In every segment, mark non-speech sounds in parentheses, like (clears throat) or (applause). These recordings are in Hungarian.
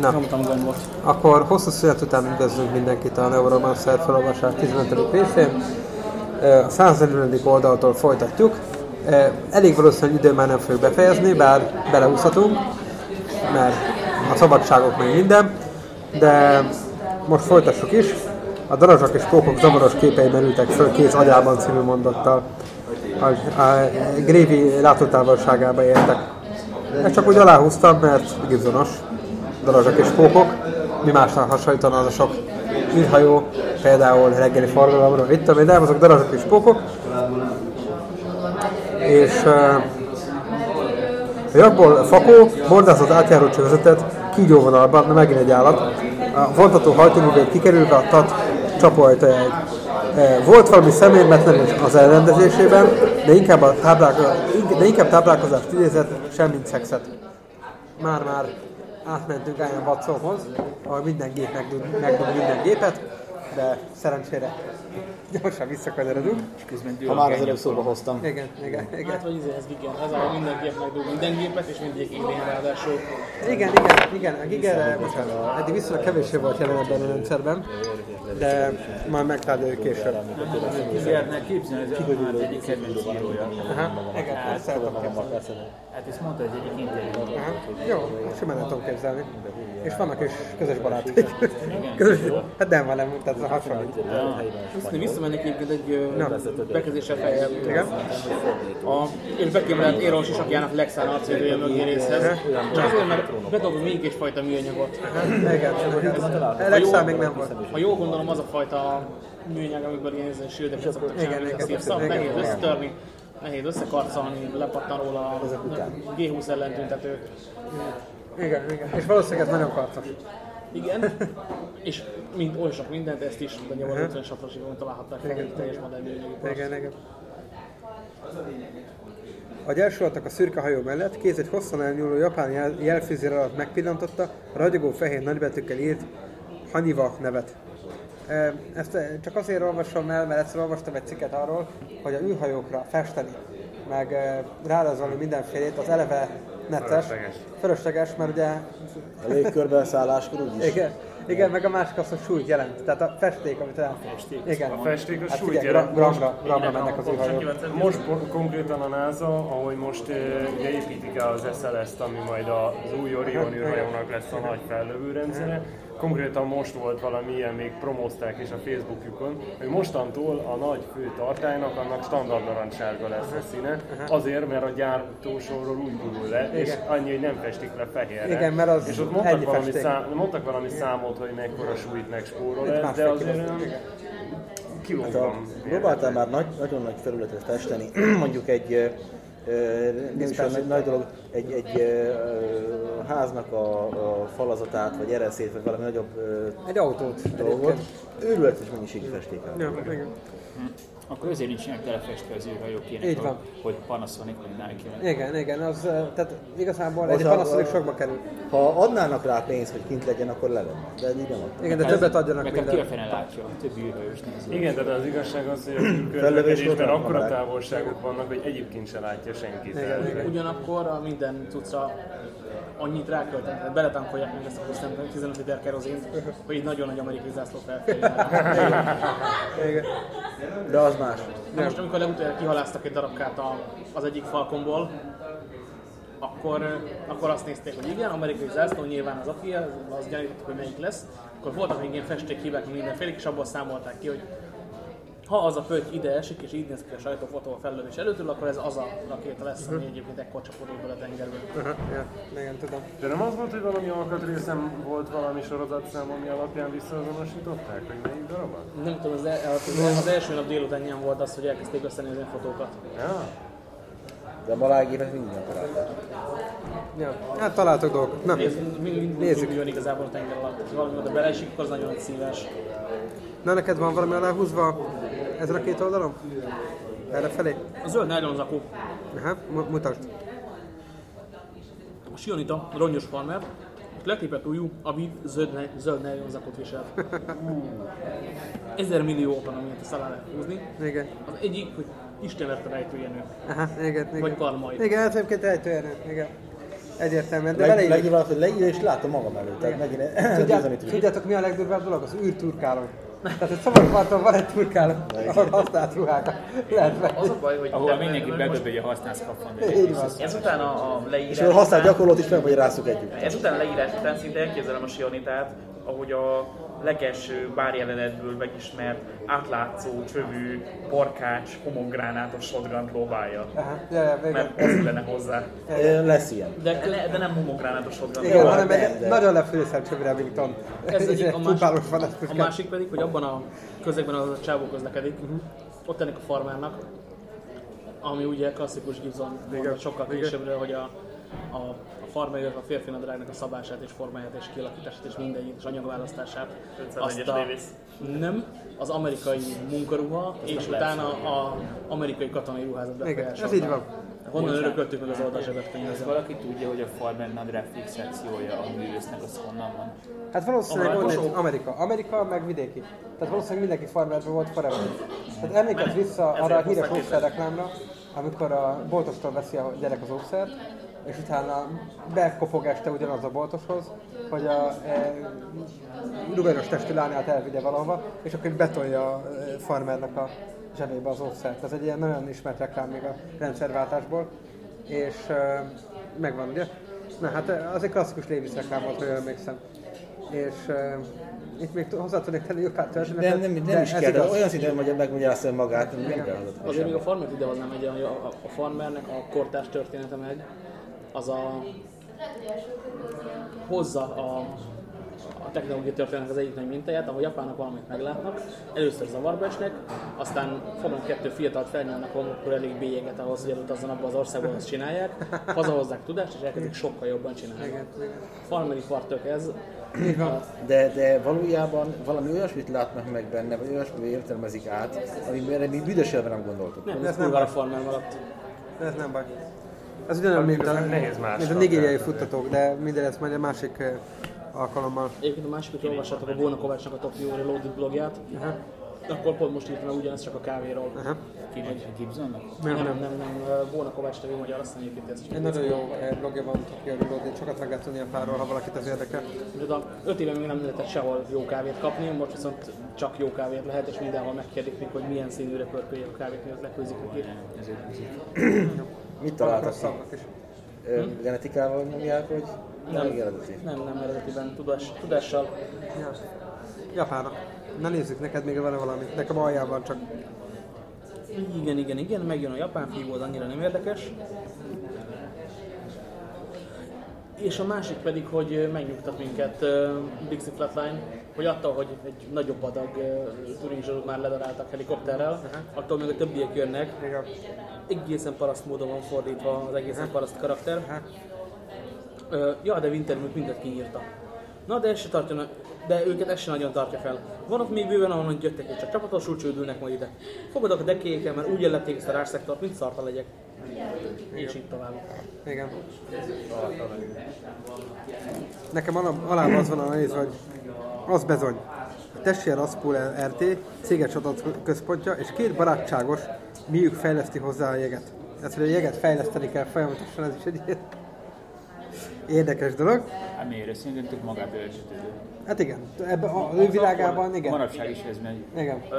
Na, Nyomtam gombot. akkor hosszú szünet után üdvözlünk mindenkit a Neuromancer felolvasás 15. részén. A 140. oldaltól folytatjuk. Elég valószínű, hogy idő már nem fogjuk befejezni, bár belehúzhatunk, mert a szabadságok meg minden. De most folytassuk is. A darazsak és pókok zavaros képei merültek föl kéz agyában című mondattal. A, a Grévi látótávolságába értek. Ezt csak úgy aláhúztam, mert Gibsonos darazsak és pókok. Mi másnál hasonlítana az a sok űrhajó, például reggeli forgalomra, itt tudom én, de azok darazsak és pókok. És uh, jakból fakó, bordázott átjáró vezetett, kígyóvonalban, na megint egy állat. A vontató hajtóművét kikerülve a tat csapóajtajáig. Volt valami szemérmetlen az elrendezésében, de inkább, a táplálko- de inkább táplálkozást idézett, semmint szexet. Már-már átmentünk Ian Watsonhoz, ahol minden gép megdob, megdob minden gépet, de szerencsére gyorsan visszakanyarodunk. Közben Ha már az előbb szóba hoztam. Igen, igen, igen. Hát, hogy ez igen, ez a minden gép megdug minden gépet, és mindegyik élén ráadásul. Igen, igen, igen, a Gigerre, bocsánat, eddig viszonylag kevéssé volt jelen ebben a rendszerben, de majd megtárgyaljuk később. Kizárnál képzelni, ez a egyik kedvenc írója. Aha, igen, ezt tudom képzelni. Hát ezt mondta az egyik interjúban. Aha, jó, simán tudom képzelni. És vannak is közös barátaik. Közös, hát nem velem, tehát ez a hasonlít. Viszont visszamennék egyébként egy bekezdéssel feljel. Igen? A, és beképzelt Éron sisakjának Lexán arcvédője mögé részhez. Csak azért, mert bedobott még egyfajta műanyagot. Igen, Alexál még nem volt. Ha jól gondolom, az a fajta műanyag, amikor ilyen ezen sildeket szoktak csinálni, igen, ez szívszak, igen, nehéz összetörni, nehéz összekarcolni, lepattan róla a G20 ellentüntető. Igen, igen. És valószínűleg ez nagyon karcos. Igen, (laughs) és mint oly sok mindent, ezt is nagyjából 50 satrosígon találhatták fel egy teljes modellműanyag. Igen, igen. Ahogy elsoroltak a szürke hajó mellett, kéz egy hosszan elnyúló japán jel- jelfűzér alatt megpillantotta a ragyogó fehér nagybetűkkel írt Haniva nevet. Ezt csak azért olvasom el, mert egyszer olvastam egy cikket arról, hogy a űrhajókra festeni, meg rárajzolni mindenfélét, az eleve netes, fölösleges, mert ugye A légkörbeszállláskor úgyis. igen, igen, meg a másik az, hogy súlyt jelent. Tehát a festék, amit el... Igen. A festék az Hát súlyt figyelj, jelent. gra- gramra, gramra mennek az űrhajók. Most konkrétan a NASA, ahogy most eh, ugye építik el az SLS-t, ami majd az új Orion űrhajónak lesz a nagy fellövő rendszere, konkrétan most volt valami ilyen, még promózták is a Facebookjukon, hogy mostantól a nagy fő tartálynak annak standard narancssárga lesz a színe, azért, mert a gyártósorról úgy gurul le, és annyi, hogy nem festik le fehérre. Igen, mert az és ott mondtak valami, festék. szám, mondtak valami számot, hogy mekkora súlyt megspórol ez, de azért Hát a, kilóban. próbáltál már nagy, nagyon nagy felületet festeni, (clears throat) mondjuk egy, nem is olyan nagy, dolog, egy, egy háznak a, a falazatát, vagy ereszét, vagy valami nagyobb Egy autót. dolgot, őrületes mennyiségű festék el. Ja, igen. Akkor ezért nincsenek telefestve az űrhajók Így ilyenek, van. hogy Panasonic vagy Nike. Igen, igen, az, eh, tehát igazából Az egy a- Panasonic sokba kerül. Ha adnának rá pénzt, hogy kint legyen, akkor levenne. De így nem adnak. Igen, de többet adjanak Meg ki a minden. fene látja, a többi űrhajós néző. Igen, de az igazság az, hogy a volt, akkora távolságok vannak, hogy egyébként se látja senki. Igen. Ugyanakkor a minden cuccra annyit ráköltenek, tehát beletankolják meg ezt a 20 nem- 15 liter kerozint, hogy így nagyon nagy amerikai zászló felfelé. Igen. De az más. Na most amikor legutóbb kihaláztak egy darabkát az egyik falkomból, akkor, akkor azt nézték, hogy igen, amerikai zászló nyilván az aki, az, gyanítottuk, hogy melyik lesz. Akkor voltak még ilyen festékhibák, meg mindenféle, és abból számolták ki, hogy ha az a pötty ide esik, és így néz ki a sajtófotó a fellövés előttől, akkor ez az a rakéta lesz, ami egyébként ekkor csapódik bele a tengerbe. Ja, igen, tudom. De nem az volt, hogy valami alkatrészem volt valami sorozatszám, ami alapján visszaazonosították, hogy melyik darabban? Nem tudom, az, el, az, az első nap délután ilyen volt az, hogy elkezdték összenézni a fotókat. Ja. De a malágének minden találták. Ja. Hát találtok dolgokat. Na, Nézzük, mind, Nézzük. jön igazából a tenger alatt. Ha valami oda beleesik, akkor az nagyon nagy szíves. na neked van valami aláhúzva ezen a két oldalon? Erre felé? A zöld nylonzakó. Aha, mu- mutasd. A Sionita, rongyos farmer, letépett ujjú, ami zöld, zöld nylonzakot visel. (laughs) Ezer millió okon, amiért ezt alá lehet húzni. Igen. Az egyik, hogy Isten verte rejtőjenő. Aha, igen, igen. Vagy karmai. Igen, hát egyébként ejtőjenő, igen. Egyértelműen, de Leg, vele hogy leírja és látom magam előtt. Tehát megint (clears throat) Tudjátok, tudjátok, mi a legdurvább dolog? Az űrturkáló. Tehát egy szabadparton van egy turkáló, ahol használt ruhákat lehet venni. Az a baj, hogy Ahol de- mindenki bedöbb egy a használt van. Ezután a, a leírás... És a használt gyakorlót is megmagyarázzuk együtt. Ezután a leírás után szinte elképzelem a Sionitát, ahogy a legelső bárjelenetből megismert, átlátszó, csövű, parkács, homokgránátos shotgun próbálja. Aha, ja, ja. Mert ez illene hozzá. Ö, Lesz ilyen. De, de, de nem homokgránátos shotgun. Igen, Jó, hanem nem, egy de- nagyon lefőszert csövű Remington. Ez egyik, a, másik, a másik pedig, hogy abban a közegben az a csávó közlekedik, ott ennek a farmernak, ami ugye klasszikus Gibson sokkal későbbről, hogy a, a, a farmer, illetve a férfi nadrágnak a szabását és formáját és kialakítását és mindegyik és anyagválasztását. Azt a, nem, az amerikai munkaruha, és utána az amerikai katonai ruházat befolyásolta. ez így van. Honnan örököltük meg az oldalzsebet Ez könyvezem. valaki tudja, hogy a Farmer nadrág fixációja a művésznek az honnan van? Hát valószínűleg onnan. Amerika. Amerika, meg vidéki. Tehát valószínűleg mindenki farmerben volt forever. Tehát emlékezz vissza arra a híres hozták ószer reklámra, amikor a boltostól veszi a gyerek az ószert, és utána bekopog este ugyanaz a boltoshoz, hogy a e, ruberos testű lányát elvigye valahova, és akkor betolja a e, farmernek a zsebébe az ószert. Ez egy ilyen nagyon ismert reklám még a rendszerváltásból, és e, megvan ugye? Na hát e, az egy klasszikus Lévis reklám volt, jól emlékszem. És e, itt még hozzá tudnék tenni jó pár történetet. Nem, nem, nem de is kell, de olyan szinten magyar- megmagyarázza magát, hogy nem Azért még a farmer idehoznám egy, hogy a, a, a farmernek a kortárs története meg, az a hozza a, a technológia történetnek az egyik nagy mintáját, ahol japánok valamit meglátnak, először zavarba esnek, aztán fognak kettő fiatalt felnyelnek akkor elég bélyeget ahhoz, hogy elutazzon abba az országba, azt csinálják, hazahozzák tudást, és elkezdik sokkal jobban csinálni. Farmeri fartök ez. De, de valójában valami olyasmit látnak meg benne, vagy olyasmit értelmezik át, amire mi büdös nem gondoltuk. nem, Ez nem a farmer maradt. Ez nem baj. Ez ugyanolyan, mint a, nehéz másra mint a nigériai futtatók, de minden lesz majd a másik eh, alkalommal. Egyébként a másik, hogy olvassátok a Bóna Kovácsnak a Tokyo Reloaded blogját, Aha. akkor pont most írtam ugyanezt csak a kávéról. Aha. Kinek? Gibsonnak? Nem, nem, nem, nem, Bóna Kovács nevű magyar, aztán építi ezt. Egy nagyon jó eh, blogja van Tokyo Reloaded, sokat meg lehet tudni a párról, ha valakit ez érdekel. De a 5 éve még nem lehetett sehol jó kávét kapni, most viszont csak jó kávét lehet, és mindenhol megkérdik még, hogy milyen színűre pörköljék a kávét, miatt lekőzik. Ezért húzik. Mit találtak ki? is. Ö, Genetikával nyomják, hogy nem Nem, eredeti. nem, nem eredetiben, tudás, tudással. Ja. Japánok. Na nézzük, neked még van valami. Nekem aljában csak. Igen, igen, igen, megjön a japán fiú, az annyira nem érdekes. És a másik pedig, hogy megnyugtat minket uh, Dixie Flatline, hogy attól, hogy egy nagyobb adag Turing zsarút már ledaráltak helikopterrel, attól még a többiek jönnek. Igen. Egészen paraszt módon van fordítva az egészen paraszt karakter. Ja, de Wintermute mindet kiírta. Na, de ez se tartja, de őket ez se nagyon tartja fel. Van ott még bőven, ahonnan jöttek, hogy csak csapatosul csődülnek majd ide. Fogadok a dekéken, mert úgy ellették ezt a rásszektort, mint szarta legyek. És így tovább. Igen. Nekem alá az van a nézve, hogy az bezony. Tessier Aspul RT, céges adatközpontja, és két barátságos miük fejleszti hozzá a jeget. Ez, hogy a jeget fejleszteni kell folyamatosan, ez is egy érdekes dolog. Hát miért? Ez szerintem tök magától értetődő. Hát igen, ebben a ő világában igen. Manapság is ez megy. Igen. Ö,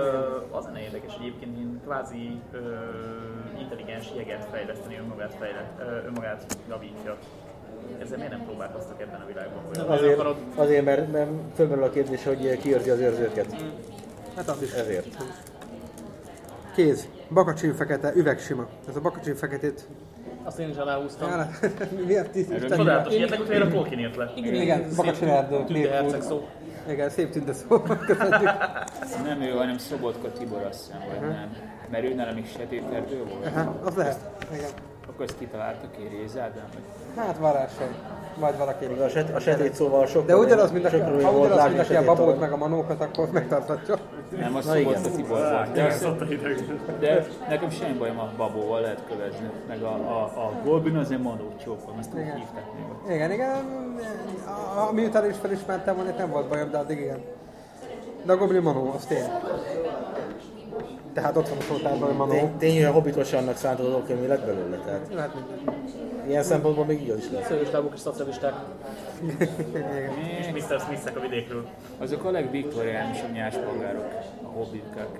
az lenne érdekes egyébként, én kvázi ö, intelligens jeget fejleszteni, önmagát, fejlett, ö, önmagát javítja. Ezzel miért nem próbálkoztak ebben a világban? Hogy nem Azért, akarod, azért mert nem fölmerül a kérdés, hogy ki őrzi az őrzőket. Hát az is. Ezért. Kéz. Bakacsin fekete, üvegsima. Ez a bakacsin feketét... azt én is aláhúztam. Jár, miért tíz Isten? Csodálatos, ilyet legutóbb a Tolkien írt le. Igen, Igen, Bakacsin erdő, Tünde herceg szó. Igen, szép tünde szó. Köszönjük. (laughs) Nem ő, hanem Szobotka Tibor azt hiszem, vagy nem. Mert ő nálam is sötéterdő volt. Aha, az lehet. Igen. Akkor ezt kitalálta ki Rézádám? vagy- Hát varázsség. Vagy valaki. A, set, a setét szóval sok De ugyanaz, mint sok aki, ha ugyanaz, mint aki a sötét babót meg a manókat, akkor megtarthatja. Nem, a Na igen. Szobotka Tibor volt. De, de nekem semmi bajom a babóval lehet követni. Meg a, a, a Golbin azért manót csókolom, ezt úgy Igen. hívták még. Igen, igen. A- Miután is felismertem volna, itt nem volt bajom, de addig igen. De a Goblin Manó, az tény. Tehát ott van a szótárban a Manó. Tény, hogy a hobbitos annak szánt a dolog, ami lett belőle. Tehát Hát, ilyen szempontból még igaz is lesz. Szőlőslábok és szocialisták. (laughs) És Mr. Smith-ek a vidékről. Azok a legviktoriánusabb nyáspolgárok, a hobbikák.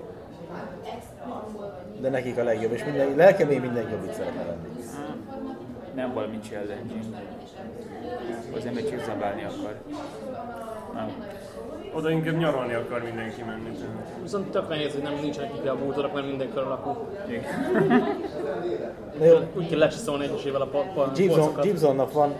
De nekik a legjobb, és minden, lelkemény minden jobbit szeretne lenni. Nem valami challenging. Az ember csak zabálni akar. Nem. Oda inkább nyaralni akar mindenki menni. Viszont tök nehéz, hogy nem nincsenek itt a bútorok, mert minden kör alakú. (laughs) Úgy kell lecsiszolni egyesével a pa- Gibson, polcokat. Gibsonnak van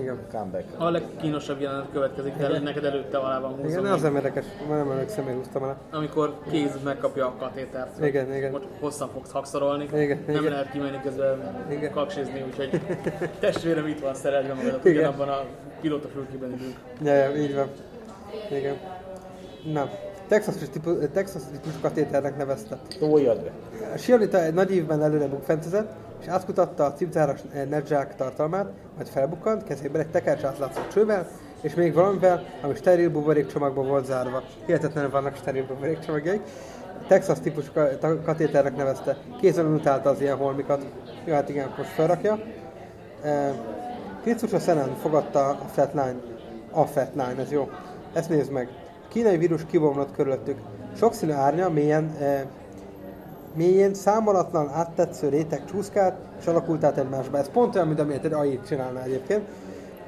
Igen. comeback. A legkínosabb jelenet következik, de neked előtte alá van Igen, az nem érdekes, már nem emlékszem, hogy húztam el. Amikor kéz megkapja a katétert. Igen, igen. Most hosszan fogsz hakszorolni. Igen, nem igen. lehet kimenni közben Igen. kaksizni, úgyhogy (laughs) testvérem itt van szerelve magadat, Igen. ugyanabban a pilóta fülkében ülünk. Ja, ja, így van. Igen. Na, Texas típus, Texas típusú katéternek nevezte. Tóljad be. Siolita egy nagy évben előre bukfentezett, és átkutatta a cipzáros nedzsák tartalmát, majd felbukkant, kezében egy tekercs átlátszó csővel, és még valamivel, ami steril buborékcsomagban volt zárva. Hihetetlenül vannak steril buborékcsomagjaik. Texas típusú katéternek nevezte. Kézen utálta az ilyen holmikat. Jó, hát igen, most felrakja. E, Krisztus a Szenen fogadta a Flatline. A Flatline, ez jó. Ezt nézd meg. Kínai vírus kibomlott körülöttük. Sokszínű árnya, mélyen, e, mélyén számolatlan áttetsző réteg csúszkált, és alakult át egymásba. Ez pont olyan, mint amit egy AI csinálna egyébként.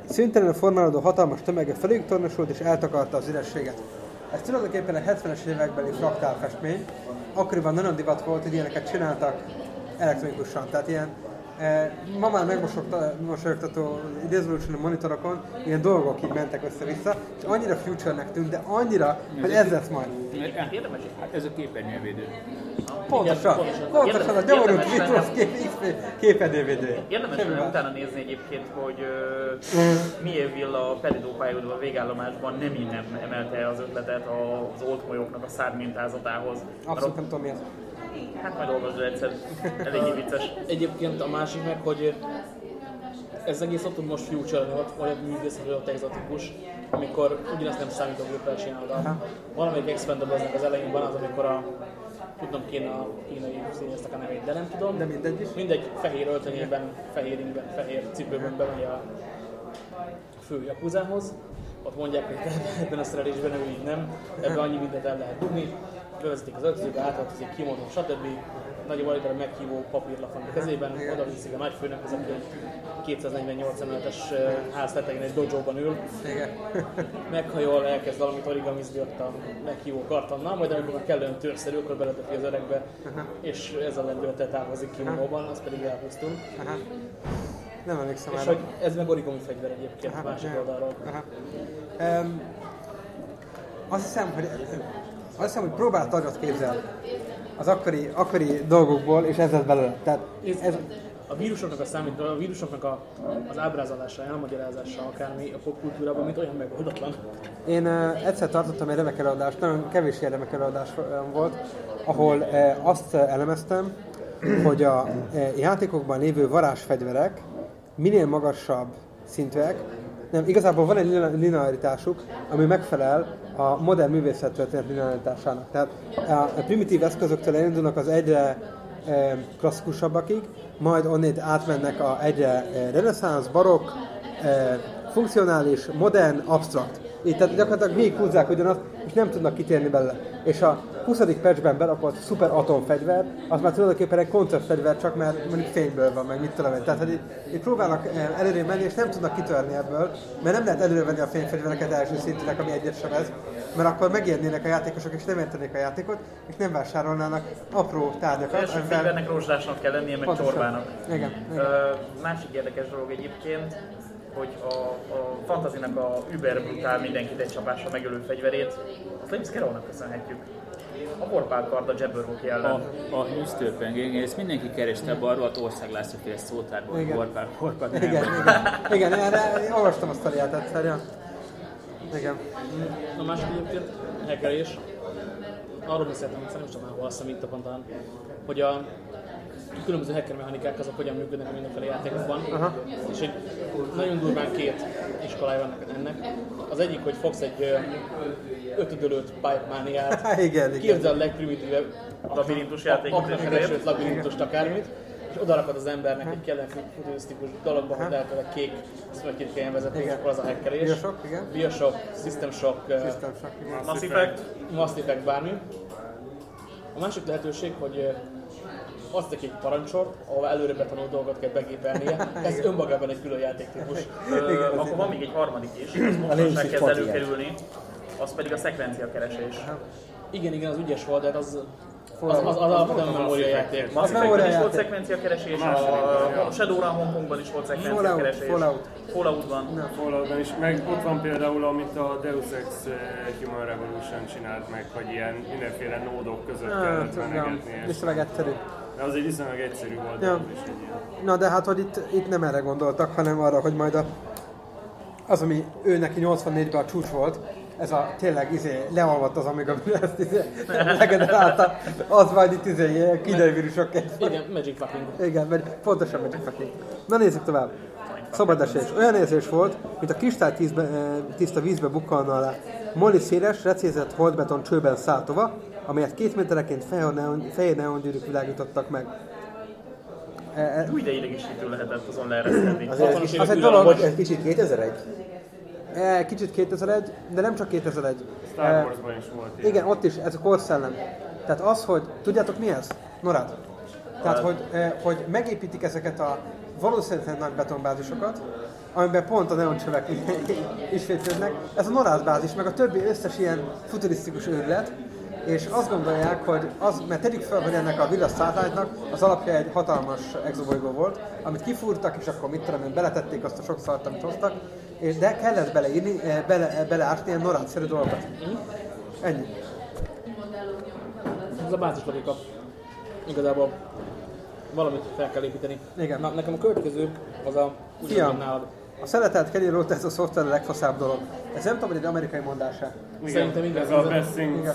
Szüntelenül formálódó hatalmas tömege felég tornosult és eltakarta az ürességet. Ez tulajdonképpen egy 70-es évekbeli fraktál festmény. Akkoriban nagyon divat volt, hogy ilyeneket csináltak elektronikusan. Tehát ilyen ma már megmosolyogtató resolution monitorokon ilyen dolgok így mentek össze-vissza, és annyira future-nek tűnt, de annyira, hogy ez lesz majd. Érdemes. Hát ez a képernyővédő. Pontosan, pontosan. a gyomorult Windows képernyővédő. Érdemes lenne utána nézni egyébként, hogy uh, Mieville a Pedidó pályaudvar végállomásban nem innen emelte az ötletet az oltmolyóknak a szármintázatához. Abszolút nem tudom miért. Hát majd olvasd egyszer, eléggé vicces. Egyébként a másik meg, hogy ez egész ott most future volt, vagy művészet, ott exotikus, amikor ugyanezt nem számítógéppel csinálod. A- Valamelyik Expendables-nek az elején van az, amikor a tudnom kéne a kínai színésznek a nevét, de nem tudom. De mindegy is. Mindegy, fehér öltönyében, fehér ingben, fehér cipőben bemegy a fő jakuzához. Ott mondják, hogy ebben a szerelésben ő így nem, ebben annyi mindent el lehet dugni. Bevezetik az öltözőbe, átöltözik, kimondom, stb. Nagyobb alapjára meghívó papírlap van a kezében, oda viszik a nagyfőnek, az aki egy 248 emeletes eh, ház tetején egy dojóban ül, Igen. meghajol, elkezd valamit origamizni ott a meghívó kartonnal, majd amikor kellően törszerű, akkor beleteti az öregbe, és ez a lendülettel távozik kimóban, az pedig elpusztul. Aha. Nem emlékszem És erre. hogy ez meg origami fegyver egyébként a Aha, másik oldalról. Aha. Um, azt hiszem, hogy azt hiszem, hogy próbált agyat képzel az akkori, akkori dolgokból, és ez lett belőle. Tehát Ez, a vírusoknak a számít, a vírusoknak a, az ábrázolása, elmagyarázása akármi a popkultúrában, mint olyan megoldatlan. Én uh, egyszer tartottam egy remek előadást, nagyon kevés ilyen remek előadás volt, ahol uh, azt elemeztem, hogy a uh, játékokban lévő varázsfegyverek minél magasabb szintűek, nem, igazából van egy linearitásuk, ami megfelel a modern művészettörténet linearitásának. Tehát a primitív eszközöktől elindulnak az egyre eh, klasszikusabbakig, majd onnét átmennek a egyre eh, reneszánsz, barokk, eh, funkcionális, modern, absztrakt. Így tehát gyakorlatilag végig húzzák ugyanazt, és nem tudnak kitérni belőle. És a 20. patchben berakott szuper atomfegyver, az már tulajdonképpen egy konceptfegyver, csak mert mondjuk fényből van, meg mit tudom én. Tehát, hogy itt, itt próbálnak eh, előre menni, és nem tudnak kitörni ebből, mert nem lehet előrevenni a fényfegyvereket első szintűnek, ami egyet sebez, mert akkor megérnének a játékosok, és nem értenék a játékot, és nem vásárolnának apró tárgyakat, Első fegyvernek rózsdásnak kell lennie, meg csorbának. Igen, igen. Ö, másik érdekes dolog egyébként, hogy a, a fantazinak a über brutál mindenkit egy csapásra megölő fegyverét, azt James Carrollnak köszönhetjük. A Warpál kard a Jabberwocky A, ellen. a nyűsztőpengény, ezt mindenki kereste abba arról, hogy Ország László fél szótárból, Igen. korpár, korpár, nem. Igen, igen, igen, erre olvastam a sztoriát egyszer, ja. Igen. A másik egyébként hackerés. Arról beszéltem, hogy tudom már hol, itt a talán, hogy a különböző hacker mechanikák azok hogyan működnek a mindenféle játékokban. Aha. És egy nagyon durván két iskolája vannak ennek. Az egyik, hogy fogsz egy ö, ötödölőt pipe mániát, Há, igen, igen. képzel a legprimitívebb Labirintus játék, aknak mint keresőt, labirintust, akármit, és odarakod az embernek egy kellene futurisztikus dologba, hogy lehetőleg kék szövetkét kelljen vezetni, és akkor az a hackerés. Bioshock, igen. Bioshock, System Shock, uh, System Shock, igen. Mass Effect. Mass Effect, bármi. A másik lehetőség, hogy azt egy parancsort, ahol előre betanult dolgot kell begépelnie. Ez önmagában egy külön játéktípus. Ö, akkor van még egy harmadik is, az A lényeg, most hogy kezd előkerülni, az pedig a szekvencia keresés. Igen, igen, az ügyes volt, de hát az az, az, az alapvetően memória játék. Mass memória is volt játék. szekvencia keresés, a a Shadowrun Hongkongban is volt szekvencia Fallout, keresés. Fallout. Falloutban. Falloutban is, meg ott van például, amit a Deus Ex eh, Human Revolution csinált meg, hogy ilyen mindenféle nódok között Ah, kellett menegetni. és- Viszonylag egyszerű. De az egy viszonylag egyszerű volt, Ja. Na de hát, hogy itt, itt nem erre gondoltak, hanem arra, hogy majd a, az, ami ő neki 84-ben a csúcs volt, ez a tényleg izé, leolvadt az, amíg ezt izé, legenerálta, az majd itt izé, ilyen kínai vírusok kezd. Igen, Magic Fucking. Igen, mert pontosan Magic Fucking. Na nézzük tovább. Szabad esés. Olyan érzés volt, mint a kristály tízbe, eh, tiszta vízbe bukkanna alá. Molly széles, recézett holdbeton csőben szátova, amelyet két métereként fehér neon, fehér neongyűrűk világítottak meg. Új, de idegesítő lehetett azon leereszkedni. Azért ez, 60-as kicsit, évek az egy dolog. ez kicsit 2001? Eh, Kicsit 2001, de nem csak 2001. Star Eh, Warsban is volt ilyen. Igen, ott is, ez a korszellem. Tehát az, hogy, tudjátok mi ez? Norad. Tehát, hogy, eh, hogy megépítik ezeket a valószínűleg nagy betonbázisokat, amiben pont a neoncsövek is fétőznek. Ez a Norad bázis, meg a többi összes ilyen futurisztikus őrület, és azt gondolják, hogy az, mert tegyük fel, hogy ennek a Villas Satellite-nak az alapja egy hatalmas exobolygó volt, amit kifúrtak, és akkor mit tudom én, beletették azt a sok szart, amit hoztak, és de kellett beleírni, eh, bele, eh, beleásni ilyen Norad-szerű dolgokat. Ennyi. Ez a bázis logika. Igazából valamit fel kell építeni. Igen. Na, nekem a következő az a Fiam. nálad. A szeletelt Kenny Roth, ez a szoftver a legfaszább dolog. Ez nem tudom, hogy egy amerikai mondásá. Igen, Szerintem igen, Ez a best thing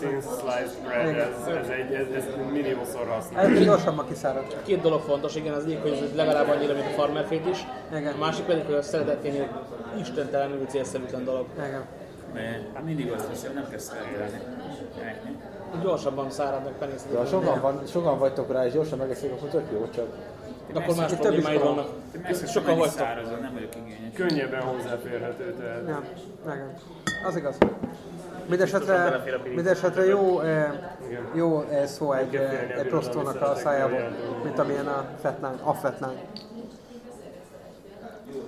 since sliced bread, ez, ez, egy, ez, ez milliószor használ. Ez gyorsabban kiszárad. Két dolog fontos, igen, az egyik, hogy ez legalább annyira, mint a farmer fét is. Igen. A másik pedig, hogy a szeretetténél istentelenül célszerűtlen dolog. Igen. Mert mindig azt hiszem, nem kell szeretelni. Gyorsabban szárad meg De ha penészedni. sokan, van, sokan vagytok rá, és gyorsan megeszik, akkor tök jó, csak Akkor más problémáid vannak. Sokan vagytok. szárazon, nem vagyok igényes. Könnyebben hozzáférhető, tehát Nem. Igen. Az igaz. Mindenesetre, mindenesetre jó, eh, jó eh, szó egy, eh, egy prostónak a szájából, mint amilyen a flatline, a flatline.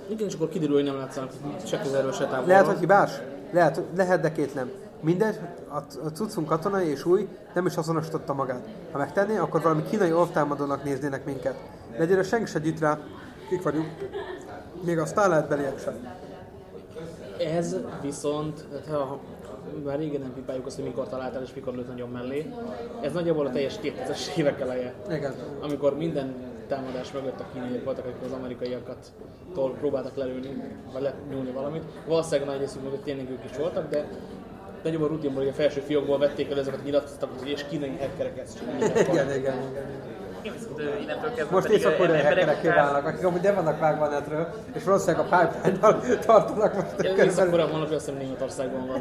Igen, és akkor kiderül, hogy nem látszanak se közelről, se távolról. Lehet, hogy hibás? Lehet, lehet, de két nem. Mindegy, a, a cuccunk katonai és új, nem is azonosította magát. Ha megtenné, akkor valami kínai oltámadónak néznének minket. De egyre senki se gyűjt rá, kik vagyunk. Még a Starlight beliek sem. Ez viszont, hát ha már régen nem pipáljuk azt, hogy mikor találtál és mikor lőtt nagyon mellé. Ez nagyjából a teljes 2000-es évek eleje. Igen. Amikor minden támadás mögött a kínaiak voltak, akik az amerikaiakat tól próbáltak lelőni, vagy lenyúlni valamit. Valószínűleg nagy részük mögött tényleg ők is voltak, de nagyjából rutinból, hogy a felső fiókból vették el ezeket a nyilatkoztatókat, és kínai hackerek ezt csinálják. (laughs) Igen, igen, igen. Viszont innentől kezdve Most észak-koreai emberek hackerekké után- válnak, akik amúgy nem vannak vágva a netről, és valószínűleg a pipeline-nal (laughs) tartanak most Ez körülbelül. észak honlapja azt hiszem Németországban van.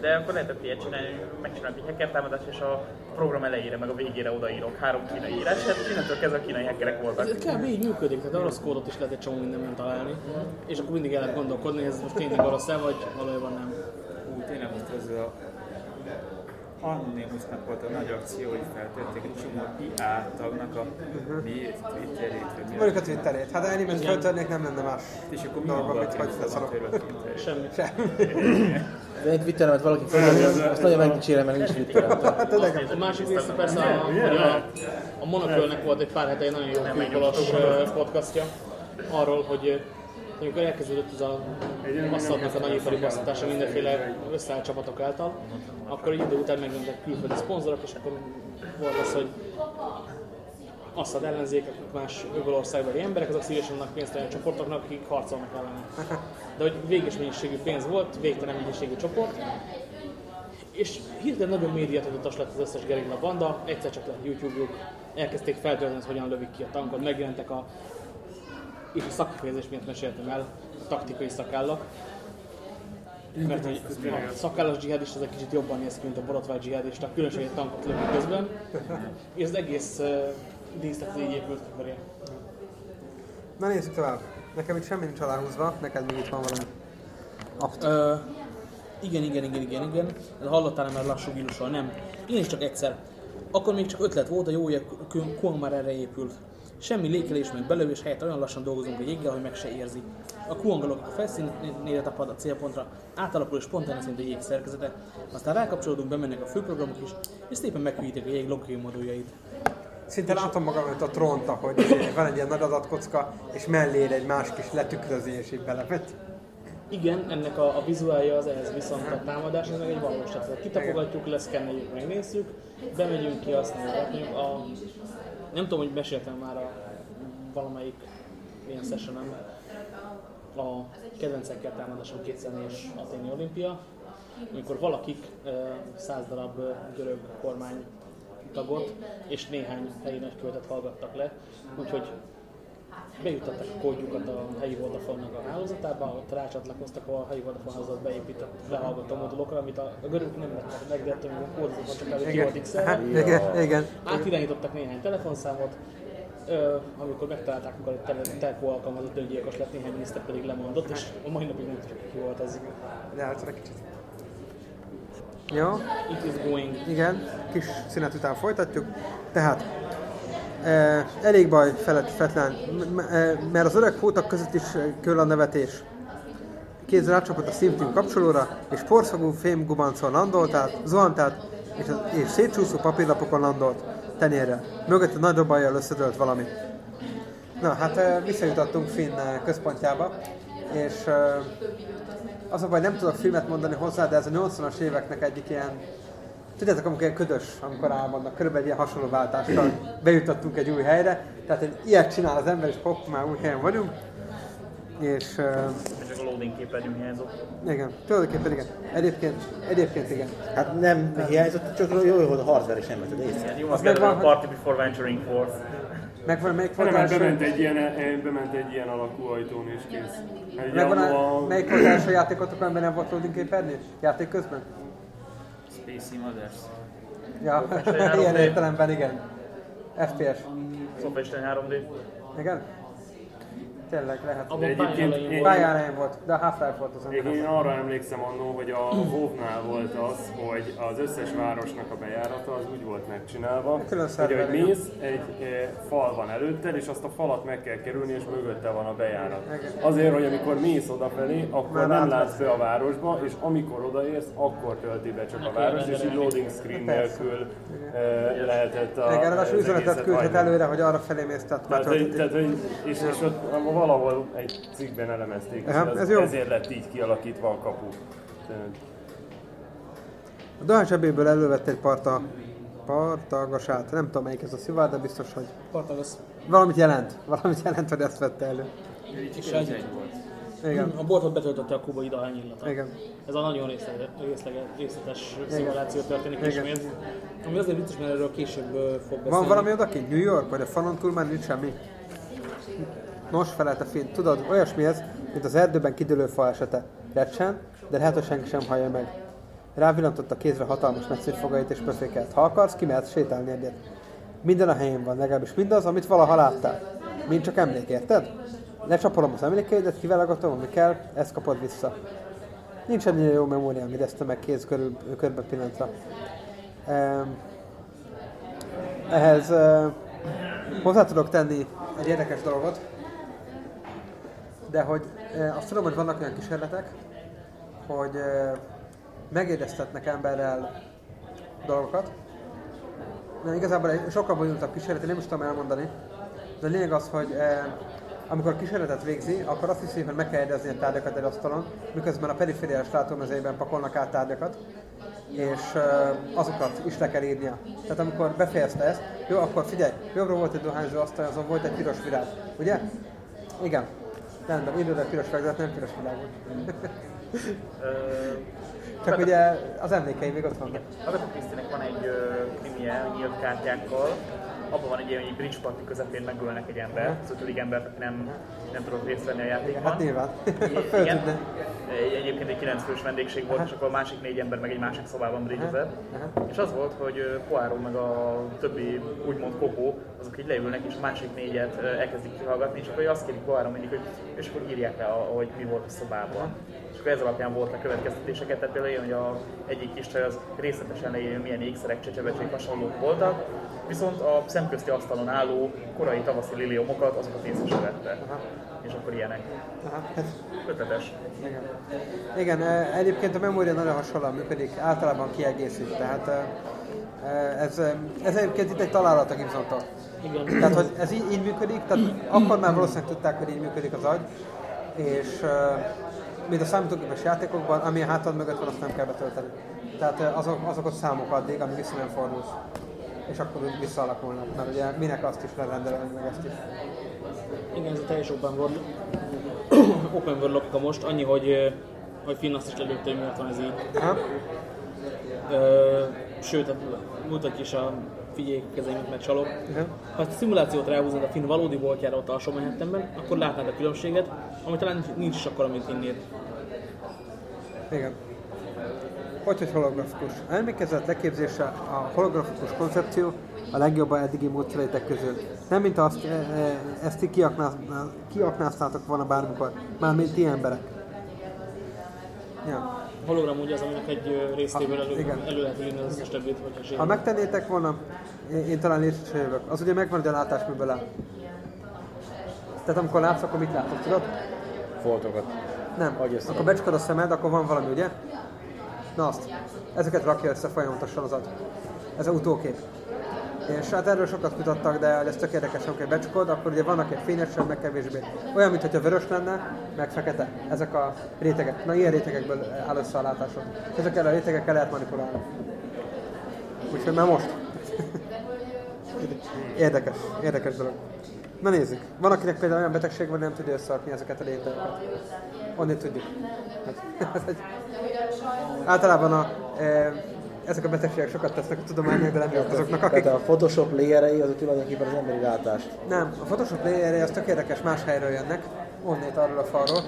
De akkor lehetett ilyet csinálni, hogy megcsinálok egy hacker támadást, és a program elejére, meg a végére odaírok három kínai írás, hát és innentől kezdve a kínai hackerek voltak. Ez kb. így működik, tehát orosz kódot is lehet egy csomó mindenben találni, és akkor mindig el lehet gondolkodni, hogy ez most tényleg orosz -e, vagy valójában nem. Ú, tényleg most ez a Anonymousnak volt a nagy akció, hogy feltették egy csomó IA tagnak a miért Twitterét, vagy mi Mondjuk a Twitterét. Hát ennyi, mint föltörnék, nem lenne más És akkor mi van mint hogy leszarok. Semmi. de egy Twitteremet valaki az- azt nagyon megdicsérem, mert nincs Twitterem. (laughs) Hát. A másik része persze, a, hogy a, a Monokölnek volt egy pár hete egy nagyon jó külpolos podcastja arról, hogy amikor elkezdődött ez a asszadnak a nagyipari basztatása mindenféle összeállt csapatok által, akkor egy idő után megjelentek külföldi szponzorok, és akkor volt az, hogy Assad ellenzékek, más öbölországbeli emberek, azok szívesen adnak pénzt olyan csoportoknak, akik harcolnak ellene. De hogy véges mennyiségű pénz volt, végtelen mennyiségű csoport, És hirtelen nagyon médiatudatos lett az összes gerilla banda, egyszer csak lett YouTube-juk, elkezdték feltölteni, hogy hogyan lövik ki a tankot, megjelentek a és a szakkifejezés miatt meséltem el, a taktikai szakállak. Mert hogy a szakállas dzsihadista az egy kicsit jobban néz ki, mint a borotvált dzsihadista, különösen egy tankot lövik közben. És az egész uh, díszlet így épült ki köré. Na nézzük tovább. Nekem itt semmi nincs aláhúzva, neked még itt van valami. Aft. Uh, igen, igen, igen, igen, igen. De hallottál már lassú vírussal? Nem. Én is csak egyszer. Akkor még csak ötlet volt, a jó Kuang már erre épült. Semmi lékelés meg belövés helyett olyan lassan dolgozunk a jéggel, hogy meg se érzi. A kuangolok a felszínére tapad a célpontra, átalakul és spontán szint a jég szerkezete, aztán rákapcsolódunk, bemennek a főprogramok is, és szépen meghűítik a jég logikai moduljait. Szinte látom magam, mint a trónta, hogy van egy ilyen nagy adatkocka, és mellére egy más kis letükrözi, és így belevet. Igen, ennek a, a vizuálja az ehhez viszont a támadás, ez meg egy valós. Tehát kitapogatjuk, leszkenneljük, megnézzük, bemegyünk ki, azt nézzük. A, nem tudom, hogy meséltem már a valamelyik ilyen sessionem, a kedvencekkel támadásom 2004-es Aténi olimpia, amikor valakik száz darab görög kormány tagot és néhány helyi nagykövetet hallgattak le, úgyhogy bejutották a kódjukat a helyi vodafone a hálózatába, ott rácsatlakoztak a helyi Vodafone hálózat beépített lehallgató modulokra, amit a, a görögök nem vettek meg, de ettől még a kódokat csak előtt ki volt x Igen, igen. Átirányítottak néhány telefonszámot, Ö, amikor megtalálták, amikor egy tele- telkó alkalmazott öngyilkos lett, néhány miniszter pedig lemondott, és a mai napig nem tudjuk, ki volt ez. De hát egy kicsit. Jó, It is going. igen, kis szünet után folytatjuk. Tehát, elég baj e, mert az öreg fótak között is kül a nevetés. Kéz rácsapott a Steam kapcsolóra, és porszagú fémgubancon landolt át, zuhant át, és, és szétcsúszó papírlapokon landolt tenyérre. Mögött a nagy dobajjal összedőlt valami. Na, hát visszajutottunk Finn központjába, és az a baj, nem tudok filmet mondani hozzá, de ez a 80-as éveknek egyik ilyen Tudjátok, amikor ilyen ködös, amikor álmodnak, körülbelül ilyen hasonló váltással bejutottunk egy új helyre, tehát egy ilyet csinál az ember, és hopp, már új helyen vagyunk. És uh, Csak a loading képernyő hiányzott. igen, tulajdonképpen igen. Egyébként, egyébként igen. Hát nem hiányzott, csak jó, hogy a hardware is nem vetted észre. Hát jó, Az megvan, hogy- party before venturing forth. Megvan, melyik volt hát első? bement egy ilyen, eh, bement egy ilyen alakú ajtón és kész. Hát Megvan a, melyik volt első játékotok, amiben nem volt loading képernyő? Játék közben? Spacey Mothers. Ja, (laughs) ilyen 3D. értelemben igen. FPS. Wolfenstein 3D. Igen? Tényleg lehet. Abban egyébként én- volt. De a Half-Life volt az Én, ember. én arra emlékszem annó, hogy a WoW-nál volt az, hogy az összes városnak a bejárata az úgy volt megcsinálva, Külön hogy ahogy mész, egy e, fal van előtted, és azt a falat meg kell kerülni, és mögötte van a bejárat. Azért, hogy amikor mész odafelé, akkor Már nem látsz be a városba, és amikor odaérsz, akkor tölti be csak a város, és így loading screen nélkül e, lehetett a, Igen, az üzenetet küldhet előre, hogy arra felé mész, tehát már Tehát, tehát, és, és ott valahol egy cikkben elemezték, és Aha, ez, ez jó. ezért lett így kialakítva a kapu. A Dohány zsebéből elővette egy parta, partagasát, nem tudom melyik ez a szivár, de biztos, hogy Partagasz. valamit jelent, valamit jelent, hogy ezt vette elő. És egy, volt. Igen, a boltot betöltötte a kubai dahány illata. igen. Ez a nagyon részleges, részleges, részletes szimuláció történik Igen. ismét. Ami azért vicces, mert erről később fog beszélni. Van valami odakint? New York? Vagy a falon túl már nincs semmi? Nos, felelte Finn. Tudod, olyasmi ez, mint az erdőben kidőlő fa esete. Recsen, de lehet, hogy senki sem hallja meg. Rávillantott a kézre hatalmas metszőfogait és pöfékelt. Ha akarsz, kimehetsz sétálni egyet. Minden a helyén van, legalábbis mindaz, amit valaha láttál. Mind csak emlék, érted? Lecsapolom az emlékeidet, kiválogatom, ami kell, ezt kapod vissza. Nincs ennyire jó memóriám, idezte meg kéz körül, körbe pillantra. Um, ehhez uh, hozzá tudok tenni egy érdekes dolgot, de hogy uh, azt tudom, hogy vannak olyan kísérletek, hogy uh, megérdeztetnek emberrel dolgokat. Nem, igazából egy sokkal bonyolultabb kísérlet, én nem is tudom elmondani, de a lényeg az, hogy uh, amikor kísérletet végzi, akkor azt hiszi, hogy meg kell érdezni a tárgyakat egy asztalon, miközben a perifériás látómezőjében pakolnak át tárgyakat, és azokat is le kell írnia. Tehát amikor befejezte ezt, jó, akkor figyelj, jobbra volt egy dohányzó asztal, azon volt egy piros virág, ugye? Igen. Rendben, írd oda a piros hát nem piros. Ö, Csak ugye az emlékei még ott vannak. Agatha Christie-nek van egy krimie nyílt kártyákkal, abban van egy ilyen, hogy bridge party közepén megölnek egy ember, az ötödik embert, aki nem, nem tudott részt venni a játékban. Hát nyilván. (laughs) Igen. Egy- Egyébként egy 9 fős vendégség volt, és akkor a másik négy ember meg egy másik szobában bridgezett. És az volt, hogy Poirot meg a többi úgymond kopó, azok így leülnek, és a másik négyet elkezdik kihallgatni, és akkor azt kérik Poirot mindig, hogy és akkor írják le, hogy mi volt a szobában. Akkor ez alapján voltak következtetéseket, tehát például ilyen, hogy a egyik kis csaj az részletesen leírja, milyen ékszerek, csecsebecsék, hasonlók voltak, viszont a szemközti asztalon álló korai tavaszi liliomokat, azokat észre se vette. És akkor ilyenek. Aha, ez, Ötletes. igen. Igen, egyébként a memória nagyon hasonlóan működik, általában kiegészít, tehát eh, eh, ez, ez egyébként itt egy találat a Gibsontól. Igen. Tehát, hogy ez így, így működik, tehát akkor már valószínűleg tudták, hogy így működik az agy, és uh, mint a számítógépes játékokban, ami a hátad mögött van, azt nem kell betölteni. Tehát azok, azok ott számok addig, amíg vissza nem fordulsz. És akkor úgy visszaalakulnak, mert ugye minek azt is lerendelni, meg ezt is. Igen, ez a teljes open world, (coughs) open world logika most, annyi, hogy, hogy Finn azt is lelőtte, hogy miért van ez így. Aha. Ö, sőt, hát mutatja is a figyelj kezeimet meg csalok. Ha a szimulációt ráhúzod a Finn valódi voltjára ott alsó Manhattanben, akkor látnád a különbséget, ami talán nincs- is akkor, mint Finnél. Igen. Hogy, hogy holografikus. A Emlékezet leképzése a holografikus koncepció a legjobb a eddigi módszereitek közül. Nem mint azt, e, e, ezt ti kiaknáztátok volna bármikor, mármint ti emberek. Ja. Hologram ugye az, aminek egy résztéből elő, igen. elő lehet írni az összes többit, hogyha Ha megtennétek volna, én, én talán észre jövök, az ugye megvan, hogy a látás miből áll. Tehát amikor látsz, akkor mit látod, tudod? Foltokat. Nem. Akkor becsukod a szemed, akkor van valami, ugye? Na azt. Ezeket rakja össze folyamatosan az agy. Ez a utókép. És hát erről sokat kutattak, de ez tök érdekes, amikor becsukod, akkor ugye vannak egy fényesebb, meg kevésbé. Olyan, mintha vörös lenne, meg fekete. Ezek a rétegek. Na, ilyen rétegekből áll össze a látásod. Ezekkel a rétegekkel lehet manipulálni. Úgyhogy már most. (laughs) Érdekes, érdekes dolog. Na nézzük. Van, akinek például olyan betegség van, nem tudja összerakni ezeket a rétegeket. Onnét tudjuk. Hát. (laughs) Általában a, e, ezek a betegségek sokat tesznek a tudománynak, de nem jók azoknak, akik... Tehát a Photoshop layerei azok tulajdonképpen az emberi látást. Nem, a Photoshop layerei az tök érdekes, más helyről jönnek, onnét arról a falról.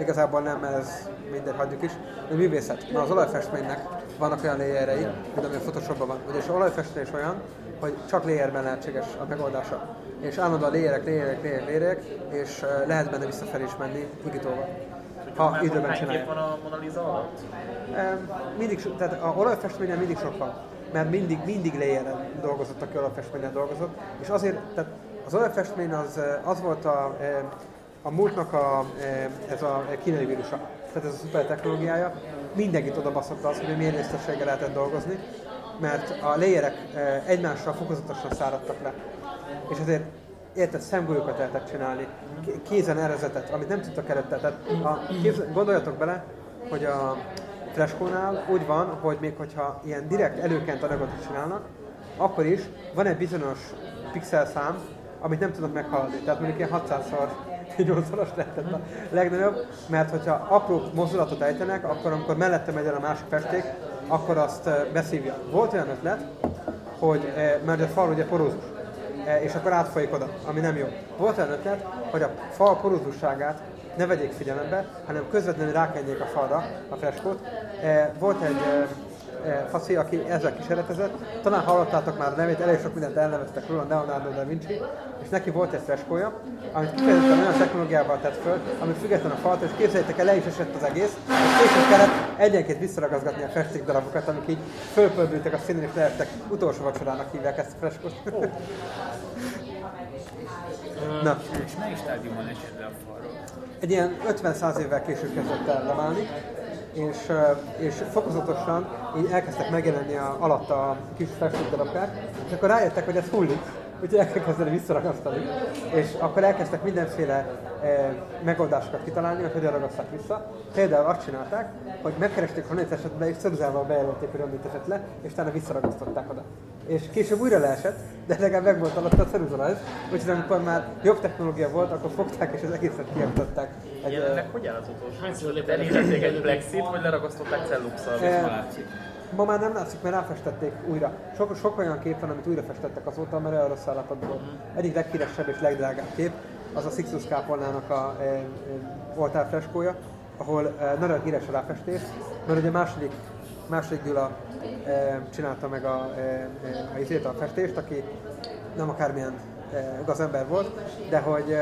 Igazából nem, mert ez mindegy, hagyjuk is. De művészet. Na az olajfestménynek vannak olyan layerei, mint ami a Photoshopban van. Ugyanis az olajfestés olyan, hogy csak layerben lehetséges a megoldása. És állandóan layerek, layerek, layerek, layerek, és eh, lehet benne visszafelé is menni digitóval. Ha időben csinálják. van a Mona Lisa alatt? Mindig, so- tehát a olajfestményen mindig sok van, mert mindig, mindig layeren dolgozott, aki olajfestményen dolgozott, és azért, tehát az olajfestmény az, eh, az volt a, a múltnak a, ez a kínai vírusa, tehát ez a szuper technológiája, mindenkit oda baszott az, hogy milyen részletességgel lehetett dolgozni, mert a layerek eh, egymással fokozatosan száradtak le, és ezért érted, szemgolyókat lehetett csinálni, kézen erezetet, amit nem tudtak előtte. Tehát a, képzel, gondoljatok bele, hogy a freskónál úgy van, hogy még hogyha ilyen direkt előkent anyagot is csinálnak, akkor is van egy bizonyos pixel szám, amit nem tudnak meghaladni. Tehát mondjuk ilyen 600-szor 8-szoros lehetett a legnagyobb, mert hogyha apró mozdulatot ejtenek, akkor amikor mellette megy el a másik festék, akkor azt beszívja. Volt olyan ötlet, hogy, mert a fal ugye porózus, és akkor átfolyik oda, ami nem jó. Volt olyan ötlet, hogy a fal porózusságát ne vegyék figyelembe, hanem közvetlenül rákenjék a falra a freskót. Eh, Volt egy eh, faszi, aki ezzel kísérletezett, talán hallottátok már a nevét, elég sok mindent elneveztek róla, Leonardo da Vinci, és neki volt egy freskója, amit kifejezetten olyan technológiával tett föl, ami független a faltól, és képzeljétek el, le is esett az egész, és később kellett egyenként visszaragazgatni a festékdarabokat, amik így fölpördültek a színen és leestek. Utolsó vacsorának hívják ezt a freskót. Na, És melyik stádiumon esett le a falról? egy ilyen 50-100 évvel később kezdett el leválni, és, ö, és fokozatosan így elkezdtek megjelenni a, alatta a kis festékdarabkák, és akkor rájöttek, hogy ez hullik, úgyhogy el kell kezdeni visszaragasztani, és akkor elkezdtek mindenféle e, megoldásokat kitalálni, hogy hogyan ragaszták vissza. Például azt csinálták, hogy megkeresték Honét esetben, és szörözával bejelölték, hogy Honét esett le, és utána visszaragasztották oda. és később újra leesett, de legalább meg volt alatt a ceruzarajz, úgyhogy amikor már jobb technológia volt, akkor fogták és az egészet kiaktatták. Egy, Jelenleg hogy áll az utolsó? Hányszor lépett? Elérhették egy plexit, vagy leragasztották celluxal? eh, Ma már nem látszik, mert ráfestették újra. Sok, sok olyan kép van, amit újra festettek azóta, mert olyan rossz állapotban volt. Egyik leghíresebb és legdrágább kép, az a Sixtus kápolnának a e, e, oltárfreskója, ahol e, nagyon híres a ráfestés, mert ugye második, második Gyula e, csinálta meg a, e, e, a, izét, a festést, aki nem akármilyen e, gazember volt, de hogy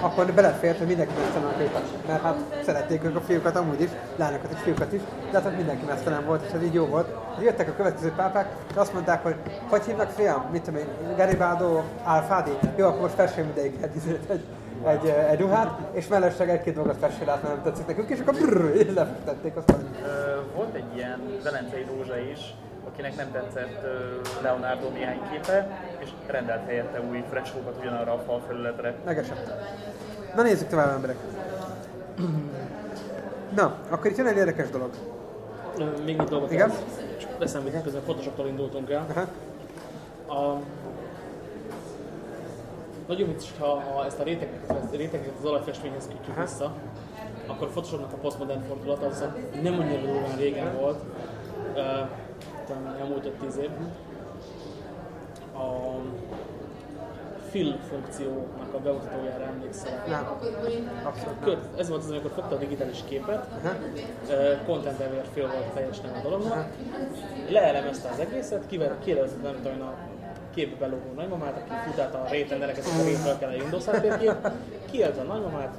akkor belefért, hogy mindenki mesztelen a mert hát szerették ők a fiúkat amúgy is, lányokat és fiúkat is, de hát mindenki mesztelen volt, és ez így jó volt. Jöttek a következő pápák, és azt mondták, hogy hogy hívnak fiam, mit tudom én, Garibaldo Alfádi, jó, akkor most fessél mindegy egy, egy, egy, egy ruhát, és mellesleg egy-két dolgot fessél át, mert nem tetszik nekünk, és akkor brrr, így lefestették azt. Volt egy ilyen velencei rózsa is, akinek nem tetszett Leonardo néhány képe, és rendelt helyette új freskókat ugyanarra a fal felületre. Megesett. Na nézzük tovább emberek. Na, akkor itt jön egy érdekes dolog. Még egy dolgot. Igen? Csak eszembe jut, közben Photoshoptól indultunk el. Aha. A... Nagyon vicces, ha, ha ezt a rétegeket, ezt a rétegeket az alapfestményhez kötjük Aha. vissza, akkor a Photoshopnak a postmodern fordulata az nem annyira durván régen volt, uh, talán elmúlt 5-10 év. A fill funkciónak a bemutatójára emlékszel. Nem. Abszolút nem. Ez volt az, amikor fogta a digitális képet, Aha. uh, Content Aware Fill volt teljes neve a dolognak, leelemezte az egészet, kijelölt, nem tudom, a képbe belógó nagymamát, aki futállt a rétendereket, és a rétről kell egy Windows háttérkép, kijelölt a nagymamát,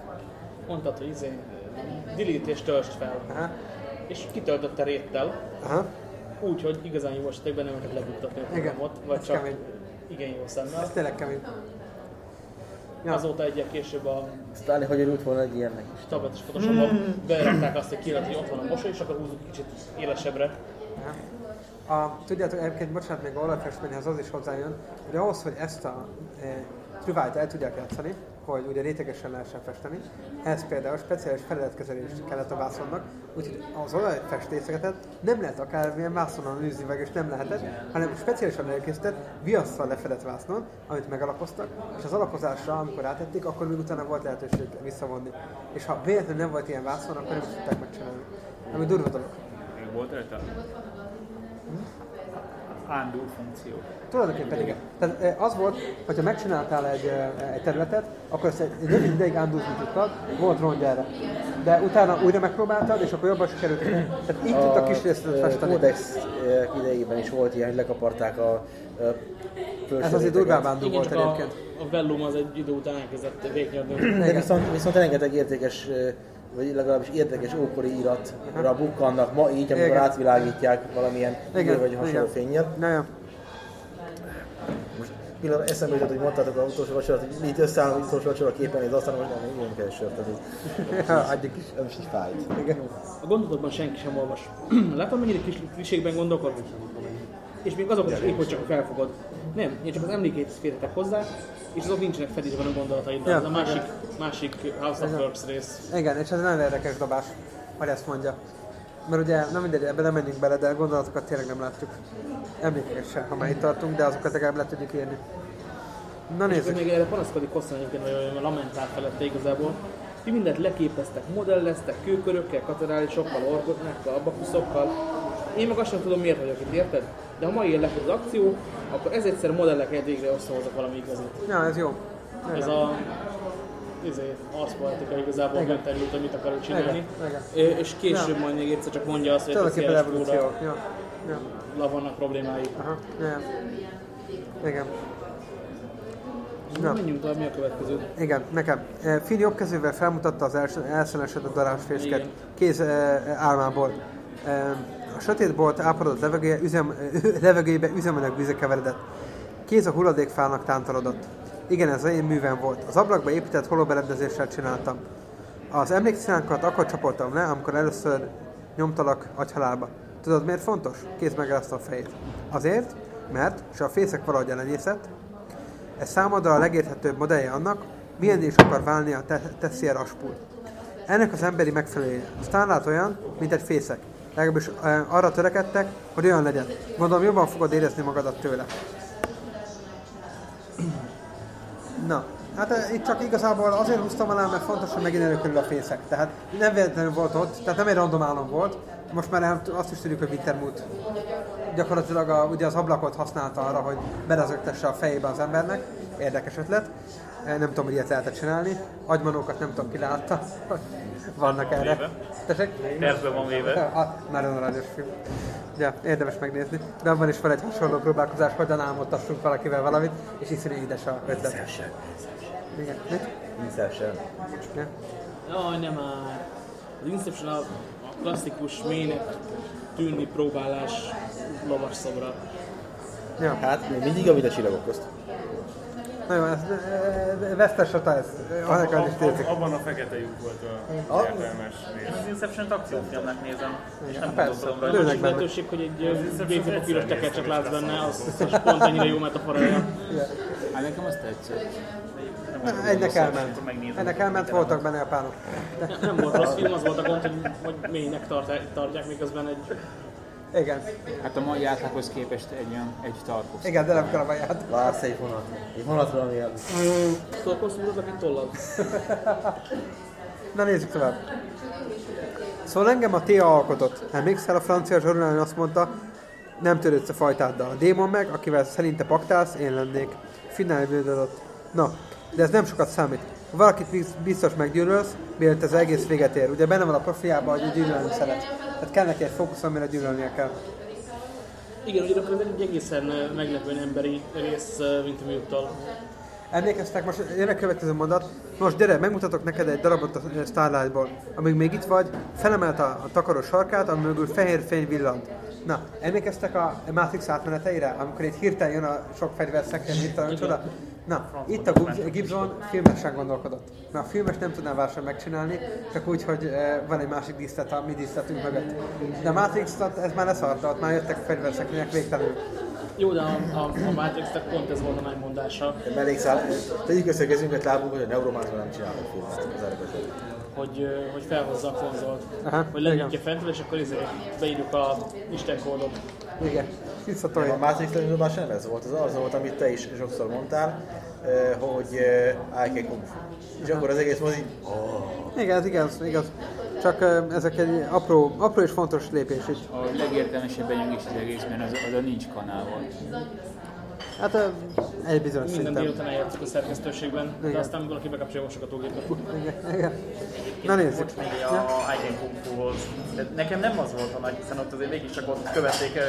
mondtad, hogy izé, delete és töltsd fel, Aha. és kitöltötte réttel, Aha. Úgy, hogy igazán jó esetekben nem lehetett lebuktatni a Igen, programot, vagy ez csak kemény. igen jó szemmel. Ez tényleg kemény. Ja. Azóta egyel később a Stalin, hogy örült volna egy ilyennek is. tabletes Photoshopban berakták azt, hogy kijelölt, hogy ott van a mosoly, és akkor húzzuk kicsit élesebbre. A, tudjátok, egyébként, bocsánat, még a olajfestményhez az is hozzájön, hogy ahhoz, hogy ezt a e, trüvájt el tudják játszani, hogy ugye rétegesen lehessen festeni, ehhez például speciális feliratkezelést kellett a vászonnak, úgyhogy az olajfestészeket nem lehet akármilyen vászonon űzni meg, és nem lehetett, hanem speciálisan elkészített, viasszal lefedett vásznon, amit megalapoztak, és az alapozásra, amikor átették, akkor még utána volt lehetőség visszavonni. És ha véletlenül nem volt ilyen vászon, akkor nem is tudták megcsinálni. Ami durva dolog. Volt rajta? Undo funkció. Tulajdonképpen igen. Tehát eh, az volt, hogyha megcsináltál egy, eh, egy területet, akkor ezt egy rövid ideig ánduzni tudtad, volt rongy erre. De utána újra megpróbáltad, és akkor jobban sikerült. Tehát így tudtak kis részletet ö, festeni. Codex ö, idejében is volt ilyen, hogy lekaparták a Ez azért durvább ándú volt csak a, egyébként. a Vellum az egy idő után elkezdett végnyadni. De viszont, viszont rengeteg értékes, vagy legalábbis érdekes ókori iratra bukkannak ma így, amikor Igen. átvilágítják valamilyen Igen, vagy hasonló fényjel. Most pillanat eszembe jutott, hogy mondtátok az utolsó vacsorát, hogy itt összeáll az utolsó vacsora képen, az aztán most nem, nem kell sört, tehát ez, adjuk is. nem is így fájt. Igen. A gondolatban senki sem olvas. Látod, mennyire kis kliségben gondolkodunk? És még azokat is épp, hogy csak felfogod. Nem, én csak az emlékeit félretek hozzá, és azok nincsenek fedésben a gondolataiddal. Ja, Ez a másik, másik House of Works rész. Igen, és ez nagyon érdekes dobás, hogy ezt mondja. Mert ugye, nem mindegy, ebbe nem menjünk bele, de gondolatokat tényleg nem látjuk. Emlékeket sem, ha már itt tartunk, de azokat legalább le tudjuk írni. Na És nézzük. még erre panaszkodik hosszan egyébként, vagy lamentál felette igazából. Ti mindent leképeztek, modelleztek, kőkörökkel, katedrálisokkal, orgonákkal, abakuszokkal. Én meg azt sem tudom, miért vagyok itt, érted? De ha mai lefut az akció, akkor ez egyszer modelleket végre összehozok valami igazit. Ja, ez jó. Ez a izé, arszpolitika igazából Igen. megterült, hogy mit akar ő csinálni. Igen, Ö, És később majd még egyszer csak mondja azt, hogy a széles Ja. Ja. vannak problémái. Aha. Ja. Igen. Na. Menjünk tovább, mi a következő? Igen, nekem. Finn jobb kezével felmutatta az els- elszenesedett darázsfészket Igen. kéz eh, álmából. Eh, A sötét bolt áporodott levegője, üzem, (laughs) levegőjébe üzemanyag vize keveredett. Kéz a hulladékfának tántorodott. Igen, ez az én művem volt. Az ablakba épített holoberendezéssel csináltam. Az emlékszínánkat akkor csapoltam le, amikor először nyomtalak agyhalálba. Tudod miért fontos? Kéz megrázta a fejét. Azért, mert, és a fészek valahogy elenyészett, ez számodra a legérthetőbb modellje annak, milyen is akar válni a te- Tessier aspul. Ennek az emberi megfelelője. Aztán lát olyan, mint egy fészek. Legalábbis arra törekedtek, hogy olyan legyen. Gondolom jobban fogod érezni magadat tőle. Na, hát itt csak igazából azért húztam alá, mert fontos, hogy megint előkerül a fészek. Tehát nem véletlenül volt ott, tehát nem egy random álom volt. Most már el- azt is tudjuk, hogy Wintermute gyakorlatilag a, ugye az ablakot használta arra, hogy berezögtesse a fejébe az embernek. Érdekes ötlet. Eh, Nem tudom, hogy ilyet lehetett csinálni. Agymanókat nem tudom, ki látta. (laughs) Vannak erre. Tessék? Tervben van véve. (laughs) Ah, nagyon aranyos film. Ja, érdemes megnézni. De abban is van egy hasonló próbálkozás, hogyan álmodtassunk valakivel valamit, és iszonyú édes a ötlet. Igen. Mit? Inception. Ja. Jaj, nem már. Az Inception a, a klasszikus mélynek tűnni próbálás lovas szobra. ja. Hát, még mindig javít a csillagok közt. Na jó, ez vesztes a ez. Is. Abban a fekete lyuk volt a Ah. értelmes rész. Az Inception-t akciófilmnek nézem, és nem persze. gondolom A rajta. Lőnek másik benne. lehetőség, hogy egy Inception végzőpapíros egyszer tekercset látsz benne, az, az pont ennyire jó metaforája. Hát nekem azt tetszett. Na, Egynek elment. Ennek elment, voltak benne japánok. Nem, nem volt rossz film, az volt a gond, hogy, hogy mélynek tart, tartják, miközben egy Igen, Hát a mai átlaghoz képest egy olyan egy tarkó. igen, de nem kell a vaját. Vársz egy vonat. Egy vonatra, ami a... szorkosztúroznak egy tollal. (laughs) Na nézzük tovább. Szóval engem a Tia alkotott. Emlékszel, a francia zsarulán azt mondta, nem törődsz a fajtáddal. A démon meg, akivel szerinte paktálsz, én lennék. Finál bődödött. Na, de ez nem sokat számít. Ha valakit biz- biztos meggyűlölsz, mielőtt ez egész véget ér. Ugye benne van a profiában, hogy gyűlölni szeret. Tehát kell neki egy fókusz, amire gyűlölnie kell. Igen, ugyanakkor ez egy egészen meglepően emberi rész, mint a miuttal. Emlékeztek, most jön a következő mondat. Most gyere, megmutatok neked egy darabot a Starlightból. Amíg még itt vagy, felemelt a, a takaró sarkát, ami mögül fehér fény villant. Na, emlékeztek a Matrix átmeneteire, amikor itt hirtelen jön a sok fegyverszekrény, hirtelen csoda? Na, itt a Gib- Gibson filmesen gondolkodott. Mert a filmes nem tudná válság megcsinálni, csak úgy, hogy eh, van egy másik díszlet a mi díszletünk mögött. De a matrix ez már leszarta, ott már jöttek fegyverszekrények végtelenül. Jó, de a, a, a Matrixnek pont ez volt a nagy mondása, De elég száll... Tegyük össze a kezünket lábunk, hogy a Neuromancer nem csinálnak filmet az. Hogy, hogy felhozza a konzolt. Aha, hogy legyünk fentről, és akkor izé, beírjuk a Isten kódot. Igen, A visszatolja. Matrix már sem ez volt, az az volt, amit te is sokszor mondtál, hogy can kung fu. És akkor az egész mozi, Igen, ez igaz, igaz. Csak ezek egy apró, apró és fontos lépés itt. A legértelmesebb benyomás az egészben az, az a nincs kanál volt. Hát egy bizonyos Minden szinten. délután eljátszunk a szerkesztőségben, de Igen. aztán valaki bekapcsolja a mosogatógépet. Igen, igen. Na nézzük. Bocs, még a Aiken Kung Fu-hoz. De Nekem nem az volt a nagy, hiszen ott azért mégiscsak ott követték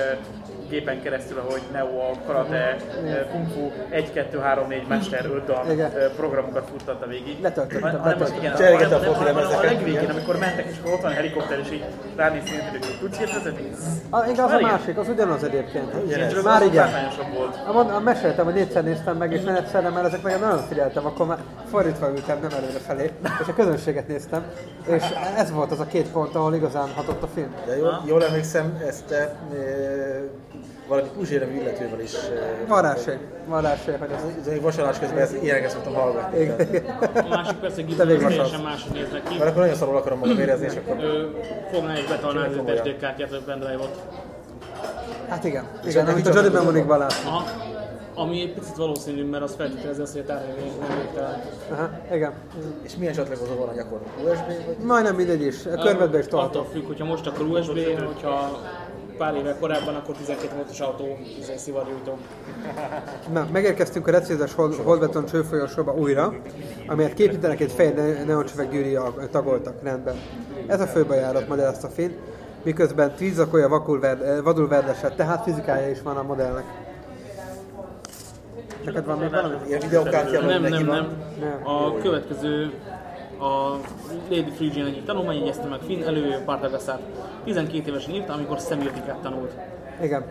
gépen keresztül, ahogy Neo a karate, eh, kung fu 1, 2, 3, 4 mester 5 dal Igen. eh, programokat futtatta végig. Letöltötte, Han- hanem az, igen, Cserégette a hanem a legvégén, igen. amikor mentek, és akkor ott van a helikopter, és így ránéz szintén, hogy tudsz ilyet vezetni? A, igaz, a igen. másik, az ugyanaz egyébként. Már igen. Volt. A, mond, a meséltem, hogy négyszer néztem meg, és menetszerre, mert ezek meg nagyon figyeltem, akkor már fordítva ültem, nem előre felé, és a közönséget néztem, és ez volt az a két pont, ahol igazán hatott a film. de jól, jól emlékszem, ezt te e, valami Puzsé nevű illetővel is... E, Varázség, varázség, hogy ez... Ez egy vasalás közben ezt, ilyeneket szoktam hallgatni. Igen. A másik persze Gibson teljesen máshogy néznek ki. Mert akkor nagyon szarul akarom magam érezni, és akkor... Ő fogná és betalná az. SD kártyát, vagy pendrive-ot. Hát igen, igen, amit a Memorig valás. Aha. Ami egy picit valószínű, mert az feltételezi azt, hogy a tárhelyén nem végtelen. Aha, igen. És milyen csatlakozó van a gyakor? USB vagy? Majdnem mindegy is, a körmetbe is Attól tartom. függ, hogyha most akkor USB, hogyha pár éve korábban, akkor 12 voltos autó, izé, szivargyújtó. Na, megérkeztünk a recézes hold, holdbeton csőfolyosóba újra, amelyet képítenek egy fehér ne- neoncsöveg gyűri tagoltak, rendben. Ez a főbejárat magyarázta Finn, miközben tvízakója vakul ver, eh, vadul verdesett, tehát fizikája is van a modellnek. Neked van még valami? Ilyen videókártya Nem, nem, nem. Nem. A következő a Lady Phrygian egyik tanulmány jegyezte meg Finn előjö Partagasszát. 12 évesen írta, amikor szemiotikát tanult. Igen.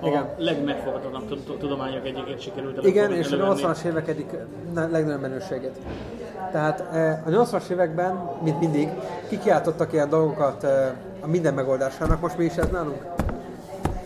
A Igen. legmegfogatlanabb tud- tudományok egyiket sikerült Igen, és a elővenni. 80-as évek egyik legnagyobb menőségét. Tehát eh, a 80-as években, mint mindig, kikiáltottak ilyen dolgokat eh, a minden megoldásának, most mi is ez nálunk?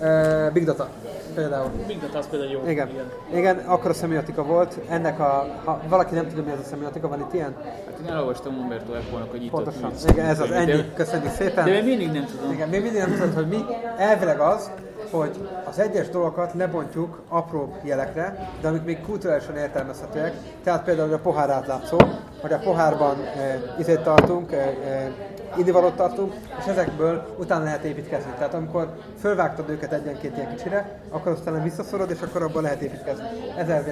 Eh, Big Data. Például. Big Data az például jó. Igen. Igen, akkor a szemiotika volt. Ennek a, ha valaki nem tudja, mi ez a szemiotika, van itt ilyen? Hát én elolvastam Umberto Eco-nak a nyitott Pontosan. műc. Igen, ez az ennyi. Köszönjük szépen. De még mindig nem tudom. Igen, még mindig nem tudod, hogy mi. Elvileg az, hogy az egyes dolgokat lebontjuk apró jelekre, de amik még kulturálisan értelmezhetőek. Tehát például a pohár átlátszó, hogy a pohárban e, izét tartunk, e, e, indivalót tartunk, és ezekből utána lehet építkezni. Tehát amikor fölvágtad őket egyenként ilyen kicsire, akkor aztán visszaszorod, és akkor abban lehet építkezni. Ez az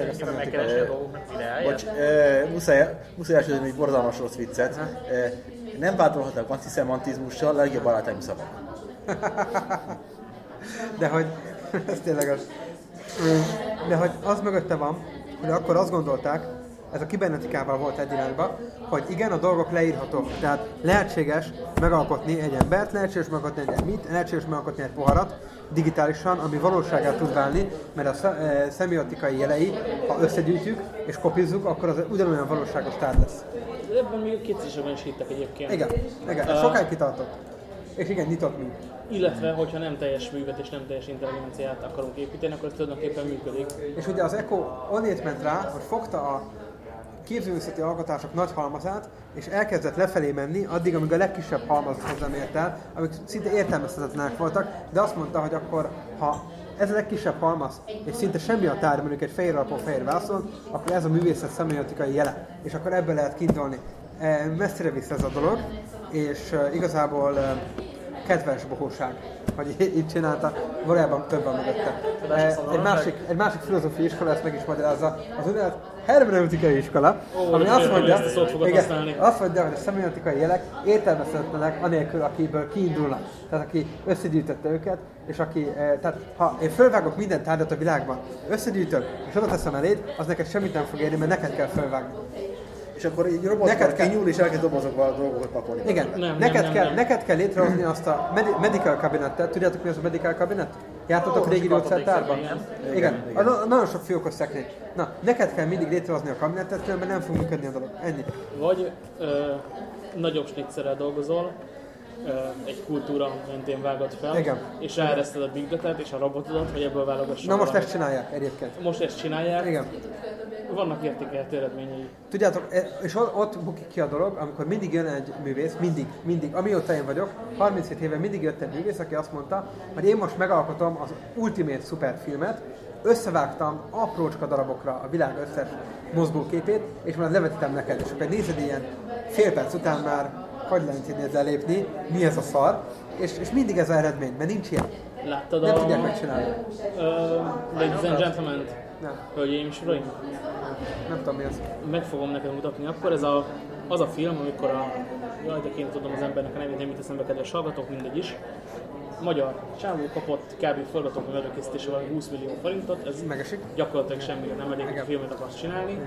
ideáját. Bocs, e, muszáj, muszáj elsőzni egy borzalmas rossz viccet. E, nem vádolhatnak antiszemantizmussal, legjobb barátaim szavak. De hogy, (laughs) ez tényleg az. De hogy az mögötte van, hogy akkor azt gondolták, ez a kibernetikával volt egy irányba, hogy igen, a dolgok leírhatók. Tehát lehetséges megalkotni egy embert, lehetséges megalkotni egy mit, lehetséges megalkotni egy poharat digitálisan, ami valóságát tud válni, mert a e, szemiotikai jelei, ha összegyűjtjük és kopizzuk, akkor az ugyanolyan valóságos tárgy lesz. Ebben még a kétszeresebben is hittek egyébként. Igen, igen, Ah. sokáig kitartott. És igen, nyitott mű. Illetve, hogyha nem teljes művet és nem teljes intelligenciát akarunk építeni, akkor ez tulajdonképpen működik. És ugye az Echo onnét ment rá, hogy fogta a képzőművészeti alkotások nagy halmazát, és elkezdett lefelé menni, addig, amíg a legkisebb halmazhoz nem ért el, amik szinte értelmezhetetlenek voltak, de azt mondta, hogy akkor, ha ez a legkisebb halmaz, és szinte semmi a tárgy, mondjuk egy fehér alapon fehér vászon, akkor ez a művészet szemiotikai jele, és akkor ebből lehet kiindulni. E, messzire visz ez a dolog, és e, igazából e, kedves bohóság, hogy így csinálta, valójában több van mögötte. Egy másik, egy másik filozófiai iskola ezt meg is magyarázza, az úgynevezett hermeneutikai iskola, Ó, ami azt mondja, igen, azt mondja, hogy a szemiotikai jelek értelmezhetetlenek anélkül, akiből kiindulnak. Tehát aki összegyűjtötte őket, és aki, eh, tehát ha én fölvágok minden tárgyat a világban, összegyűjtök, és oda teszem eléd, az neked semmit nem fog érni, mert neked kell fölvágni. És akkor így robotkar Neked kell- kinyúl és elkezd dobozokba a dolgokat pakolni. Igen, Nem, nem, neked, nem, kell, nem. neked kell létrehozni azt a medi- medical kabinettet. Tudjátok mi az a medical kabinet? Jártatok Ó, régi gyógyszertárban? igen. Igen, Igen, igen. A, nagyon sok fiókos szekrény. Na, neked kell mindig létrehozni a kabinettet, különben nem fog működni a dolog. Ennyi. Vagy ö, nagyobb snitzerrel dolgozol, egy kultúra mentén vágod fel, Igen. és ráereszted a big data és a robotodat, hogy ebből válogasson Na most ezt csinálják egyébként. Most ezt csinálják, Igen. vannak értékelhető eredményei. Tudjátok, e- és ott, bukik ki a dolog, amikor mindig jön egy művész, mindig, mindig, amióta én vagyok, 37 éve mindig jött egy művész, aki azt mondta, hogy én most megalkotom az Ultimate szuperfilmet, összevágtam aprócska darabokra a világ összes mozgóképét, és majd levetítem neked, és akkor nézed ilyen fél perc után már hogy lehet így ezzel lépni, mi ez a szar, és, és mindig ez a eredmény, mert nincs ilyen. Láttad Nem a... tudják megcsinálni. Uh, Ladies and Gentlemen, Nem, hölgyeim és uraim, nem tudom mi ez. meg fogom neked mutatni akkor. Ez a, az a film, amikor a... Jaj, de kéne tudom az embernek a nevét, nem jut eszembe, kedves hallgatók, mindegy is. Magyar csávó kapott kb. forgatókönyv előkészítése valami 20 millió forintot, ez Megesik. gyakorlatilag semmire nem elég, Igen. filmet akarsz csinálni.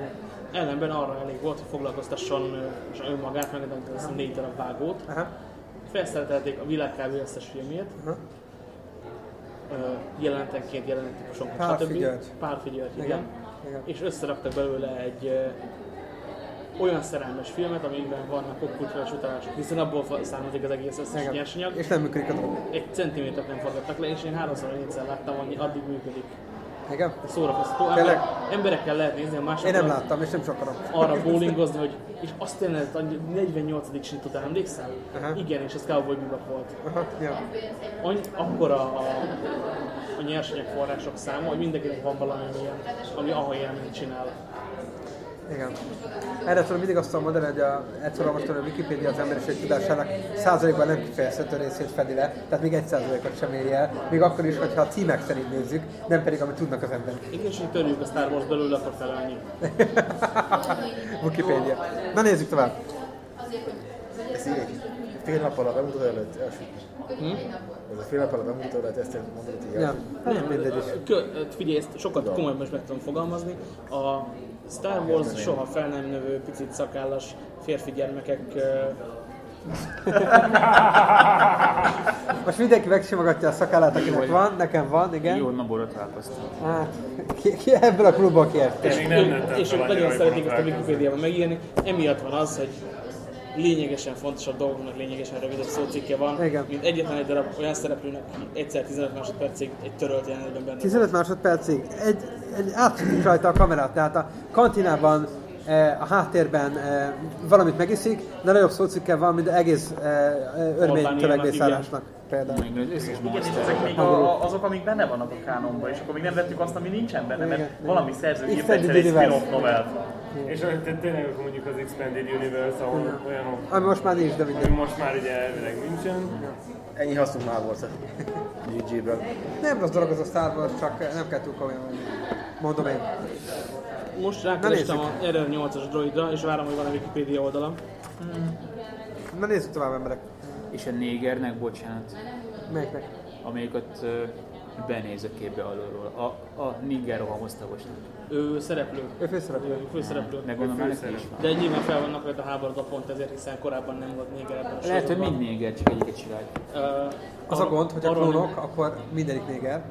Ellenben arra elég volt, hogy foglalkoztasson önmagát, meg azt hiszem négy darab vágót. Aha. Felszerelték a világ kb. összes filmjét. Aha. Jelenettípuson, Pár stb. figyelt. Pár figyelt, igen. Igen. Igen. És összeraktak belőle egy olyan szerelmes filmet, amiben vannak popkulturális utalások, hiszen abból származik az egész összes nyersanyag. És nem működik a dolog. Egy centimétert nem forgattak le, és én háromszor négyszer láttam, hogy addig működik. Igen? Szórakoztató. Tényleg? Ember, emberekkel lehet nézni, a másik Én nem láttam, és nem is akarom. arra bowlingozni, hogy és azt tényleg a 48. sit után emlékszel? Aha. Igen, és ez Cowboy Bebop volt. Aha, ja. Annyi, akkora a, a nyersanyag források száma, hogy mindenkinek van valami ilyen, ami ahol élményt csinál. Igen. Erre tudom mindig azt tudom mondani, hogy a, egyszer olvastam, hogy a Wikipédia az emberiség tudásának százalékban nem kifejezhető részét fedi le, tehát még egy százalékot sem éri el, még akkor is, hogyha a címek szerint nézzük, nem pedig amit tudnak az emberek. Igen, és hogy törjük a Star Wars belőle, akkor felelni. (laughs) Wikipédia. Na nézzük tovább. Ez így egy fél nappal a bemutató előtt elsüt. Hm? Ez a fél nappal a bemutató előtt ezt mondod, hogy Ja, nem mindegy is. Figyelj, ezt sokat komolyabban is meg tudom fogalmazni. A Star Wars soha fel nem növő, picit szakállas férfi gyermekek (laughs) Most mindenki megsimogatja a szakállát, akinek van, nekem van, igen. Jó napból találkoztam. Hát, ki, ki ebből a klubból nőttem és fel ők nagyon szeretik ezt a. Wikipédiában megírni. Emiatt van az, hogy lényegesen fontosabb dolgoknak lényegesen rövidebb szócikke van, Igen. mint egyetlen egy darab olyan szereplőnek, aki egyszer 15 másodpercig egy törölt jelenetben benne 15 másodpercig egy, egy átszűnik rajta a kamerát, tehát a kantinában eh, a háttérben eh, valamit megiszik, de nagyobb szócikkel van, mint egész eh, örmény Albániának, tömegvészállásnak például. A, azok, amik benne vannak a kánonban, és akkor még nem vettük azt, ami nincsen benne, mert Igen. valami szerző írt egyszer egy spin-off novelt. És tényleg akkor mondjuk az Expanded Universe, ahol olyanok, Ami most már nincs, de ami mindegy. most már ugye elvileg nincsen. Ennyi hasznunk már volt a GG-ből. Nem rossz dolog az a Star Wars, csak nem kell túl komolyan venni. Mondom én. Most rákerestem a RR8-as droidra, és várom, hogy van a Wikipedia oldala. Na nézzük tovább emberek. És a négernek, bocsánat, Melyiknek? amelyik ott ö, benéz a képbe alulról. A, a Niger rohamosztagosnak. Ő szereplő. Ő főszereplő. Ő főszereplő. De gondolom van. De nyilván fel vannak rajta háborúba pont ezért, hiszen korábban nem volt néger ebben a Lehet, hogy mind néger, csak egyiket csinálj. Ö, Az a gond, hogy a arról nem- klónok, akkor mindegyik néger.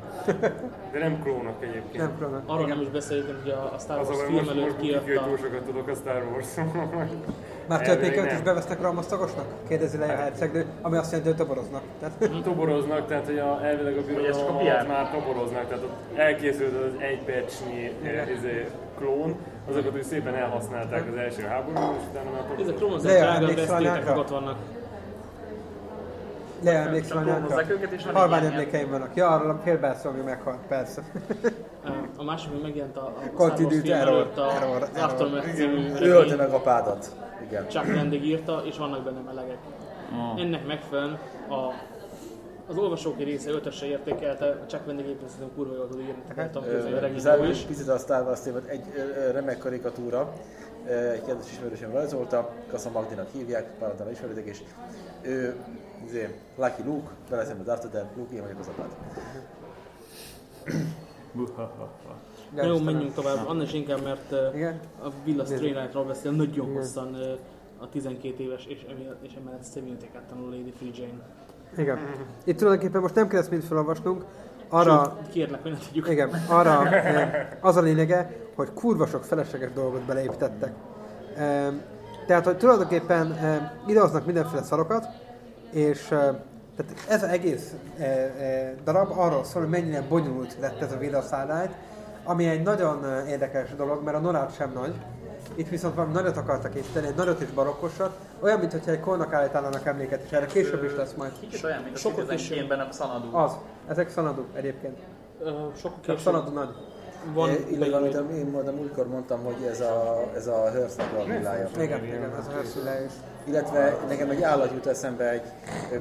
De nem klónok egyébként. Nem klónok. Arról nem is beszéltünk, hogy a a Star Az a Wars baj, film most, most előtt bukik ki, hogy túl kiadta. sokat tudok a Star wars Már Elvileg törpékölt is bevesznek ramasztagosnak? Kérdezi le a hercegnő, ami azt jelenti, hogy toboroznak. Tehát, (laughs) toboroznak, tehát hogy a, elvileg a ez a PR? már toboroznak, tehát ott elkészült az egy patchnyi eh, izé, klón, azokat úgy szépen elhasználták az első háborúban, és utána már Ezek toboroznak. klónozás drága ott vannak. Csak klónozzák őket, és van Halvány emlékeim vannak. Ja, arról félbelszom, hogy meghalt, persze. (laughs) A másik, hogy megjelent a, a Star Wars Continued film error, a, error, az error. Aftermath című Ő ölte meg apádat. Igen. Chuck Wendig írta, és vannak benne melegek. Ah. Ennek megfelelően a, az olvasók része ötösre értékelte, a Chuck Wendig éppen szerintem kurva jól tud írni, a regényből Zárul is. picit a Star Wars témát, egy remek karikatúra, egy kedves ismerősöm rajzolta, Kassa Magdinak hívják, páratlan ismeritek, és ő, izé, Lucky Luke, beleszem az Darth Vader, Luke, én vagyok az apád. Na jó, menjünk tovább. Annál is inkább, mert Igen? a Villa Straylightról beszél nagyon hosszan ö, a 12 éves és, és emellett személyetéket tanuló Lady Free Jane. Igen. Itt tulajdonképpen most nem kell ezt mind felolvasnunk. Arra, Sőt, kérlek, hogy ne tegyük. igen, arra az a lényege, hogy kurva sok felesleges dolgot beleépítettek. Eh, Tehát, hogy tulajdonképpen eh, idehoznak mindenféle szarokat, és eh, tehát ez az egész darab arról szól, hogy mennyire bonyolult lett ez a villaszállát, ami egy nagyon érdekes dolog, mert a Norát sem nagy. Itt viszont valami nagyot akartak építeni, egy nagyot és barokkosat, olyan, mintha egy kornak állítanának emléket, és erre később is lesz majd. Kicsit olyan, mint a. Kane-ben a Xanadu. Az, ezek szanadú egyébként. Ö, Csak később szanadú nagy. Van illetve, amit én mondtam, múltkor mondtam, hogy ez a, ez a Hearst-nek a villája. Igen, igen, ez a herszüle is. Illetve nekem egy állat jut eszembe egy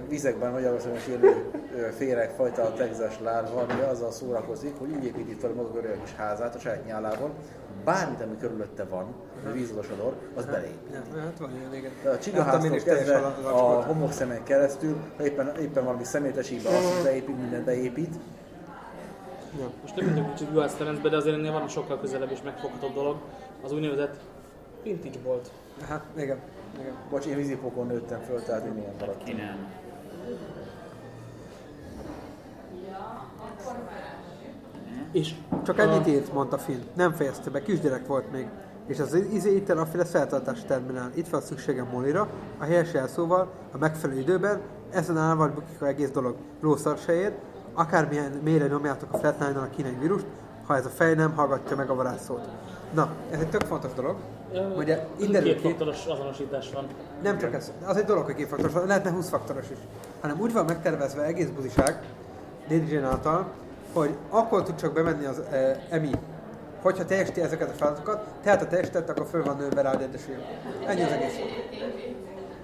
vizekben Magyarországon élő féreg fajta a texas lárva, ami azzal szórakozik, hogy úgy építi fel maga a kis házát a saját nyálával, bármit, ami körülötte van, a vízolosodor, az beleépít. Ja, hát van ilyen, igen. De a én csigaháztól kezdve a homokszemen keresztül, éppen, éppen valami szemétességbe azt beépít, mindent beépít. Most nem mondjuk kicsit Juhász Ferencbe, de azért ennél van sokkal közelebb és megfoghatóbb dolog. Az úgynevezett vintage bolt. Hát, igen. igen. Bocs, én vízipókon nőttem föl, tehát én ilyen maradtam. Ki nem. És Csak ennyit írt, mondta Finn. Nem fejezte be, kisgyerek volt még. És az izé itt a féle feltartási terminál. Itt van szükségem Molira, a helyes jelszóval, a megfelelő időben, ezen áll vagy bukik a egész dolog. Lószar se ér, akármilyen mélyre nyomjátok a flatline-nal a kínai vírust, ha ez a fej nem hallgatja meg a varázsszót. Na, ez egy tök fontos dolog. Ugye így derül két ki, faktoros azonosítás van. nem csak ez, az egy dolog, hogy két faktoros, van, lehetne 20 faktoros is. Hanem úgy van megtervezve egész buziság, Jane által, hogy akkor tud csak bemenni az e, EMI, hogyha teljesíti ezeket a feladatokat, tehát ha teljesített, akkor föl van nőve rá a jegyesül. Ennyi az egész.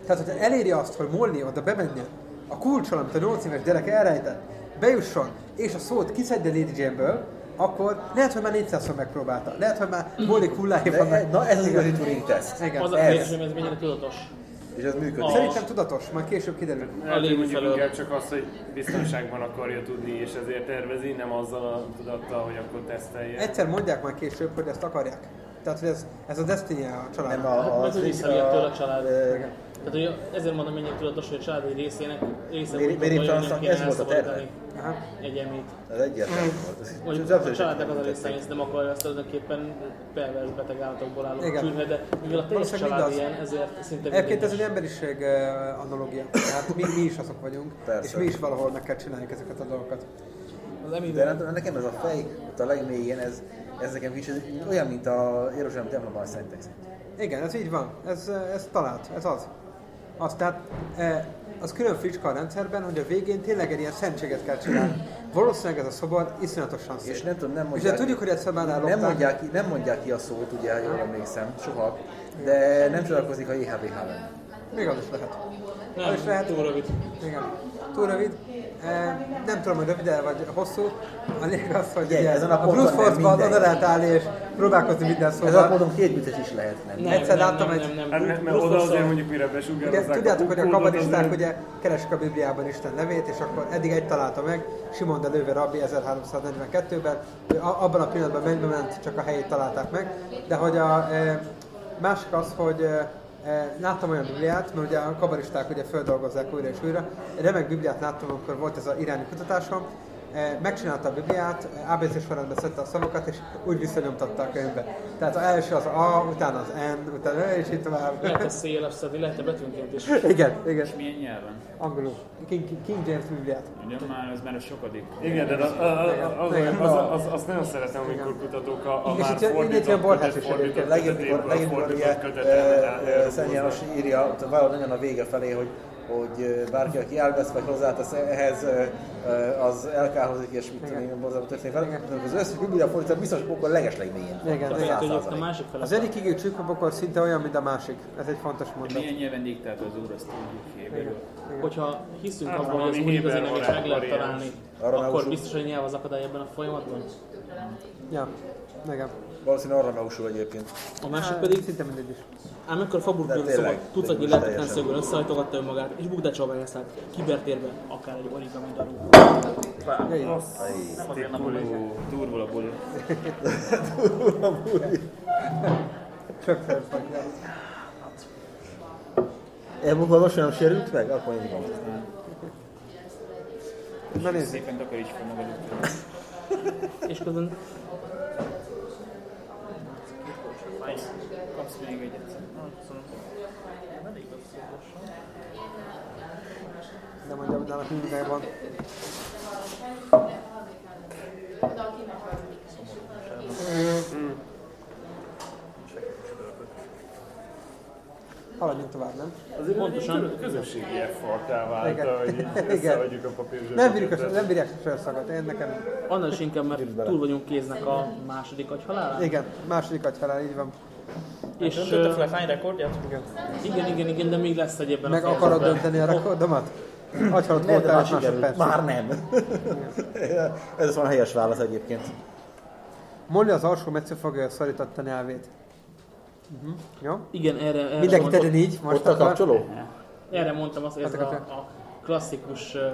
Tehát, hogyha eléri azt, hogy Molly oda bemenjen, a kulcsal, amit a 8 éves gyerek elrejtett, bejusson, és a szót kiszedje Lady Jane-ből, akkor lehet, hogy már 400-szor megpróbálta. Lehet, hogy már Molly De, vannak. na ez az igazi Turing teszt. Igen. Az a ez. kérdés, hogy ez mennyire tudatos. És ez működik. A- Szerintem tudatos, majd később kiderül. Hogy mondjuk inkább csak azt, hogy biztonságban akarja tudni, és ezért tervezi, nem azzal a tudattal, hogy akkor tesztelje. Egyszer mondják majd később, hogy ezt akarják. Tehát, hogy ez, ez a destiny a család. Nem a, a, Meg hogy visszavihet tőle a család. Tehát, hogy ezért mondom, mennyire tudatos, hogy a család egy részének része Miért- úgy gondolja, hogy nem kéne ez volt a terve? elszabadítani. egyemét. Ez egyértelmű volt. Ez a családnak az a része, nem akarja azt tulajdonképpen pervers beteg állatokból álló csürhe, de mivel a teljes család mindaz. ilyen, ezért szinte Egyébként ez egy emberiség eh, analogia. Tehát mi, mi is azok vagyunk, Persze. és mi is valahol meg kell csináljuk ezeket a dolgokat. De nem tudom, nekem ez a fej, ott a legmélyén, ez, ez nekem kicsit olyan, mint a Jeruzsálem templomban a szentek szent. Igen, ez így van. Ez, eh, ez talált, ez az. Az, tehát eh, az külön fricska a rendszerben, hogy a végén tényleg egy ilyen szentséget kell csinálni. Valószínűleg ez a szobor iszonyatosan szép. És nem tudom, nem És mondják, de tudjuk, hogy egyszer már nem mondják, ki, nem mondják ki a szót, ugye, ha jól emlékszem, soha, de nem csodálkozik, ha IHVH lenne. Még az is lehet. Nem, Az is lehet. túl rövid. Igen. Túl rövid. Nem tudom, hogy rövid vagy hosszú. A lényeg az, hogy Ugye, ugye, ezen a a ponton Bruce nem Force-ban mindegy. oda lehet állni és próbálkozni minden Ez a szóval. módon két bütes is lehetne. Nem, Egyszer nem, láttam nem, egy- nem, nem. Hát Bruce mert, mert oda azért mondjuk mire Ugye, besugározzák tudjátok, hogy a kabalisták ugye keresik a Bibliában Isten nevét, és akkor eddig egy találta meg, Simon de Löwe rabbi 1342-ben, ő a- abban a pillanatban mennybe ment, csak a helyét találták meg, de hogy a másik az, hogy láttam olyan Bibliát, mert ugye a kabalisták ugye földolgozzák újra és újra, remek Bibliát láttam, amikor volt ez a iráni kutatásom, megcsinálta a Bibliát, ABC sorrendben szedte a szavakat, és úgy visszanyomtatta a könyvbe. Tehát az első az A, utána az N, utána és így tovább. Lehet ezt széles szedni, lehet betűnként is. igen, igen. Milyen nyelven? Angolul. King, King James Bibliát. Ugye már ez már a sokadik. Igen, de az, az, az, az, nagyon szeretem, amikor kutatók a, a És már fordított fordított fordított e, kötetet e, Szent János írja, ott valahol nagyon a vége felé, hogy hogy bárki, aki elvesz vagy hozzátesz ehhez, az elkárhozik, és mit tudom én, borzalmat történik vele. Az összes Biblia fordítva biztos, akkor legeslegmélyén. Igen, igen. a másik. Az egyik igő csükkabokor szinte olyan, mint a másik. Ez egy fontos De mondat. milyen nyelven diktált az úr, azt tudjuk. Hogyha hiszünk Hát abban, hogy az új igazi is meg lehet találni, akkor biztos, hogy nyelv az akadály ebben a folyamatban. Ja, igen. Valószínűleg arra egyébként. A másik Hát, pedig, Szinte mindegy is. Ám ekkor Faburg szóval tucatnyi lehetetlen szögből összehajtogatta önmagát, és bukdácsal bejesztett kibertérben, akár egy origami darú. Azért nem mondom. Durvul a buli. Csak. Elbukva most nem sérült meg? Akkor így van. Na nézzük. Szépen takaríts fel magad. És közben Kapsz még egyet. Nem mondjam, hogy nálam mindig megvan. Haladjunk tovább, nem? Azért Pontosan. közösségi effortá vált, hogy összeadjuk a papírzsebet. Nem bírjuk, a, nem bírják a sörszagot. Én nekem... annál is inkább, mert túl vagyunk kéznek a második agyhalálán. Igen, második agyhalál, így van. És Döntötte fel a fány rekordját? igen, igen, igen, de még lesz egy ebben Meg a akarod dönteni a rekordomat? Agyhalott egy sikerült. másodperc. Már nem. (laughs) Ez van a helyes válasz egyébként. Molly az alsó metsző fogja szorította nyelvét. Uh-huh. Jó? Igen, erre, erre, Mindenki tegyen így, most Ott a kapcsoló? erre mondtam azt, hogy ez Hát a, a klasszikus ö,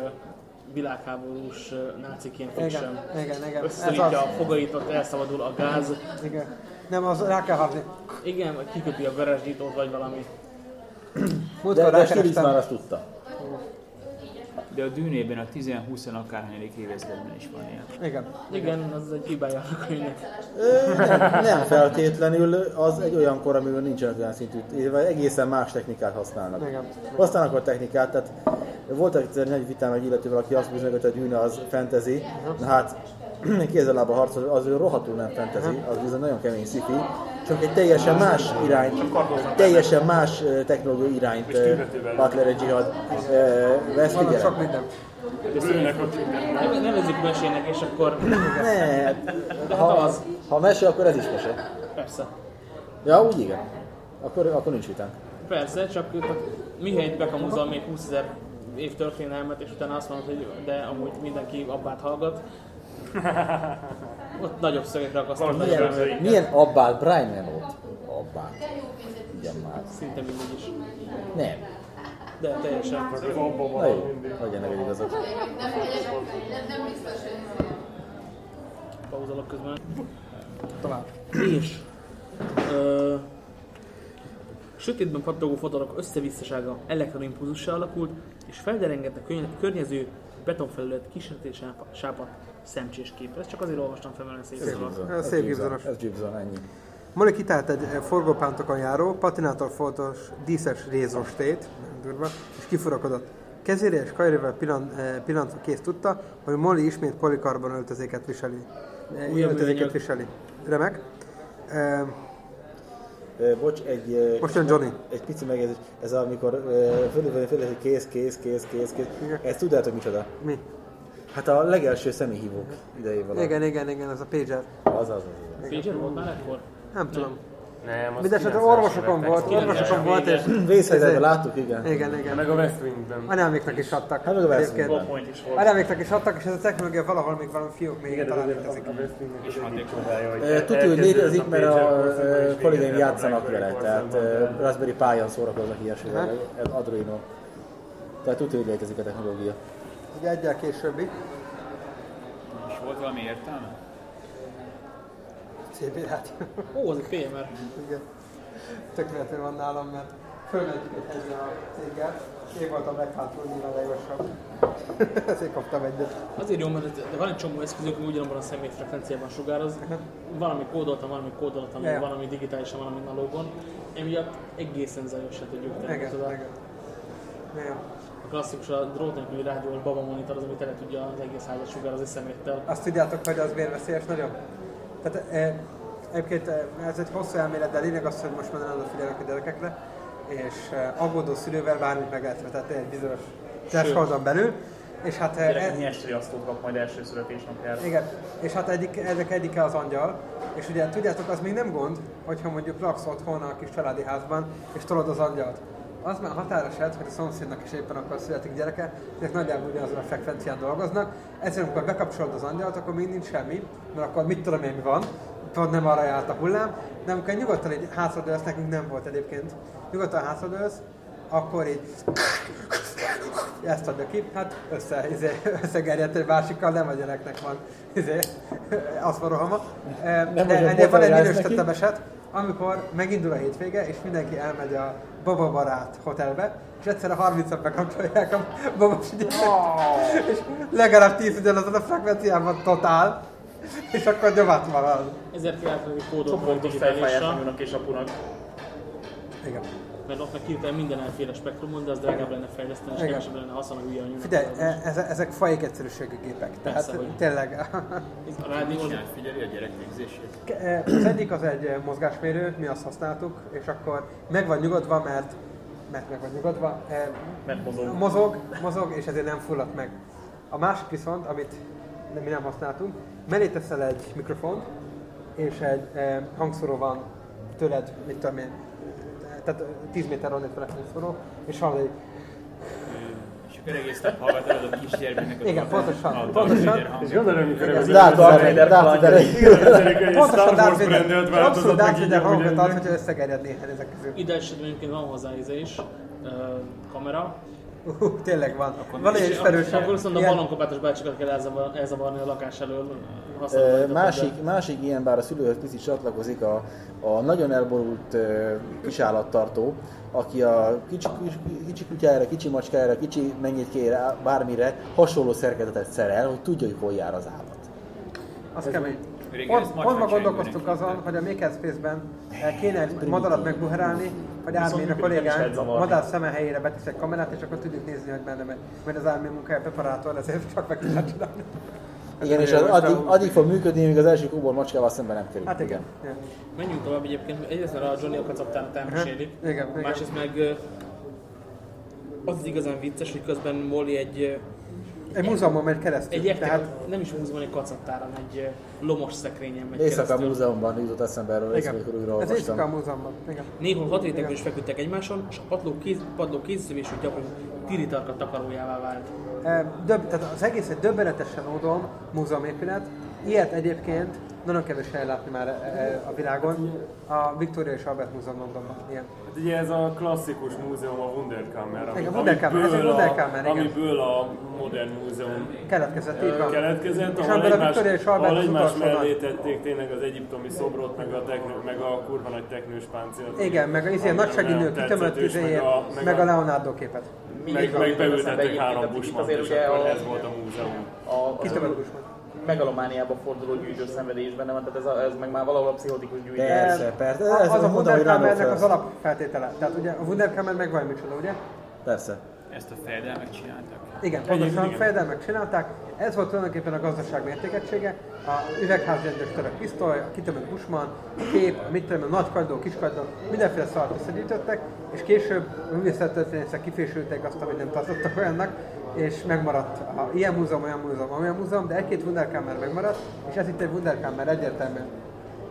világháborús ö, náci Igen, fiction. igen, igen. Ez Összeszorítja a fogait, ott elszabadul a gáz. Igen. Nem, az rá kell hatni. Igen, vagy kiköpi a garázsnyitót, vagy valami. Múltkor De, de Stiglitz már azt tudta. De a dűnében a 10-20 akárhányadik évezredben is van ilyen. Igen. Igen, az egy hibája a könyvnek. Nem, nem feltétlenül, az egy olyan kor, amiben nincsenek olyan szintű, vagy egészen más technikát használnak. Igen. Használnak a technikát, tehát volt egyszer egy vitám egy illetővel, aki azt bizonyította, hogy a Dűne az fantasy, na (clears throat) hát kézzel-lába harcol, az ő rohadtul nem fantasy, az bizony nagyon kemény sci csak egy teljesen más irányt, egy teljesen más technológiai irányt Butler egy Jihad ö, vesz Vannak sok figyelembe. minden. Ülnek ott minden. Neve- Nevezzük mesének, és akkor Ne, ha, ha mese, akkor ez is mese. persze. Ja, úgy igen. Akkor, akkor nincs vitánk. Persze, csak mihelyt bekamuzol még 20 ezer év történelmet, és utána azt mondod, hogy de amúgy mindenki abbát hallgat. (laughs) Ott nagyobb szögekre akasztom be, Milyen, milyen abbát Brian volt? Abbát. Igen már. szinte mindig is. Nem. De teljesen. Na jó, legyen neked igazad. Pauzolok közben. Tovább. És ö, sötétben pattogó fotonok összevisszasága elektronimpulzussal alakult, és felderengett a könny- környező betonfelület, kísérleti sápat, sápat szemcsés kép. Ezt csak azért olvastam fel, mert szép Szép. szavak. Ez szép Gibsonos. Ez Gibson, ennyi. Moli kitalált egy eh, forgópántokon járó, patinátorfoltos, díszes rézrostét, nagyon durva, és kifurakodott. Kezére és kajrével pillant, eh, pillantva kész tudta, hogy Molly ismét polikarbon öltözéket viseli. Eh, Újabb Öltözéket viseli. Remek. Ö, Bocs, egy, Most jön Johnny. egy pici megjegyzés. Ez amikor fölülvenni föl, hogy kész, kész, kész, kész, kész. Ezt tudjátok micsoda? Mi? Hát a legelső személyhívók idejével. Igen, igen, igen, ez a pager. Az, az, az. az. Pager volt már ekkor? Nem tudom. Nem, az Mindenesetre 90-es orvosokon volt, orvosokon volt, és... Vészhelyzetben láttuk, igen. Igen, igen. Meg a West Wingben. Anyáméknak is adtak. Hát meg a West. Wingben. Point is adtak, és ez a technológia valahol még valami fiók még Igen, talán létezik. az Tudja, hogy létezik, mert a kollégáim játszanak vele, tehát Raspberry Pi-on szórakoznak ilyesmivel, Arduino. Tehát tudja, hogy létezik a technológia. Ugye egyel későbbi. És volt valami értelme? CB rádió. Ó, az egy PMR. Igen. Tökéletlen van nálam, mert fölmentük egy hegyre a céggel. Én voltam leghátul nyilván leggyorsabb. (laughs) Ezért kaptam egyet. Azért jó, mert van egy csomó eszközök, ami ugyanabban a személyfrekvenciában sugároz. Valami kódoltam, valami kódoltam, ja. valami digitálisan, valami analógon. Emiatt egészen zajosan tudjuk tenni. Igen, igen. Klasszikus a drót nélküli rádiós baba monitor az, ami tele tudja az egész házat sugározni szeméttel. Azt tudjátok, hogy az vérveszélyes nagyon? Tehát e, egyébként e, ez egy hosszú elmélet, de lényeg az, hogy most már nem odafigyelnek a gyerekekre, és e, aggódó szülővel bármit meg lehet vetetni egy bizonyos thresholdon belül, és hát e, Gyerek e, nyers riasztót kap majd első születésnapjára. igen, és hát egyik, ezek egyike az angyal, és ugye tudjátok, az még nem gond, hogyha mondjuk laksz otthon a kis családi házban, és tolod az angyalt. Az már határeset, hogy a szomszédnak is éppen akkor születik gyereke, ezek nagyjából ugyanazon a frekvencián dolgoznak, ezért amikor bekapcsolod az angyalt, akkor még nincs semmi, mert akkor mit tudom én mi van, pont nem arra járt a hullám, de amikor nyugodtan egy hátradőlsz, nekünk nem volt egyébként, nyugodtan hátradőlsz, akkor így ezt adja ki, hát össze, izé, összegerjedt egy másikkal, nem a gyereknek van izé, az van rohama. De ennél van egy minősítettebb eset, amikor megindul a hétvége, és mindenki elmegy a Baba Barát hotelbe, és egyszerre 30 bekapcsolják a babas gyereket, és legalább 10 ugyanazon a frekvenciában totál, és akkor nyomát van. Ezért kell átvenni kódot felfájás digitálisra, és apunak. Igen. Mert ott meg hirtelen minden elfér a spektrumon, de az drágább lenne fejleszteni, és Igen. kevesebb lenne haszon a hülye anyunak. Figyelj, e- eze- ezek fajék egyszerűségű gépek, tehát Persze, hogy- tényleg (laughs) a rádió figyeli a gyerek végzését. E, Az egyik az egy e, mozgásmérő, mi azt használtuk, és akkor meg van nyugodva, mert, mert meg van nyugodva, Mert mozog. mozog, mozog, és ezért nem fulladt meg. A másik viszont, amit mi nem használtunk, mellé teszel egy mikrofont, és egy hangszóró van tőled, mit tudom én, tehát 10 méter onnét van a hangszóró, és hallod egy És akkor egész nap hallgatod a kis gyermeknek a Igen, pontosan, a pontosan. Vader És gondolom, amikor ez Darth Darth Vader, Pontosan Darth Vader, abszolút Darth Vader hangot ad, hogyha összegerjed néhány ezek közül. Ide esetben van hozzá is, kamera. Uh, tényleg van. Van egy ismerős. Akkor viszont a ilyen- ballonkopátos bácsikat kell elzavar- elzavarni a lakás elől. Ö, használni a Másik, másik ilyen, bár a szülőhöz picit csatlakozik, a, a nagyon elborult ö, kisállattartó, aki a kicsi, kicsi, kicsi kutyára, kicsi macskára, kicsi mennyit bármire hasonló szerkezetet szerel, hogy tudja, hogy hol jár az állat. Az kemény. Pont, pont ma gondolkoztunk azon, hogy a Makerspace-ben eh, kéne egy madarat megbuherálni, hogy Ármén a kollégánk madár szeme helyére betesz egy kamerát, és akkor tudjuk nézni, hogy benne megy. Mert az Ármén munkája preparátor, ezért csak meg tudná csinálni. Igen, és az addig, addig fog működni, míg az első kóbor macskával szemben nem kerül. Hát igen. igen. Menjünk tovább egyébként, egyrészt a Johnny a kacaptának elmeséli. Aha, igen, igen. Másrészt meg az az igazán vicces, hogy közben Molly egy, Egy múzeumon megy keresztül. egy ekte, tehát, nem is múzeumon, egy kacaptáron, egy lomos szekrényen megy Éjszaka keresztül. múzeumban jutott eszembe erről, igen. amikor újra Ez éjszaka a olvastam. múzeumban. Igen. Néhol hat rétegből is feküdtek egymáson, és a padló, kéz, padló kézszövésű gyakran tiritarka takarójává vált. E, Döbb, tehát az egész egy döbbenetesen ódon múzeumépület. Ilyet egyébként nagyon kevés helyen látni már e, e, a világon. A Victoria és Albert Múzeum Londonban. Ilyen. Hát ugye ez a klasszikus múzeum, a Wunderkammer, ami- Igen, Wunderkammer, ez egy a- Wunderkammer, igen. Amiből a modern múzeum Keletkezett, így van. keletkezett, És ahol a egymás, ahol az egymás mellé tették tényleg az egyiptomi szobrot, meg a, teknő, meg a kurva nagy teknős páncélt. Igen, meg az ilyen ami nagy segítő olyan kitömött izéjét, meg a, meg a Leonardo képet. meg, meg beültettek három busmant, és akkor a- ez volt a múzeum. a, Ki az többet a busman? Megalomániába forduló gyűjtő szenvedés benne van, tehát ez, a, ez meg már valahol a pszichotikus gyűjtés. Persze, persze. Ez az a Wunderkammernek az fel. alapfeltétele. Tehát ugye a Wunderkammer meg van micsoda, ugye? Persze. Ezt a fejedelmek csináltak. Igen, pontosan fejedelmek csinálták. Ez volt tulajdonképpen a gazdaság mértékegysége. A üvegházrendes török pisztoly, a kitömött busman, a kép, a mit tudom, a nagy kagyló, kis kagyló, mindenféle szart összegyűjtöttek, és később a művészettörténészek kifésülték azt, amit nem tartottak olyannak, és megmaradt a ilyen múzeum, olyan múzeum, olyan múzeum, de egy-két Wunderkammer megmaradt, és ez itt egy Wunderkammer egyértelműen.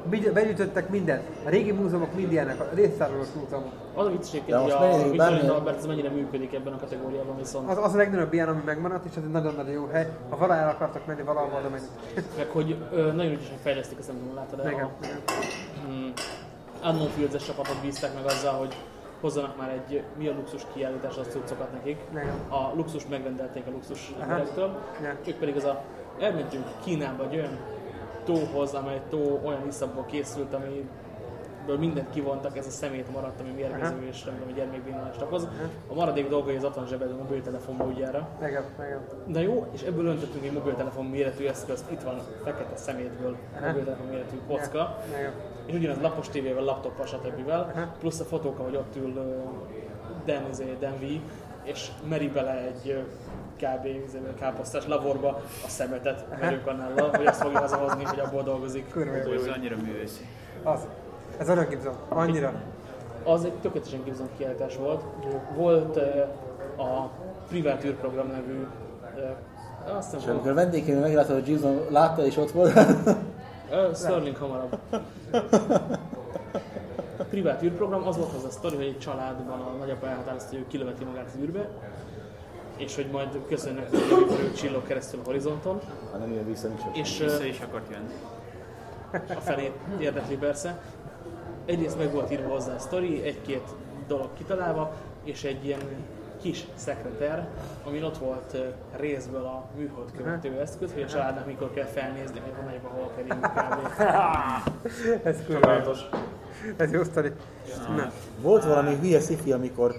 Be- Begyűjtöttek mindent. A régi múzeumok mind ilyenek, a résztárolós múzeumok. Az a vicces De egyébként, hogy most a bármilyen- Albert ez mennyire működik ebben a kategóriában viszont. Az, az a legnagyobb ilyen, ami megmaradt, és ez egy nagyon-nagyon jó hely. Ha valahol el akartak menni, valahol oda menni. Meg hogy ö, nagyon ügyesen fejlesztik, ezt nem tudom, láttad el Igen, a igen. mm, Unknown Fields-es csapatot bízták meg azzal, hogy hozzanak már egy mi a luxus kiállítás, az cuccokat nekik. Igen. A luxust megrendelték a luxus emberektől, ők pedig az a elmentünk Kínába egy olyan tóhoz, amely tó olyan iszapból készült, amiből mindent kivontak, ez a szemét maradt, ami mérgező és nem tudom, gyermekbénulást okoz. A maradék dolgai az ott van zsebedben a mobiltelefon módjára. Igen, igen. De jó, és ebből öntöttünk egy mobiltelefon méretű eszközt, itt van fekete szemétből a mobiltelefon méretű kocka, Igen. és ugyanaz lapos tévével, laptoppal, stb. Plusz a fotók, ahogy ott ül Dan, izé, Dan V, és meri bele egy kb. káposztás laborba a szemetet merőkanállal, hogy azt fogja hazahozni, hogy abból dolgozik. Kurva jó. Ez annyira művészi. Az. Ez örök Gibson. Annyira. Az egy tökéletesen Gibson kiállítás volt. Volt a Privát űrprogram nevű azt És hiszem, amikor a vendégként meglátta, hogy Gibson látta és ott volt, Sterling hamarabb. Privát űrprogram, az volt az a sztori, hogy egy családban a nagyapa elhatározta, hogy ő kilöveti magát az űrbe, és hogy majd köszönnek neki, amikor ő csillog keresztül a horizonton, ha nem jön vissza, nincs és Vissza is akart jönni. a felét érdekli persze. Egyrészt meg volt írva hozzá a sztori, egy-két dolog kitalálva, és egy ilyen kis szekreter, amin ott volt részből a műhold követő eszköz, hogy a családnak mikor kell felnézni, hogy van egyben hol kerülünk kb. (laughs) Ez kurva. Ez jó sztori. Na. Volt valami hülye szifi, amikor,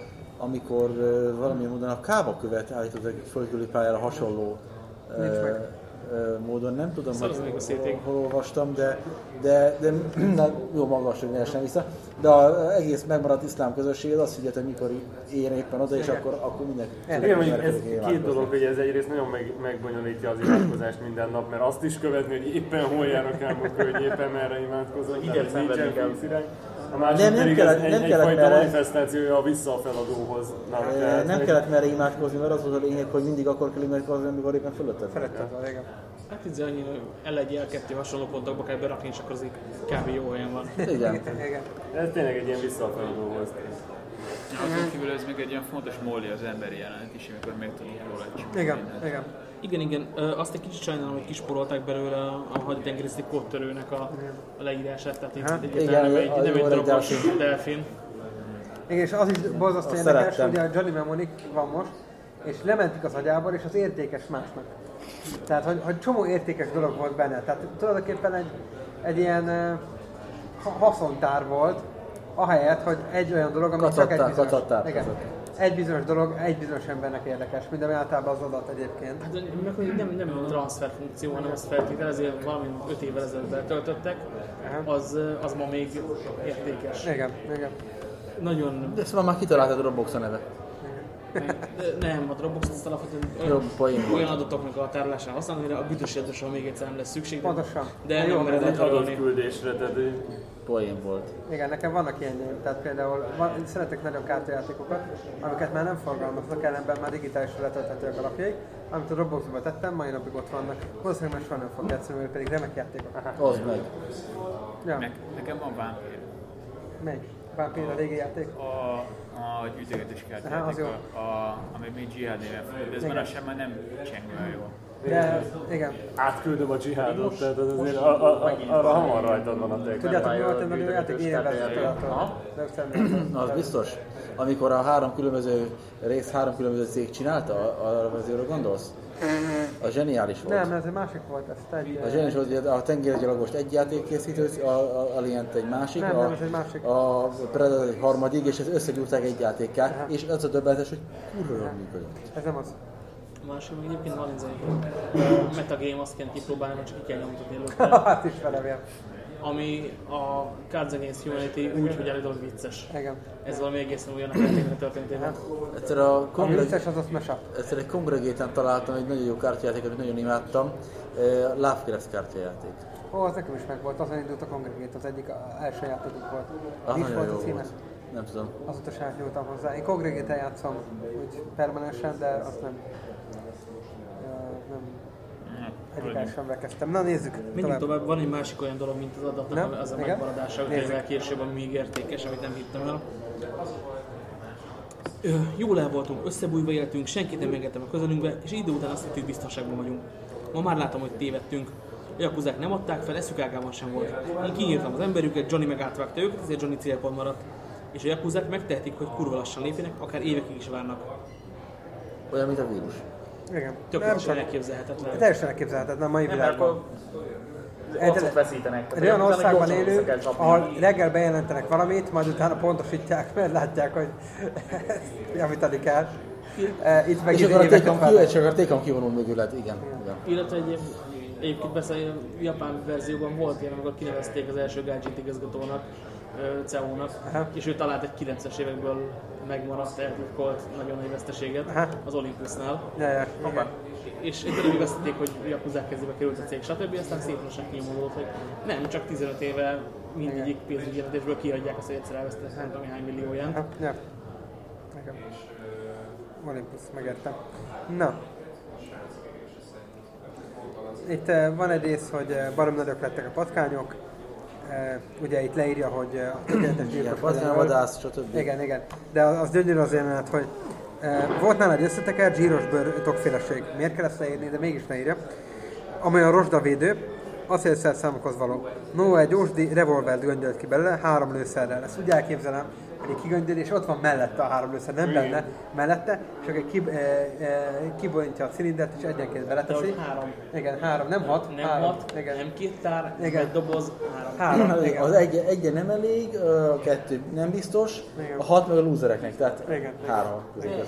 amikor uh, valamilyen módon a kába követ állítottak egy földkörüli pályára hasonló uh, módon. Nem tudom, hogy széték. hol olvastam, de, de, de (clears throat) na, jó magas, hogy ne vissza. De az egész megmaradt iszlám közösség az azt figyelt, hogy mikor én éppen oda, és Igen. akkor, akkor mindenki Igen, mondjuk ez két dolog, hogy ez egyrészt nagyon meg, megbonyolítja az imádkozást minden nap, mert azt is követni, hogy éppen hol jár a kámok, hogy éppen merre tehát ez nincsen fix irány. A másik Nem, nem kellett- ez egy, nem kellett egyfajta merre. manifestációja a visszafeladóhoz. Na, Eh, tehát, Nem kellett merre imádkozni, mert az volt a lényeg, hogy mindig akkor kell imádkozni, amikor éppen fölötted. van. Feletted van, igen. Hát itt annyi L1, L2 hasonló pontokba kell berakni, és akkor az így kb. jó helyen van. Igen. Igen. Ez tényleg egy ilyen visszafeladóhoz. Azon kívül ez még egy ilyen fontos molli az emberi jelenet is, amikor megtanul róla Igen, igen. Igen, igen. Azt egy kicsit sajnálom, hogy kisporolták belőle a, haditengerészeti kódtörőnek a, a leírását, tehát itt egyáltalán nem Igen, egy, a nem egy darabos delfin. delfin. Igen, és az is borzasztó érdekes, hogy a Johnny Mnemonic van most, és lementik az agyából, és az értékes másnak. Tehát, hogy, hogy csomó értékes dolog volt benne. Tehát tulajdonképpen egy, egy ilyen uh, haszontár volt, ahelyett, hogy egy olyan dolog, ami csak egy bizonyos, kacatár, igen, kacatár. Egy bizonyos dolog, egy bizonyos embernek érdekes, ami általában az adat egyébként. Hát meg hogy nem, nem transfer funkció, hanem azt feltételezi, hogy valami 5 évvel ezelőtt betöltöttek, az, az ma még értékes. Igen, igen. Nagyon, De szóval már kitaláltad a Roblox a neve. De nem, a Dropbox azt alapvetően olyan, olyan adatoknak a tárolására használni, amire a büdös adásra még egyszer nem lesz szükség. de- Pontosan. De De jó, nem mered eltörölni. küldésre, tehát Poén volt. Igen, nekem vannak ilyenjeim, tehát például van, szeretek nagyon kártyajátékokat, amiket már nem forgalmaznak, ellenben már digitálisan letölthetőek alapjaik, amit a Robloxba tettem, mai napig ott vannak. Valószínűleg már soha nem fog játszani, mert pedig remek játékok. Az meg. Ja, Ne, nekem van vámpír. melyik? Vampír a régi játék? A, a gyűjtögetés kártyáték, jó. a, a, ami még Jihad néven fut, de ez Igen. már sem már nem cseng olyan jól. De igen. átküldöm a dzsihádot, tehát az azért a, a, a, arra hamar rajtad van a tek. Tudjátok, mi volt nagyon jó játék? Na, az biztos. Amikor a három különböző rész, három különböző cég csinálta, arra az gondolsz? A zseniális volt. Nem, ez egy másik volt, ez egy... A zseniális volt, a tengergyalogost egy játékkészítő, a, a Alient egy másik, Nem, a, nem, ez egy másik. a Predator egy harmadik, és ezt összegyúrták egy játékká, Aha. és az a döbbenetes, hogy kurva jól működött. Ez nem az. A másik meg egyébként van ez egy metagame, azt kell kipróbálni, hogy csak ki kell nyomtatni előtte. (laughs) hát ismerem ilyen. Ami a Cards Against Humanity úgy, hogy elég vicces. Igen. Ez valami egészen új a játéknak történetében. Egyszer a A Congreg- vicces az. Egyszer egy Congregate-en találtam egy nagyon jó kártyajátékot, amit nagyon imádtam. Eh, Lovecraft kártyajáték. Ó, az nekem is megvolt, azon indult a Congregate, az egyik a- első játékunk volt. Ah, Mi is nagyon volt a címe? volt. Nem tudom. Azóta sem nyúltam hozzá. Én Congregate-en játszom úgy permanensen, de azt nem... nem egyik el sem vekeztem. Na nézzük. Menjünk tovább, van egy másik olyan dolog, mint az adatnak Nem? az a Igen? megmaradása, hogy később, ami még értékes, amit nem hittem el. Jól el voltunk, összebújva éltünk, senkit nem engedtem a közelünkbe, és idő után azt hittük biztonságban vagyunk. Ma már látom, hogy tévedtünk. A jakuzák nem adták fel, eszük ágában sem volt. Én kinyírtam az emberüket, Johnny meg átvágta őket, ezért Johnny célpont maradt. És a jakuzák megtehetik, hogy kurva lassan lépjenek, akár évekig is várnak. Olyan, mint a vírus. Igen. Nem Tökéletesen elképzelhetetlen. Teljesen elképzelhetetlen a mai Nem, világban. akkor arcot veszítenek. Egy olyan országban csapni. ahol reggel bejelentenek valamit, majd utána pontosítják, mert látják, hogy (laughs) javítani kell. E, Itt meg És akkor a tékam, és akkor a tékam kivonul mögület, igen. igen. Illetve egy, egyébként persze a japán verzióban volt ilyen, amikor kinevezték az első Gaijin igazgatónak, CEO-nak, Aha. és ő talált egy 90-es évekből megmaradt, eltitkolt nagyon nagy veszteséget Aha. az Olympusnál. Ja, ja, igen. És egy darabig azt hitték, hogy Jakuzák kezébe került a cég, stb. Aztán szépen lassan kinyomódott, hogy nem, csak 15 éve mindegyik pénzügyi jelentésből kiadják azt, hogy egyszer elvesztett nem tudom hány millió yen. Aha, Ja. Igen. Olympus, megértem. Na. Itt van egy rész, hogy barom nagyok lettek a patkányok. Ugye itt leírja, hogy a tökéletes Igen, gyilkos patkány, például- vadász, stb. Igen, igen. De az, gyönyörű az jelenet, hogy volt nála egy összeteker, zsíros tokféleség. Miért kell ezt leírni, de mégis leírja. Amely a rozsdavédő, acélszer számokhoz való. No, egy ósdi revolver göngyölt ki belőle, három lőszerrel. Ezt úgy elképzelem, egy kigöngyöl, és ott van mellette a három lőszer, nem benne, mellette, csak egy kib, e, e, kibontja a cilindert, és egyenként hogy három, Igen, három, nem hat, nem három. hat, igen. nem két tár, Igen. egy doboz, három. Három, (clears throat) igen. Az egy, egy nem elég, a kettő nem biztos, Igen. a hat meg a lúzereknek, tehát Igen. három.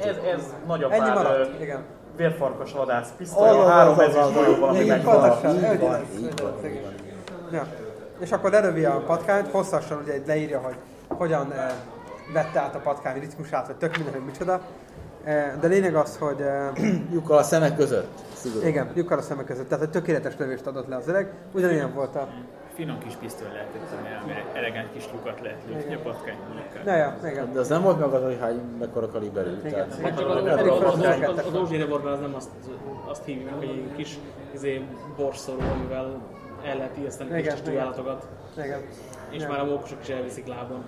Ez, ez nagyobb Ennyi pár, maradt, ö, igen. vérfarkas vadász pisztoly, az, három az, golyóval, ami így meg van. Pontosan, így úgy van, lesz, így úgy van, lesz, így igen. van. Ja. És akkor lerövi a patkányt, hosszasan ugye leírja, hogy hogyan eh, vette át a patkány ritmusát, vagy tök minden, hogy micsoda. Eh, de lényeg az, hogy eh, (clears throat) Lyukkal a szemek között. Szigorúan. igen, lyukkal a szemek között, tehát egy tökéletes lövést adott le az öreg. Ugyanilyen volt a... Finom kis pisztoly lehetett tenni, elegáns kis lukat lehet lőni a patkány Ja, ja, igen. De az nem volt meg az, hogy hány, mekkora kaliberű. Igen. Tehát, Hát csak az, az, Elég az, az, felszereltek az, az van. Ózsi revolver az nem azt, azt hívjuk, hogy egy kis izé, borszorú, amivel el lehet ijeszteni kis állatokat. igen. És Ja. már a mókusok is elviszik lábon.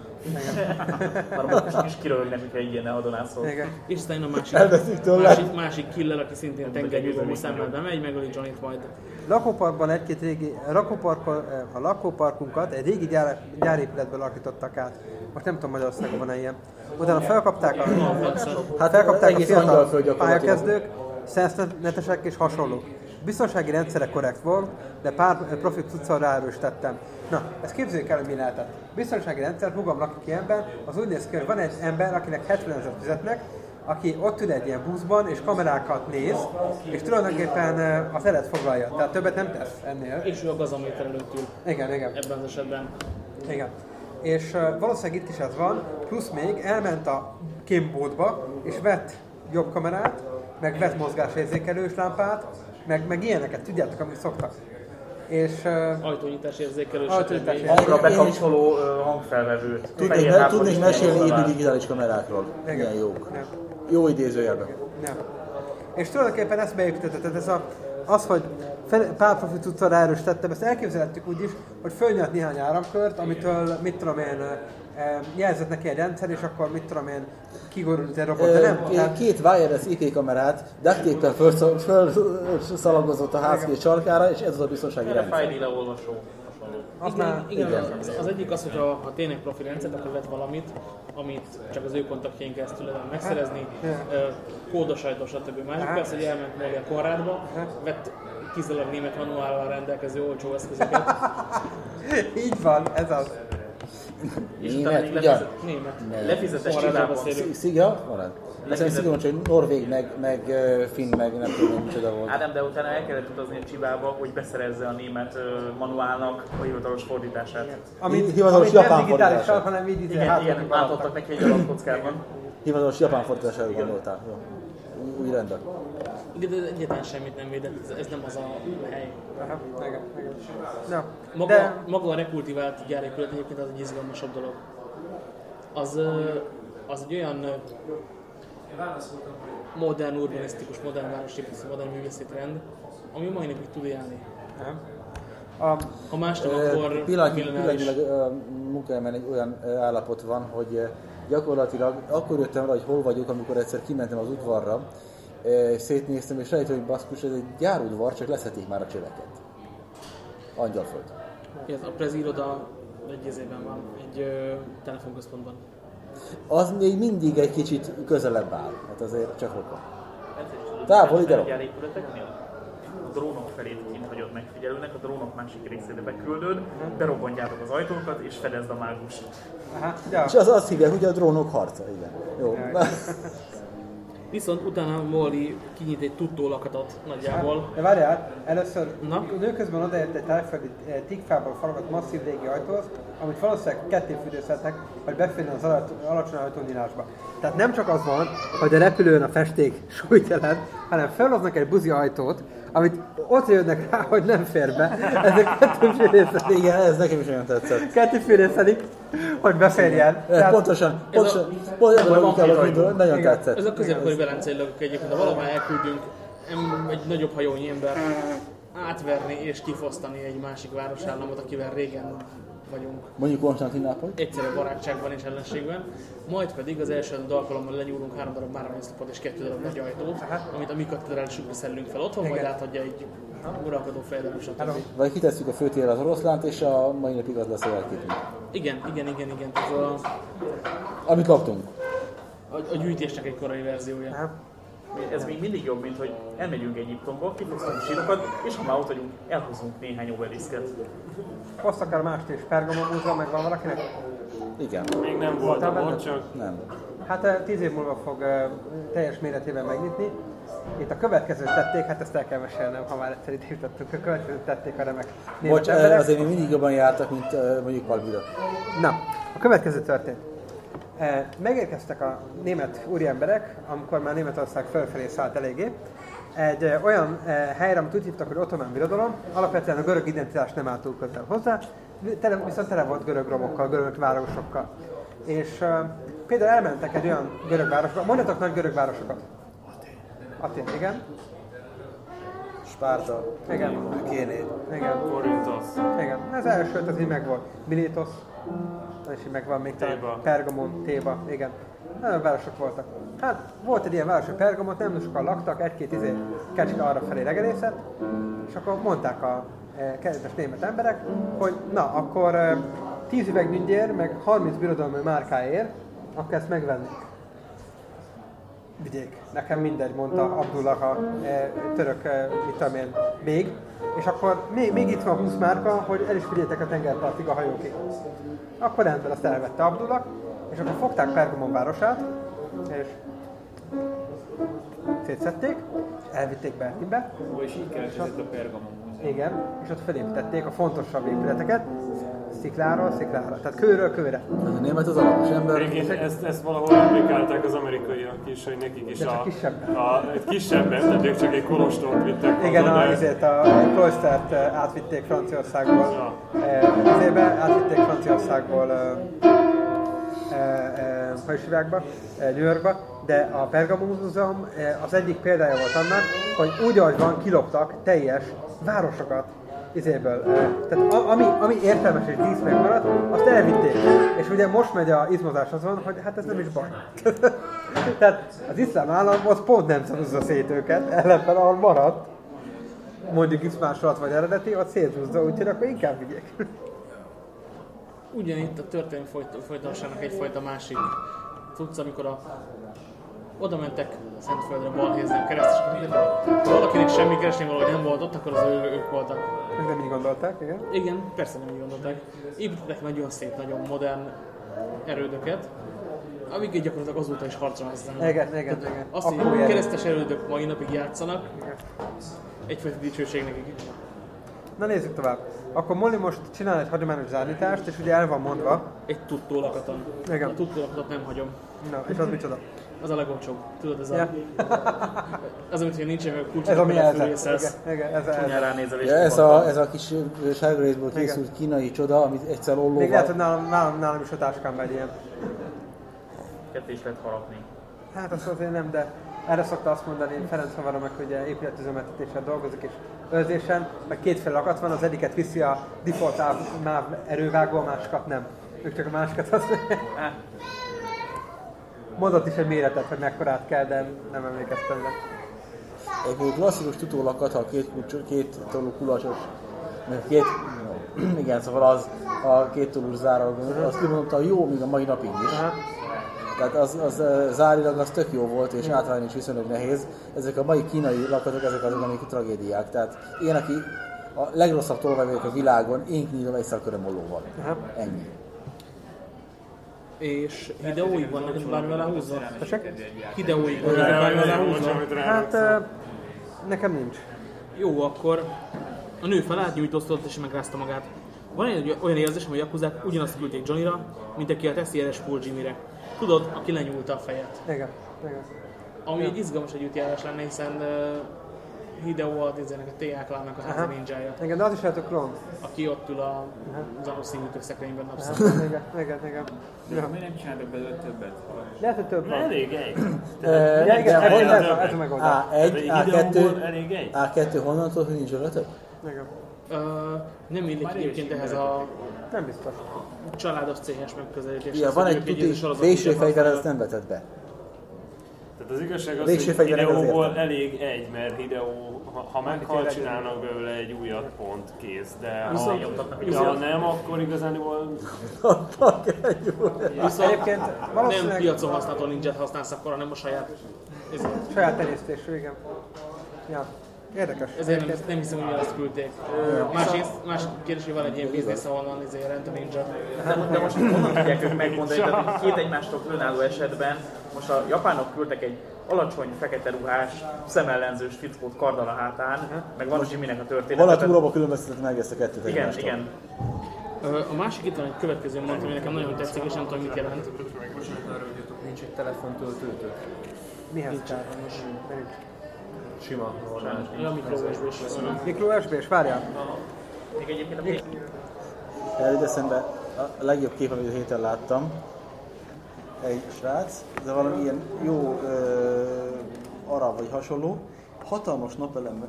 Már most is kirögnek, hogyha egy ilyen adonászol. Igen. És aztán a másik, tőle. másik, másik killer, aki szintén tengernyúló szemmel bemegy, megöli Johnnyt majd. Lakóparkban egy-két régi, lakóparkon, a lakóparkunkat egy régi gyár, gyárépületből alakítottak át. Most nem tudom, Magyarországon van-e ilyen. Utána felkapták a, Hát felkapták a fiatal pályakezdők, szensztenetesek és hasonlók. Biztonsági rendszere korrekt volt, de pár profi cuccal ráerősítettem. Na, ezt képzeljük el, hogy mi lehetett. Biztonsági rendszer, magam lakik ilyenben, az úgy néz ki, hogy van egy ember, akinek 70 ezer fizetnek, aki ott ül egy ilyen buszban, és kamerákat néz, és tulajdonképpen eh, az elet foglalja. Tehát többet nem tesz ennél. És ő a gazaméter előtt ül Igen, igen. ebben az esetben. Igen. És uh, valószínűleg itt is ez van, plusz még elment a kémbódba, és vett jobb kamerát, meg vett mozgásérzékelős lámpát, meg, meg ilyeneket, tudjátok, amit szoktak. És uh, Ajtónyitás érzékelő, Ajtónyitás. Hangra bekapcsoló ö, hangfelvevőt. Tudnék, me, tudnék mesélni rá. digitális kamerákról. Igen. Milyen jók. nem, Jó idézőjelben. nem. És tulajdonképpen ezt beépítetted, ez a, az, hogy pár profi cuccal ráerősítettem, ezt elképzelhettük úgy is, hogy fölnyelt néhány áramkört, amitől, mit tudom én, jelzett neki egy rendszer, és akkor mit tudom én, kigorult egy robot, de nem. Ö, Tehát, Két wireless IP kamerát duct tape-tel felszalagozott a ház két sarkára, és ez az a biztonsági rendszer. fájli leolvasó. Az igen, már... igen, igen. Az, az, egyik az, hogy ha, ha tényleg profi rendszer, akkor vett valamit, amit csak az ő kontaktjaink keresztül lehet megszerezni, ö, kódos ajtó, stb. Másik persze, hogy elment Morgan Konrádba, vett kizárólag német manuállal rendelkező olcsó eszközöket. (laughs) Így van, ez az. És Német, ugyan? lefizet, Német. lefizetes beszélünk. Sziga? Marad. Aztán szigorúan csak norvég, meg, meg finn, meg nem tudom, micsoda volt. Ádám, de utána el kellett utazni a Csibába, hogy beszerezze a német manuálnak a hivatalos fordítását. Amit, Hivatalos amit japán fordítása. hanem így Igen, igen, átadtak neki egy alapkockában. Hivatalos japán fordítására gondoltál. Jó. Új- Új rendben. De egyáltalán semmit nem védett, ez, ez nem az a hely. Aha, igen, igen. Na, Maga, de maga a rekultivált gyárépület egyébként az egy izgalmasabb dolog. Az, az egy olyan modern urbanisztikus, modern városépítési, modern művészeti rend, ami a mai napig tud élni. nem. A, Ha más nem, akkor pillanatnyilag munkahelyemen egy olyan állapot van, hogy gyakorlatilag akkor jöttem rá, hogy hol vagyok, amikor egyszer kimentem az udvarra, ö, szétnéztem, és rájöttem, hogy baszkus, ez egy gyárudvar, csak leszették már a csöveket. Angyalföld. Ez a preziroda egy ezében van, egy ö, telefonközpontban. Az még mindig egy kicsit közelebb áll. Hát azért csak rokon. Távol ide. épületeknél a drónok felét kint hagyod megfigyelőnek, a drónok másik részére beküldöd, berobbantjátok az ajtókat és fedezd a mágust. aha, ja. És az azt hívják, hogy a drónok harca, igen. Jó. (laughs) Viszont utána Molly kinyit egy tudtó lakatot nagyjából. De várjál, először Na? Na? közben odaért egy tájföldi eh, tikfából faragott masszív régi ajtóhoz, amit valószínűleg ketté fűrőzhetnek, hogy beférjen az alacsony ajtónyílásba. Tehát nem csak az van, hogy a repülőn a festék súlytelen, hanem felhoznak egy buzi ajtót, amit ott jönnek rá, hogy nem fér be. Ezek kettő fűrészelik. Igen, ez nekem is olyan tetszett. Kettő fűrészelik, hogy beférjen. Tehát, pontosan, pontosan, pontosan, ez a pontosan, nagyon Igen. tetszett. Ez a középkori velencei lagok egyébként, ha valahová elküldünk egy nagyobb hajónyi ember átverni és kifosztani egy másik városállamot, akivel régen vagyunk Mondjuk Konstantinápoly. egyszerű barátságban és ellenségben, majd pedig az első alkalommal lenyúlunk három darab márványszlapot és kettő darab nagy ajtót, amit a mi katedrálisukra szellünk fel otthon, majd Igen. átadja egy uralkodó fejedelem, stb. Vagy kitesszük a főtérre az oroszlánt, és a mai napig az lesz a jelképünk. Igen, igen, igen, igen. Ez a, Amit kaptunk. a, a gyűjtésnek egy korai verziója. Hát, Ez még mindig jobb, mint hogy elmegyünk Egyiptomba, kifosztunk sírokat, és ha már ott vagyunk, elhozunk néhány obeliszket. Hozsz akár mást is, Pergamon múzeum meg van valakinek? Igen. Még nem voltam benne? ott, csak Nem. Hát tíz év múlva fog teljes méretében megnyitni. Itt a következőt tették, hát ezt el kell mesélnem, ha már egyszer itt jutottunk. A következőt tették a remek német Bocs, emberek. azért még mindig jobban jártak, mint mondjuk Palmira. Na, a következő történt. Eh, Megérkeztek a német úriemberek, amikor már Németország fölfelé szállt eléggé, egy eh, olyan eh, helyre, amit úgy hívtak, hogy ottomán birodalom, alapvetően a görög identitás nem állt túl közel hozzá, tele, viszont tele volt görög romokkal, görög városokkal. És például elmentek egy olyan görög városba, mondjatok nagy görög városokat. Atén, igen. Spárta, Igen. Kéné. Igen. Korintosz. Igen, az első az így megvolt. Milétos, így megvan még talán. Téba. Pergamon, Téba, igen. Nagyon városok voltak. Hát volt egy ilyen város, hogy Pergamon, nem sokan laktak, egy-két izé kecske arra felé regelészet, és akkor mondták a e, kedves német emberek, hogy na, akkor e, 10 üveg nyügyér, meg 30 birodalmi márkáért, akkor ezt megvennék. Vigyék. Nekem mindegy, mondta Abdullah a e, török, e, mit tudom én, még. És akkor még, még itt van 20 márka, hogy el is vigyétek a tengerpartig a hajókig. Akkor rendben, azt elvette Abdullah, és akkor fogták Pergamon városát, és szétszették, elvitték Berlinbe, Ó, és így keletkezett a Pergamon múzeum. igen, és ott felépítették a fontosabb épületeket, szikláról sziklára, tehát kőről kőre. A német az alapos ember. Egyébként ezt, ezt valahol applikálták az amerikaiak is, hogy nekik is De csak a, kisebben. a, egy kisebbet, tehát ők csak egy kolostort vittek Igen, haza, a, de- ezért a Kloistert eh, átvitték Franciaországból, eh, izébe, átvitték Franciaországból hogy hívják New Yorkba, de a Pergamon Múzeum az egyik példája volt annak, hogy úgy, ahogy van, kiloptak teljes városokat izéből. eh, Tehát ami, ami értelmes és dísz megmaradt, azt elvitték. És ugye most megy a izmozás azon, hogy hát ez nem is baj. (laughs) Tehát az iszlám állam az pont nem szavazza szét őket, ellenben ahol maradt, mondjuk X másolat vagy eredeti, ott széthúzza, úgyhogy akkor inkább vigyék. ugyanitt a történelmi folyt- folytonosságnak egyfajta másik tudsz, amikor a oda mentek Szentföldre balhézni a keresztes Ha valakinek semmi keresni valahogy nem volt ott, akkor az ő, ők voltak. Meg nem így gondolták, igen. Igen, persze nem így gondolták. Építettek nagyon szép, nagyon modern erődöket, amiket gyakorlatilag azóta is harcra használnak. Igen, igen, igen. Azt, hogy ilyen- keresztes erődök mai napig játszanak, egyfajta dicsőség nekik. Na nézzük tovább. Akkor Molly most csinál egy hagyományos zárnítást, és ugye el van mondva. Egy tudtó lakaton. Igen. A tudtó lakatot nem hagyom. Na, és az micsoda? Az a legolcsóbb. Tudod, ez a... Ja. (laughs) Az, amit hogy nincsen meg a kulcs, Ez a mi elzek. Igen, igen, ez, ez. Ja, ez, a, ez a kis sárga részből készült kínai csoda, amit egyszer Még lehet, hogy ollóval... nálam, nálam, nálam is a táskám megy ilyen. Ketté is lehet harapni. Hát azt azért nem, de erre szokta azt mondani Ferenc Havara meg, hogy épületüzemeltetéssel dolgozik és őrzésen, meg kétféle lakat van, az egyiket viszi a default áv, MÁV erővágó, a másikat nem. Ők csak a másikat azt Mondott is egy méretet, hogy mekkorát kell, de nem emlékeztem rá. Egy klasszikus tutólakat, ha két, két tollú kulacsos, két, (clears throat) igen, szóval az a két tollú záró, azt kimondta jó, még a mai napig is. Aha. Tehát az, az ö, zárilag az tök jó volt, és átválni is viszonylag nehéz. Ezek a mai kínai lakatok, ezek azok, amik tragédiák. Tehát én, aki a legrosszabb tolvaj a világon, én kinyílom egy szaköröm ollóval. Aha. Ennyi. És videóig vannak, hogy bármi vele húzva? Tessék? Videóig vannak, hogy bármi vele húzva? Hát nekem nincs. Jó, akkor a nő felállt, nyújtóztatott és megrázta magát. Van egy olyan érzésem, hogy a Yakuzák ugyanazt küldték Johnnyra, mint aki a SCRS Paul Jimmy-re. Tudod, aki lenyúlta a fejet. Igen, igen. Ami egy izgalmas együttjárás lenne, hiszen uh, Hideo a Disneynek a TA klának a házi Aha. ninjája, Igen, de az is lehet a klón. aki ott ül a zanos színű szekrényben napszak. Igen, igen, igen. Ja. Miért nem csináltak belőle többet? Lehet, hogy több van. Elég egy. Ja, igen, ez, a, megoldás. A1, Videóból A2, elég egy. A2 honnantól, hogy nincs öletek? Igen. Uh, nem illik egyébként ehhez a Nem biztos. családos céhes megközelítéshez. Ja, van egy végső fegyver, ezt nem vetett be. Tehát az igazság az, Végső hogy Hideóból elég egy, mert Hideo, ha, ha meghal, tényleg csinálnak belőle egy újat, pont, kész. De ha, Viszont- de ha nem, akkor igazániból Viszont Egyébként nem piacon használható ninját használsz akkor, hanem a saját. Saját tenyésztésű, igen. Ja. Érdekes. ezért nem, nem hiszem, hogy azt küldték. Másrészt, másik kérdés, hogy van egy ilyen biznisz, ahonnan izé jelent a ninja. De, de most honnan tudják ők megmondani, tehát hogy két egymástól különálló esetben most a japánok küldtek egy alacsony, fekete ruhás, szemellenzős fickót karddal a hátán, meg van a Jimmy-nek a a tehát- túlóba különböztetni meg ezt a kettőt Igen, egymástól. igen. A másik itt van egy következő mondat, ami nekem nagyon tetszik, és nem tudom, mit jelent. Nincs egy telefontöltőtök. Mihez kell? Sima, normális. Ja. Mikro USB-s, várjál. Még egyébként a Erről eszembe a legjobb kép, amit a héten láttam. Egy srác, de valami ilyen jó ö, arab vagy hasonló, hatalmas napelem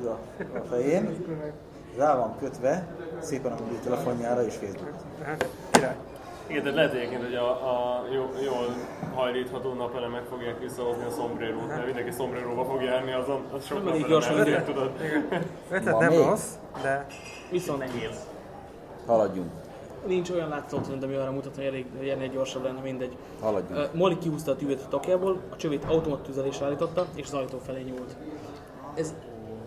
ül a, a fején, rá van kötve, szépen a mobiltelefonjára és Facebook. Király. Igen, tehát lehet egyébként, hogy a, a jó, jól hajlítható napelemek fogják visszahozni a szombrérót, mert mindenki szombréróba fog járni, azon az sok Nem elég napelem gyorsan idő. tudod. Ötlet nem rossz, de Viszont nehéz. Haladjunk, nincs olyan látszót, mint ami arra mutat, hogy elég hogy ennél gyorsabb lenne, mindegy. haladjunk. Ö, Molly kihúzta a tüvet a takjából, a csövét automat tüzelésre állította, és az ajtó felé nyúlt. Ez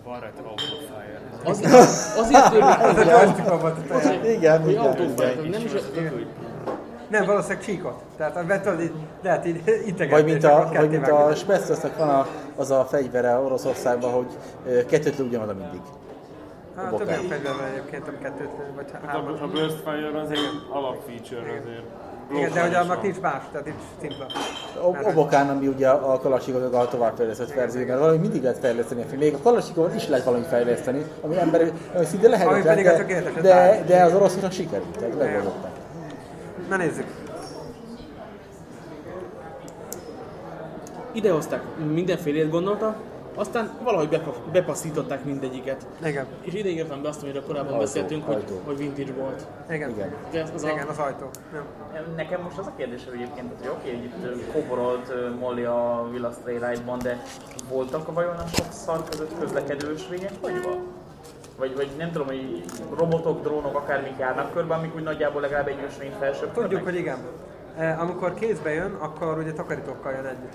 Van rajta autofire. azért, azért tűnik, (laughs) Plastikon volt a teje. hogy, Igen, hogy igen, autófájt, igen. Nem valószínűleg csíkot. Tehát a betől így, lehet így integetni. Vagy mint a, vagy mint a. Spetsnaznak van a, az a fegyvere Oroszországban, hogy ö, kettőt lő ugyanaz mindig. Hát több olyan fegyver van egyébként, ami kettőt, vagy hármat. A, a burst fire az egy alapfeature azért. Igen, de hogy annak nincs más, tehát nincs szimpla. Obokán, ami ugye a Kalasnikov a továbbfejlesztett verzió, mert valami mindig lehet fejleszteni. Még a Kalasnikovot is lehet valami fejleszteni, ami ember, ami szinte a de, de, de az oroszoknak sikerült, tehát megoldották. Na nézzük. idehozták mindenfélét gondolta, aztán valahogy bepa- bepasszították mindegyiket. Igen, És ide írtam be azt, amiről korábban Ajtó, beszéltünk, hogy, ajtó. hogy vintage volt. igen. Igen. De az Igen, a, az ajtó. Nem. Nekem most az a kérdés, hogy egyébként, hogy oké, hogy itt ö, Molly a Villa Stray Ride-ban, de voltak vajon a sok szar között közlekedős végek hagyva? Vagy, vagy nem tudom, hogy robotok, drónok, akármik járnak körbe, amik úgy nagyjából legalább egy ösvényt felsőbb. Tudjuk, hogy igen. E, amikor kézbe jön, akkor ugye takarítókkal jön együtt.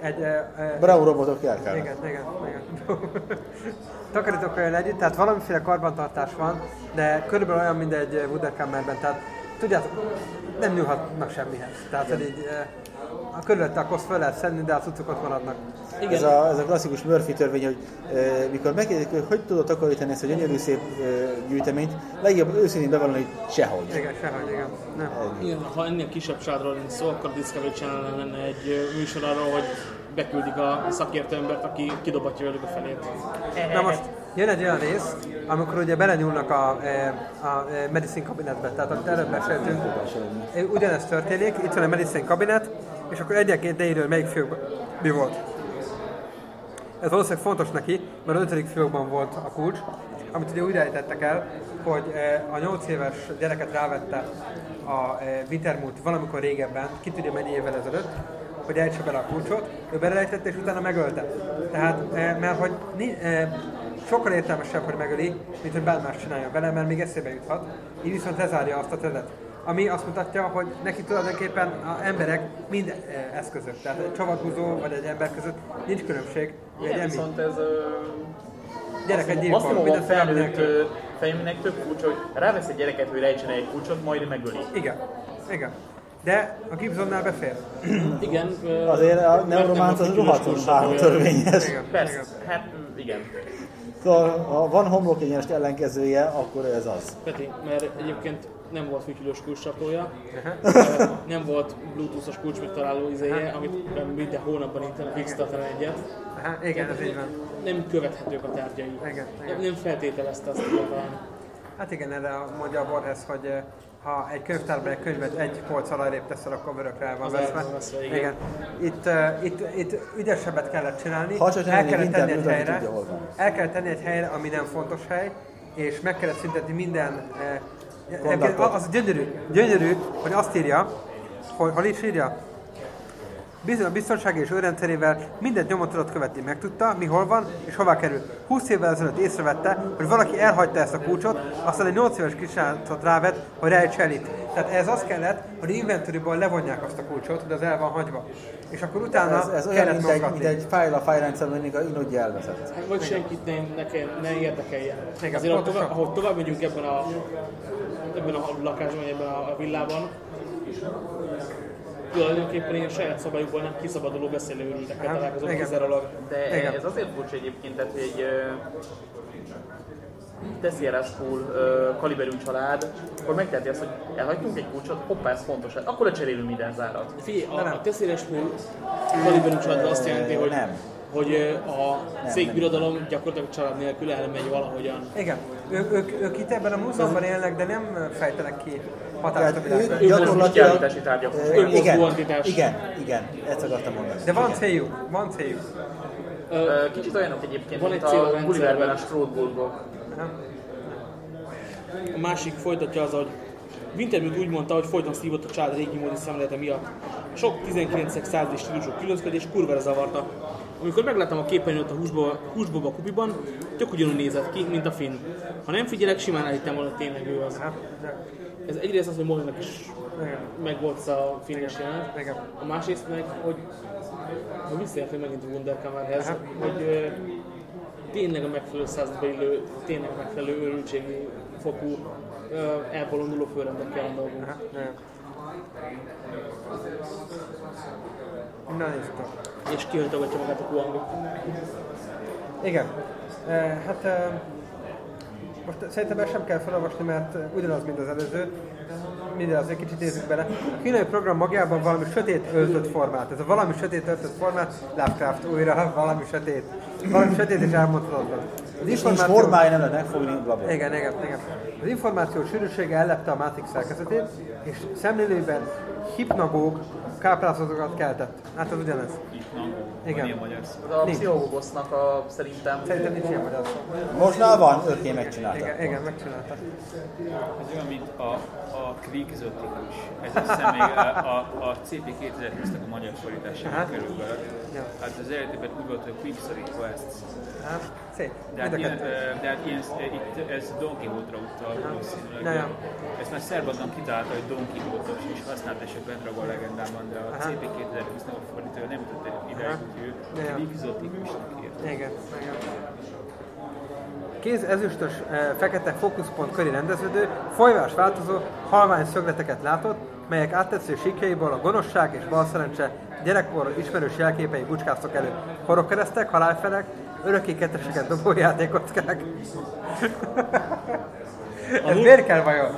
Egy, e, e, Bravo robotok járkálnak. igen, igen, igen. (laughs) takarítókkal jön együtt, tehát valamiféle karbantartás van, de körülbelül olyan, mint egy Wunderkammerben, tehát tudjátok, nem nyúlhatnak semmihez. Tehát, hogy így, e, a körülötte a kosz fel lehet szedni, de a cuccok ott maradnak. Ez a, ez a klasszikus Murphy törvény, hogy e, mikor megkérdezik, hogy hogy tudod takarítani ezt a gyönyörű szép e, gyűjteményt, legjobb őszintén bevallani, hogy sehogy. Igen, sehogy, igen. Nem. Igen, ha ennél kisebb sádról nincs szó, akkor a Discovery Channel lenne egy műsor arról, hogy beküldik a szakértő embert, aki kidobatja velük a felét. Na most jön egy olyan rész, amikor ugye belenyúlnak a, a e, medicine kabinetbe, tehát amit előbb beszéltünk, ugyanezt történik, itt van a medicine kabinet, és akkor egyenként leírja, hogy melyik fiókban mi volt. Ez valószínűleg fontos neki, mert az ötödik fiókban volt a kulcs, amit ugye úgy rejtettek el, hogy e, a 8 éves gyereket rávette a e, Wintermute valamikor régebben, ki tudja mennyi évvel ezelőtt, hogy ejtse bele a kulcsot, ő belejtette és utána megölte. Tehát, e, mert hogy sokkal értelmesebb, hogy megöli, mint hogy bármás csinálja vele, mert még eszébe juthat. Így viszont lezárja azt a területet. Ami azt mutatja, hogy neki tulajdonképpen az emberek mind e, eszközök. Tehát egy csavathúzó vagy egy ember között nincs különbség. Egy Igen, emi. viszont ez... Ö... Gyerek egy Azt gyilkos, mondom, mindent van felnőtt fejemnek több kulcs, hogy rávesz egy gyereket, hogy rejtsen egy kulcsot, majd megöli. Igen, igen. De a Gibsonnál befér. (clears throat) Igen. Azért a neurománc az rohadtul törvényes. Igen, Persze, igen. hát igen. Szóval, ha van homlok egyenest ellenkezője, akkor ez az. Peti, mert egyébként nem volt fütyülős kulcscsapója, nem volt bluetoothos kulcs megtaláló izéje, amit minden hónapban internet fix egyet. Aha, igen, ez így van. Nem követhetők a tárgyai. Igen, Nem, igen. nem feltételezte azt egyáltalán. Hát igen, erre mondja a Borges, hogy ha egy könyvtárban egy könyvet egy polc alá lép teszel, akkor örökre el van veszve. veszve, igen. Itt, uh, itt, itt ügyesebbet kellett csinálni. Ha el kellett tenni egy helyre, el kellett tenni egy helyre, ami nem fontos hely, és meg kellett szüntetni minden uh. Az gyönyörű, gyönyörű, hogy azt írja, hogy hol is írja, a biztonsági és őrendszerével mindent nyomon tudott követni, megtudta, mi hol van és hová kerül. 20 évvel ezelőtt észrevette, hogy valaki elhagyta ezt a kulcsot, aztán egy 8 éves kisrácot rávet, hogy rejtse el itt. Tehát ez az kellett, hogy inventoryból levonják azt a kulcsot, hogy az el van hagyva. És akkor utána Ez, ez olyan, mint egy, mint egy fájl a fájlrendszer, mindig a inodja elveszett. Hát, Vagy senkit ne, ne, ne érdekeljen. Igen, Azért ahogy tovább, ahogy tovább megyünk ebben a, ebben a lakásban, ebben a villában, tulajdonképpen ilyen saját szabályukból nem kiszabaduló beszélőrültekkel Hát, találkozunk igen. kizárólag. De Igen. ez azért furcsa egyébként, tehát, hogy egy ö, Tessieres School ö, kaliberű család, akkor megteheti azt, hogy elhagytunk egy kulcsot, hoppá, ez fontos, hát akkor lecserélünk minden zárat. Figyelj, a, a teszéles hull kaliberű család azt jelenti, hogy, Nem. Hogy a székbirodalom gyakorlatilag család nélkül elmegy valahogyan. Igen, ő, ők, ők itt ebben a múzeumban élnek, de nem fejtenek ki hatást a világra. ők gyakorlatilag... Önmozgó igen, igen, igen, ezt akartam mondani. De van céljuk, van céljuk. Kicsit olyanok egyébként, Van mint egy cél a. Gulliverben a Strasbourgok. A másik folytatja az, hogy Wintermute úgy mondta, hogy folyton szívott a család régi módi szemlélete miatt. Sok 19. századi stílusú különbözködés kurvára zavarta. Amikor megláttam a képernyőt a húsboba, húsboba kupiban, tök ugyanúgy nézett ki, mint a finn. Ha nem figyelek, simán elhittem volna, hogy tényleg ő az. Ez egyrészt az, hogy Mollynak is meg volt a finnes jelenet. A másrészt meg, hogy, hogy visszaértünk megint a Wunderkammerhez, hogy ö, tényleg a megfelelő századba illő, tényleg a megfelelő őrültségi fokú elbolonduló főrendekkel van dolgunk. Aha, nézzük. És kihajtogatja magát a kuangot. Igen. E, hát e, most szerintem ezt sem kell felolvasni, mert ugyanaz, mint az előző. Minden az egy kicsit nézzük bele. A kínai program magjában valami sötét öltött formát. Ez a valami sötét öltött formát, Lovecraft újra, valami sötét. Valami sötét és elmondhatatlan. Az És nincs formája, nem lehet megfogni. Igen, igen, igen. Az információ sűrűsége ellepte a Matrix szerkezetét, és szemlélőben hipnagóg káprázatokat keltett. Hát az ugyanez. Igen. Van ilyen magyar szó. A Nincs. Pszichologosznak a szerintem Szerintem nincs ilyen magyar szó. Most már van, örké megcsinálta. Igen, igen, megcsinálta. Ez olyan, mint a, a kvigzotikus. Ez a személy, a, a, a CP2020-nak a magyar bele. Ja. Hát az eredetiben úgy volt, hogy Quick Requests. Hát, szép. De hát, Mind a ilyen, de hát ilyen, itt ez Don Quixote-ra utal valószínűleg. Ja, ja. Ezt már Szerbatlan kitalálta, hogy Don Quixote is használt esetleg Pendragon legendában, de a Aha. CP 2020-nak a fordítója nem tudta ideig, hogy ő Ja, írt. Igen, igen. Kéz ezüstös, fekete fókuszpont köré rendeződő, folyvás változó, halvány szögleteket látott, melyek áttetsző síkjaiból a gonoszság és balszerencse gyerekkor ismerős jelképei bucskáztak elő. Horogkeresztek, halálfelek, örökké ketteseket dobó játékockák. (laughs) Ez miért kell vajon?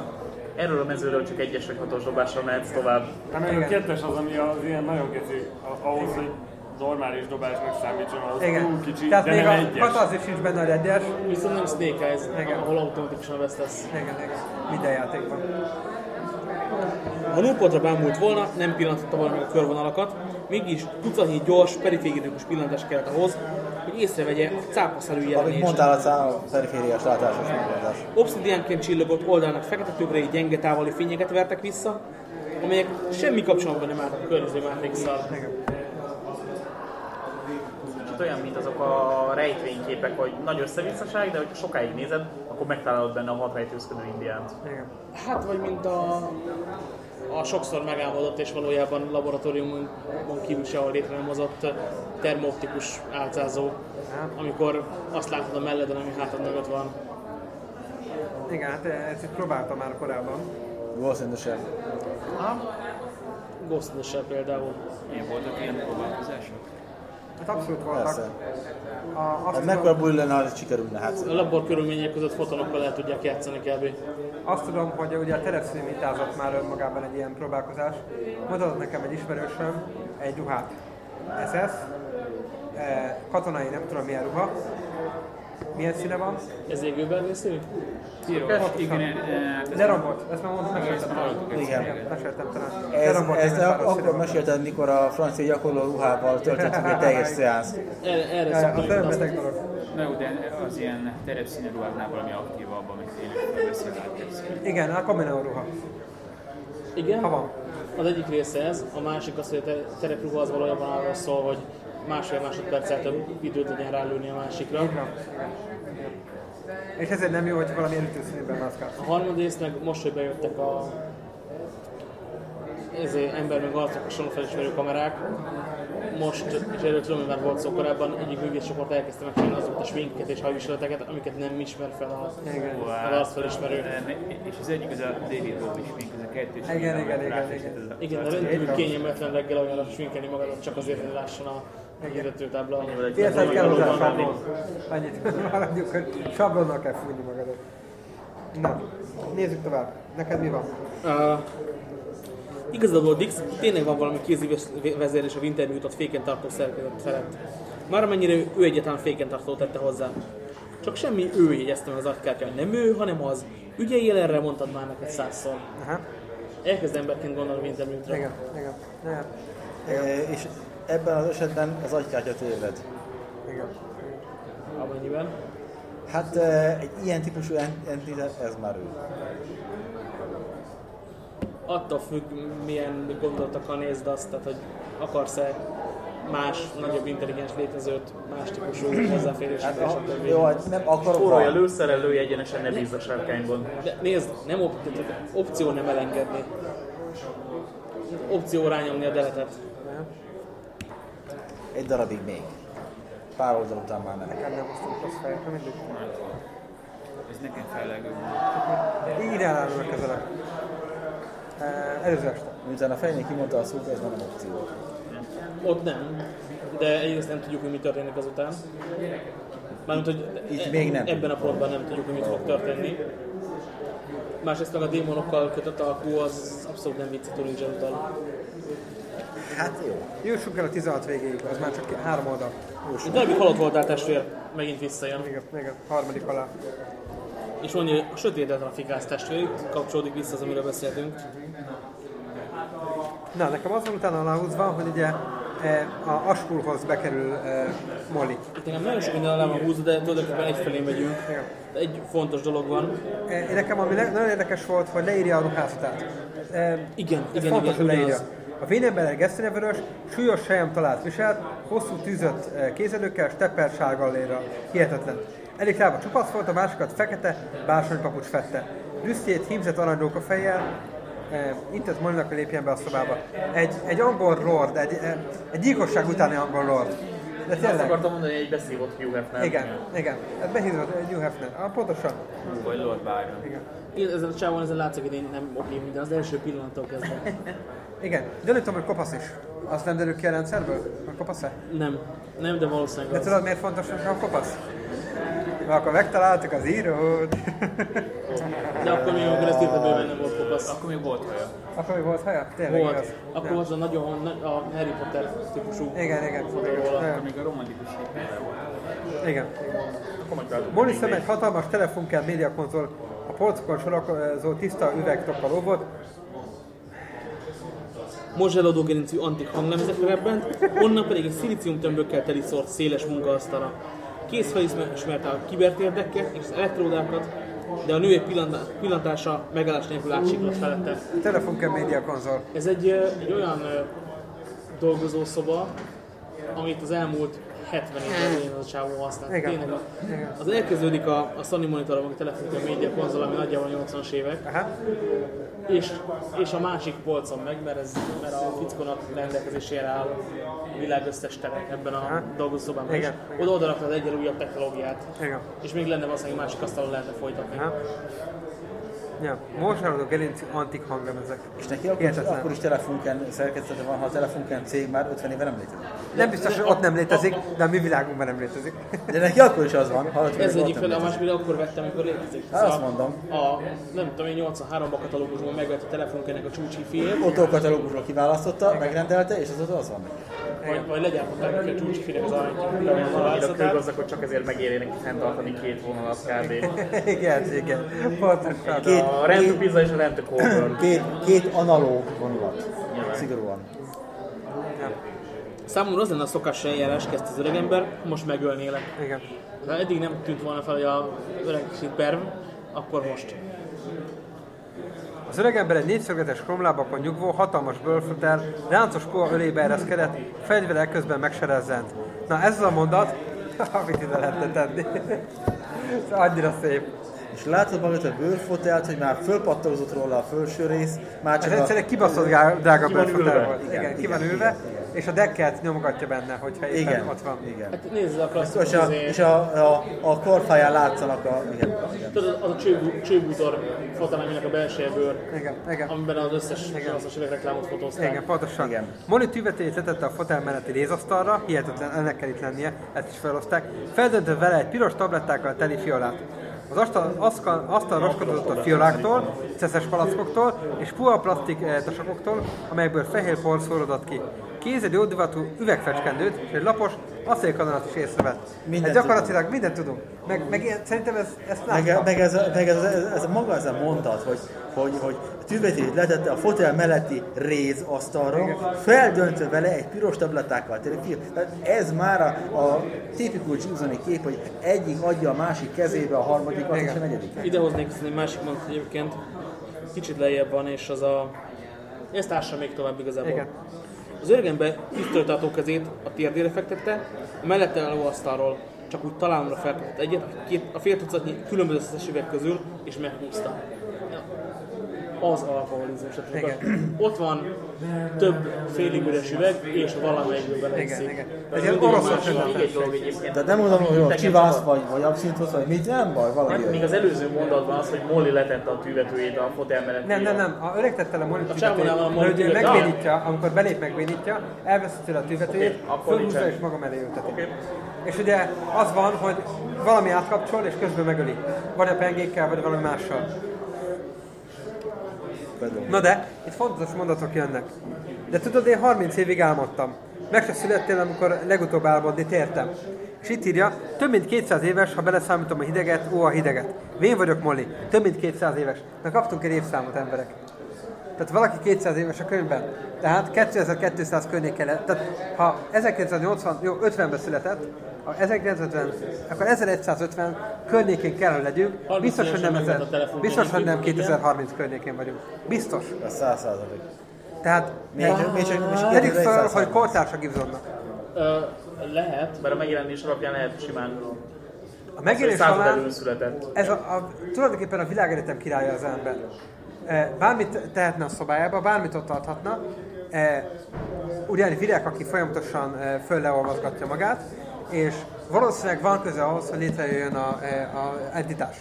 Erről a mezőről csak egyes vagy hatos dobásra mehetsz tovább. Hát meg a kettes az, ami az ilyen nagyon kicsi, ahhoz, hogy normális dobásnak számítson, ahhoz Igen. túl kicsi, Tehát de még nem a egyes. hat az is sincs benne a egyes. Viszont nem Snake Eyes, Igen. ahol automatikusan vesztesz. Igen, igen. Minden játékban. Ha nullpontra bámult volna, nem pillantotta volna meg a körvonalakat, mégis tucatnyi gyors, periférikus pillantás kellett ahhoz, hogy észrevegye a cápaszerű Amit jelenést. mondtál, a perifériás látásos megoldás. Obszidiánként csillogott oldalnak fekete tükrei gyenge távoli fényeket vertek vissza, amelyek semmi kapcsolatban nem álltak a környező Matrix-szal. Kicsit olyan, mint azok a rejtvényképek, hogy nagy összevisszaság, de hogyha sokáig nézed, akkor megtalálod benne a hat rejtőzködő indiánt. Hát vagy mint a, a sokszor megálmodott és valójában laboratóriumon kívül sehol létre nem hozott termooptikus álcázó, amikor azt látod a melleden, ami hátad mögött van. Igen, hát ezt itt próbáltam már korábban. Valószínűleg Ghost in the Shell például. Ilyen voltak ilyen próbálkozások? Hát abszolút voltak. Persze. A, azt, Hát mekkora buli lenne, ha sikerülne? Hát A labor körülmények között fotonokkal el tudják játszani kb. azt tudom, hogy ugye a terepszíni mintázat már önmagában egy ilyen próbálkozás. Mutatott nekem egy ismerősöm egy ruhát. SS, eh, katonai, nem tudom milyen ruha. Milyen színe van? Ez égőben részű? Piros, igen, eh, hát ez Lerombolt, ezt már mondtam, meséltem talán. Igen. Meséltem talán. ez, ez akkor van. mesélted, mikor a francia gyakorló ruhával töltöttünk egy teljes (laughs) szeánsz. Erre, szoktam Az nagyon beteg dolog. Na jó, de az ilyen terepszínű ruháknál valami aktívabb, amit tényleg látószín. Igen, a Camino ruha. Igen, Ha van. az egyik része ez, a másik az, hogy a te- terepruha az valójában arról szól, hogy másfél másodperccel több időt legyen rálőni a másikra. És ezért nem jó, hogy valami elütőszínűben mászkálsz. A harmadrészt meg most, hogy bejöttek a ezért ember meg arcok hasonló felismerő kamerák, most, és erről tudom, hogy már volt szó korábban, egyik művészcsoport elkezdte megcsinálni azokat a sminket és hajviseleteket, amiket nem ismer fel a, az arcfelismerő. De- És az egyik az a David Bowie smink, ez a kettős. Igen, smink, igen, igen, a- Igen, de rendkívül kényelmetlen reggel olyan sminkelni magadat csak azért, hogy lásson a hirdetőtábla. Érted kell hozzá sablon. Annyit maradjuk, hogy sablonnal kell fújni magadat. Na, nézzük tovább. Neked mi van? Uh, igazából Dix tényleg van valami kézi vez- vezérlés a interjú jutott féken tartó szerkezet felett. Már amennyire ő egyáltalán féken tartó tette hozzá. Csak semmi ő jegyezte meg az agykártyán. Nem ő, hanem az. Ügyeljél erre, mondtad már neked százszor. Aha. Elkezd emberként gondolni interjútra. Igen, igen. igen. E, És ebben az esetben az agykártya téved. igen. Amennyiben. Hát egy ilyen típusú en- entitás, ez már ő. Attól függ, milyen gondolatokkal nézd azt, tehát hogy akarsz-e más, nagyobb intelligens létezőt, más típusú hozzáférésre, Hát, a, jó, hát nem akarok Spórolja lőj egyenesen, ne bízz a sárkányban. De nézd, nem op- opció nem elengedni. Opció rányomni a deletet. Egy darabig még. Pár oldal után már nem. Nekem nem osztom rossz fejet, nem mindegy. Ez nekem fellegő. Így elállulnak közelebb. Előző este. Miután a fejnél kimondta a szót, ez már nem opció. Ott nem, de egyrészt nem tudjuk, hogy mi történik azután. Mármint, hogy Így még nem. ebben a pontban nem tudjuk, hogy mit fog történni. Másrészt meg a démonokkal kötött alkú az abszolút nem viccetől nincs utal. Hát jó. Jussunk el a 16 végéig, az már csak három oldal. Egy darabig halott voltál testvér, megint visszajön. Igen, igen, harmadik alá. És mondja, hogy a sötétetlen a fikász testvér, kapcsolódik vissza az, amiről beszéltünk. Na, nekem az van utána aláhúzva, hogy ugye eh, a Askulhoz bekerül eh, Molly. Itt engem nagyon sok minden alá van húzva, de tulajdonképpen egyfelé megyünk. Igen. De egy fontos dolog van. Eh, Nekem ami le- nagyon érdekes volt, hogy leírja a ruházatát. Eh, Igen, Ez igen, fontos, igen, hogy leírja. ugyanaz. A vénember gesztenyevörös, súlyos sejem talált viselt, hosszú tűzött eh, kézelőkkel, stepper sárgalléra. Hihetetlen. Egyik lába csupasz volt, a másikat fekete, bársonypapucs fette. Büsztjét hímzett aranyróka fejjel, eh, itt tett Molinak, hogy lépjen be a szobába. Egy, egy angol lord, egy, eh, egy gyilkosság utáni angol lord. De Azt tényleg. akartam mondani, hogy egy beszívott Hugh Hefner. Igen, igen. Ez behízott egy Hugh Hefner. Ah, pontosan. Vagy Lord Byron. Igen. Én ezen a csávon ezen látszik, hogy én nem oké minden, az első pillanattól kezdve. (laughs) Igen. Gyanítom, hogy kopasz is. Azt nem derül ki a rendszerből? Hogy kopasz-e? Nem, nem, de valószínűleg De az. tudod miért fontos, hogy a kopasz? Mert akkor megtaláltuk az írót. De akkor még amikor ezt írta bőven nem volt kopasz. Akkor még volt haja. akkor mi volt haja? Tényleg Volt. igaz. Akkor Ja. az a nagyon, a Harry Potter típusú Igen, igen. Akkor még a romantikus. Igen. Akkor megtaláltuk Molly még szem még. egy hatalmas telefonkel médiakonzol, a polcokon sorakozó tiszta üvegtokkal óvott, Mozselodó gerincű antik hanglemezekre rebbent, onnan pedig egy szilíciumtömbökkel teli szort széles munkaasztala. Kész felismerte a kibertérdekkel és az elektródákat, de a nő egy pillant- pillantása megállás nélkül átsiklott felette. telefonkel médiakonzol. Ez egy, egy olyan dolgozószoba, amit az elmúlt 70 évben én az a csávó használt. Igen. Tényleg a, Igen. az elkezdődik a, a Sony monitor, ami telefonja a média konzol, ami nagyjából 80-as évek, Aha. és, és a másik polcon meg, mert, ez, mert a fickónak rendelkezésére áll a világ összes tere ebben a Aha. dolgozószobában is. Igen. Oda oda rakta az egyre újabb technológiát, Igen. és még lenne valószínűleg másik asztalon lehetne folytatni. Aha. Ja, morzsálódó gerincű antik hanglemezek. És neki akkor, Hihetetlen. akkor is telefonken szerkezete van, ha a telefonken cég már 50 éve nem létezik. Nem biztos, hogy ott nem létezik, de a mi világunkban nem létezik. De neki akkor is az van, ha 50 Ez egyik fele, a másik akkor vettem, amikor létezik. Hát azt mondom. A, nem tudom, én 83-ban katalógusban megvett a telefonkének a csúcsi fiét, Otto katalógusról kiválasztotta, megrendelte, és azóta az van. Vagy, vagy legyártották neki a csúcsi finek az arany Annyira kőgazdagok, hogy csak ezért megéri neki fenntartani két vonalat kb. igen, igen. Pontosan. Két, A rend to pizza és a rend to cold két, két analóg vonulat. Szigorúan. Számomra az lenne a szokásos eljárás, kezdte az öregember, most megölnélek. Igen. Ha eddig nem tűnt volna fel, hogy a öreg perv, akkor most. Az öregember egy négyszögletes kromlábakon nyugvó, hatalmas bőrfutel, ráncos puha ölébe ereszkedett, fegyverek közben megserezzent. Na ez az a mondat, (laughs) amit ide lehetne tenni. Ez (laughs) annyira szép. És látod magad a bőrfotelt, hogy már fölpattagozott róla a felső rész, már Ez csak a... egyszerűen kibaszott drága volt. Igen, Igen, ki van igen, ülve, igen, és a dekkelt nyomogatja benne, hogyha éppen Igen, ott van. igen. Hát nézd a klasszikus, És a, izé- és a, a, a korfáján látszanak a... Igen, igen. tudod, az a csőbú- csőbútor fotel, aminek a belseje bőr, Igen, igen. amiben az összes 80-as évek reklámot fotózták. Igen, pontosan. Igen. Molly tüvetét letette a fotel melletti lézasztalra, hihetetlen, ennek kell itt lennie, ezt is felhozták. Feldöntött vele egy piros tablettákkal teli fiolát. Az asztal, asztal, asztal roskadott a fioláktól, szeszes palackoktól és puha plastik eh, tasakoktól, amelyekből fehér por szórodott ki. Kéz egy jódivatú üvegfecskendőt és egy lapos acélkanonat is észrevett. Mindent Ez gyakorlatilag mindent tudunk. Meg, meg ilyen, szerintem ez, ezt Meg, láttam. meg, ez, a, meg ez, ez, ez, maga ez a mondat, hogy, hogy, hogy tüvetét letette a fotel melletti réz asztalra, feldöntve vele egy piros tablettákkal. tényleg fi- Tehát ez már a, a tipikus Giussani kép, hogy egyik adja a másik kezébe, a harmadikat és a negyedik. Idehoznék egy másik mondat egyébként, kicsit lejjebb van, és az a... Ezt ássa még tovább igazából. Igen. Az öregember pisztolytartó kezét a térdére fektette, a mellette álló asztalról csak úgy találomra felkapott egyet, a, két, a fél tucatnyi különböző szeszes üveg közül, és meghúzta. Az alkoholizmus. Tehát Ott van több félig üres üveg, és valamelyikből Igen, beleiszik. igen. Oroszos. Még egy egyébként. Tehát nem mondom, hogy a Tegnap csivász vagy, vagy abszintosz, vagy mit, nem baj, valami Nem, még az előző mondatban az, hogy Molly letette a tűvetőjét a fotel mellett. Nem, nem, nem. A öreg tette le a Molly Molly hogy ő megvédítja, amikor belép megvédítja, elveszi tőle a akkor fölhúzza és magam elé ülteti. És ugye az van, hogy valami átkapcsol és közben megöli. Vagy a pengékkel, vagy valami mással. Na de, itt fontos mondatok jönnek. De tudod, én 30 évig álmodtam. Meg se születtél, amikor legutóbb álmodni tértem. És itt írja, több mint 200 éves, ha beleszámítom a hideget, ó a hideget. Vén vagyok, Molly. Több mint 200 éves. Na kaptunk egy évszámot, emberek. Tehát valaki 200 éves a könyvben. Tehát 2200 környéken lett. Tehát ha 1980, jó, 50-ben született, 1950, akkor 1150 környékén kell, hogy legyünk. 30 Biztos, hogy nem, ezer, biztos, hogy nem környékén, igen. 2030 környékén vagyunk. Biztos. A száz százalék. Tehát tegyük fel, 2100 hogy kortársa Gibsonnak. Ö, lehet, mert a megjelenés alapján lehet simán A megjelenés született. ez a, a, tulajdonképpen a világegyetem királya az ember. Bármit tehetne a szobájába, bármit ott adhatna. E, Ugyanis Virák, aki folyamatosan e, föl-leolvasgatja magát, és valószínűleg van köze ahhoz, hogy létrejöjjön a, e, a entitás.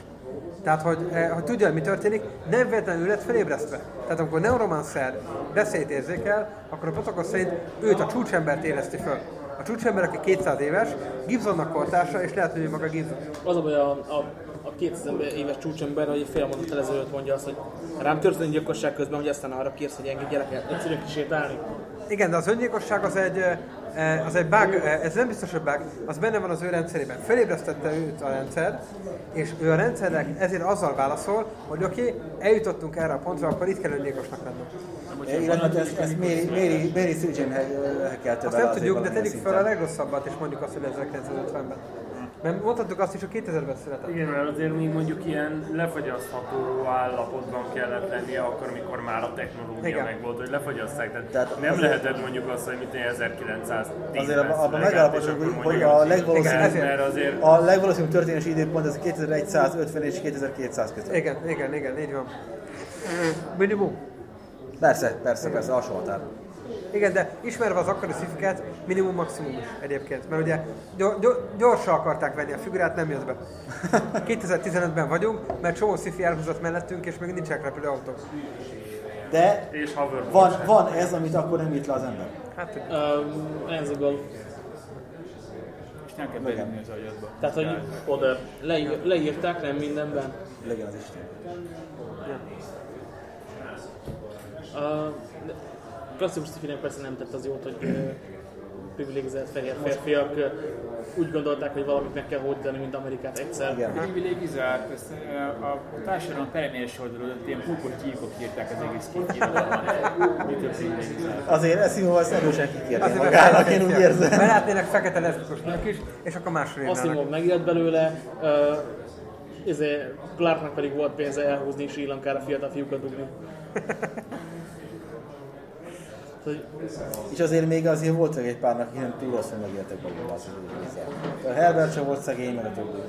Tehát, hogy, eh, hogy tudja, hogy mi történik, nem véletlenül lett felébresztve. Tehát amikor Neuromancer beszélt érzékel, akkor a protokoll szerint őt a csúcsembert éleszti föl. A csúcsember, aki 200 éves, Gibsonnak kortársa, és lehet, hogy ő maga Gibson. Az a baj a, a, a 200 éves csúcsember, hogy fél mondattal ezelőtt mondja azt, hogy rám történt gyilkosság közben, hogy aztán arra kérsz, hogy engedjelek el egyszerűen kisétálni. Igen, de az öngyilkosság az egy, eh, az egy bug, eh, ez nem biztos, hogy bug, az benne van az ő rendszerében. Felébresztette őt a rendszer, és ő a rendszernek ezért azzal válaszol, hogy oké, okay, eljutottunk erre a pontra, akkor itt kell öngyilkosnak lennem. Illetve ezt, ezt Mary, Mary, Mary hekkelte Azt nem tudjuk, de tegyük fel a legrosszabbat, és mondjuk azt, hogy 1950-ben. Mert mondhatjuk azt is, hogy 2000-ben született. Igen, mert azért még mondjuk ilyen lefagyasztható állapotban kellett lennie akkor, amikor már a technológia Igen. megvolt, hogy lefagyasszák. Tehát, Tehát nem azért- lehetett mondjuk azt, hogy mit 1910 Azért abban abba megállapodunk, hogy, hogy a legvalószínűbb. Mert azért a legvalószínűbb történési időpont az 2150 és 2200 között. Igen, igen, igen, így van. Minimum. Persze, persze, persze, alsó határ. Igen, de ismerve az akkori szifiket, minimum maximum is egyébként. Mert ugye gyor, gyor, gyorsan akarták venni a figurát, nem jött be. (laughs) 2015-ben vagyunk, mert csomó szifi elhúzott mellettünk, és még nincsenek repülőautók. De és van, van ez, amit akkor nem írt le az ember. Hát, Um, Ansible. És nem kell bevinni az agyadba. Tehát, hogy Oder. leír, leírták, nem mindenben. Legyen az Isten. A klasszikus szifinek persze nem tett az jót, hogy privilegizált fehér férfiak úgy gondolták, hogy valamit meg kell hódítani, mint Amerikát egyszer. Igen. Privilegizált, ezt a, társadalom pereményes oldalról ilyen púpos gyíkok írták az egész két irodalmat. Azért Eszimov az erősen kikérni magának, én úgy érzem. Belátnének fekete leszbikus nők is, és akkor másról Asimov írnának. megjött belőle, uh, izé, Clarknak pedig volt pénze elhúzni Sri Lankára fiatal fiúkat dugni. (laughs) Hogy És azért még azért volt egy párnak, akik nem túl rosszul megéltek belőle az, hozzá. A Herbert sem volt szegény, meg a többi.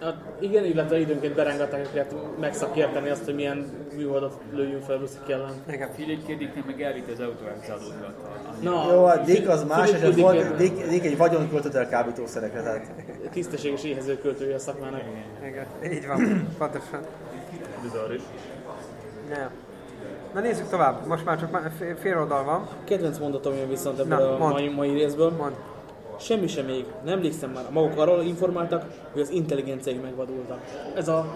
Hát igen, illetve időnként berángatták őket megszakérteni azt, hogy milyen műholdat lőjünk fel Russzik ellen. Igen. Philip K. Dicknek meg elvitte az autóházadókat. Na, Jó, a Dick az más, eset Dick volt, egy Dick, Dick egy vagyon költött el kábítószerekre, tehát Tisztességes éhező költője a szakmának. Igen, így van, pontosan. Bizarr is. Ja. Na nézzük tovább, most már csak fél, oldal van. Kedvenc mondatom jön viszont ebből Na, a mondd. mai, mai részből. Mond. Semmi sem még, nem emlékszem már. Maguk arról informáltak, hogy az intelligenciáik megvadultak. Ez a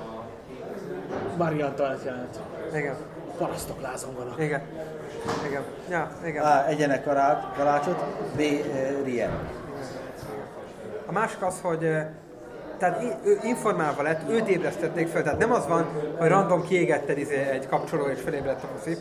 varianta jelent. Igen, Parasztok lázonganak. igen. Igen, ja, igen. A. Egyenek karács, kalácsot, B. eh, Rien. A másik az, hogy eh, tehát ő informálva lett, őt ébresztették fel, tehát nem az van, hogy random kiégetted izé egy kapcsoló és felébredt a puszi,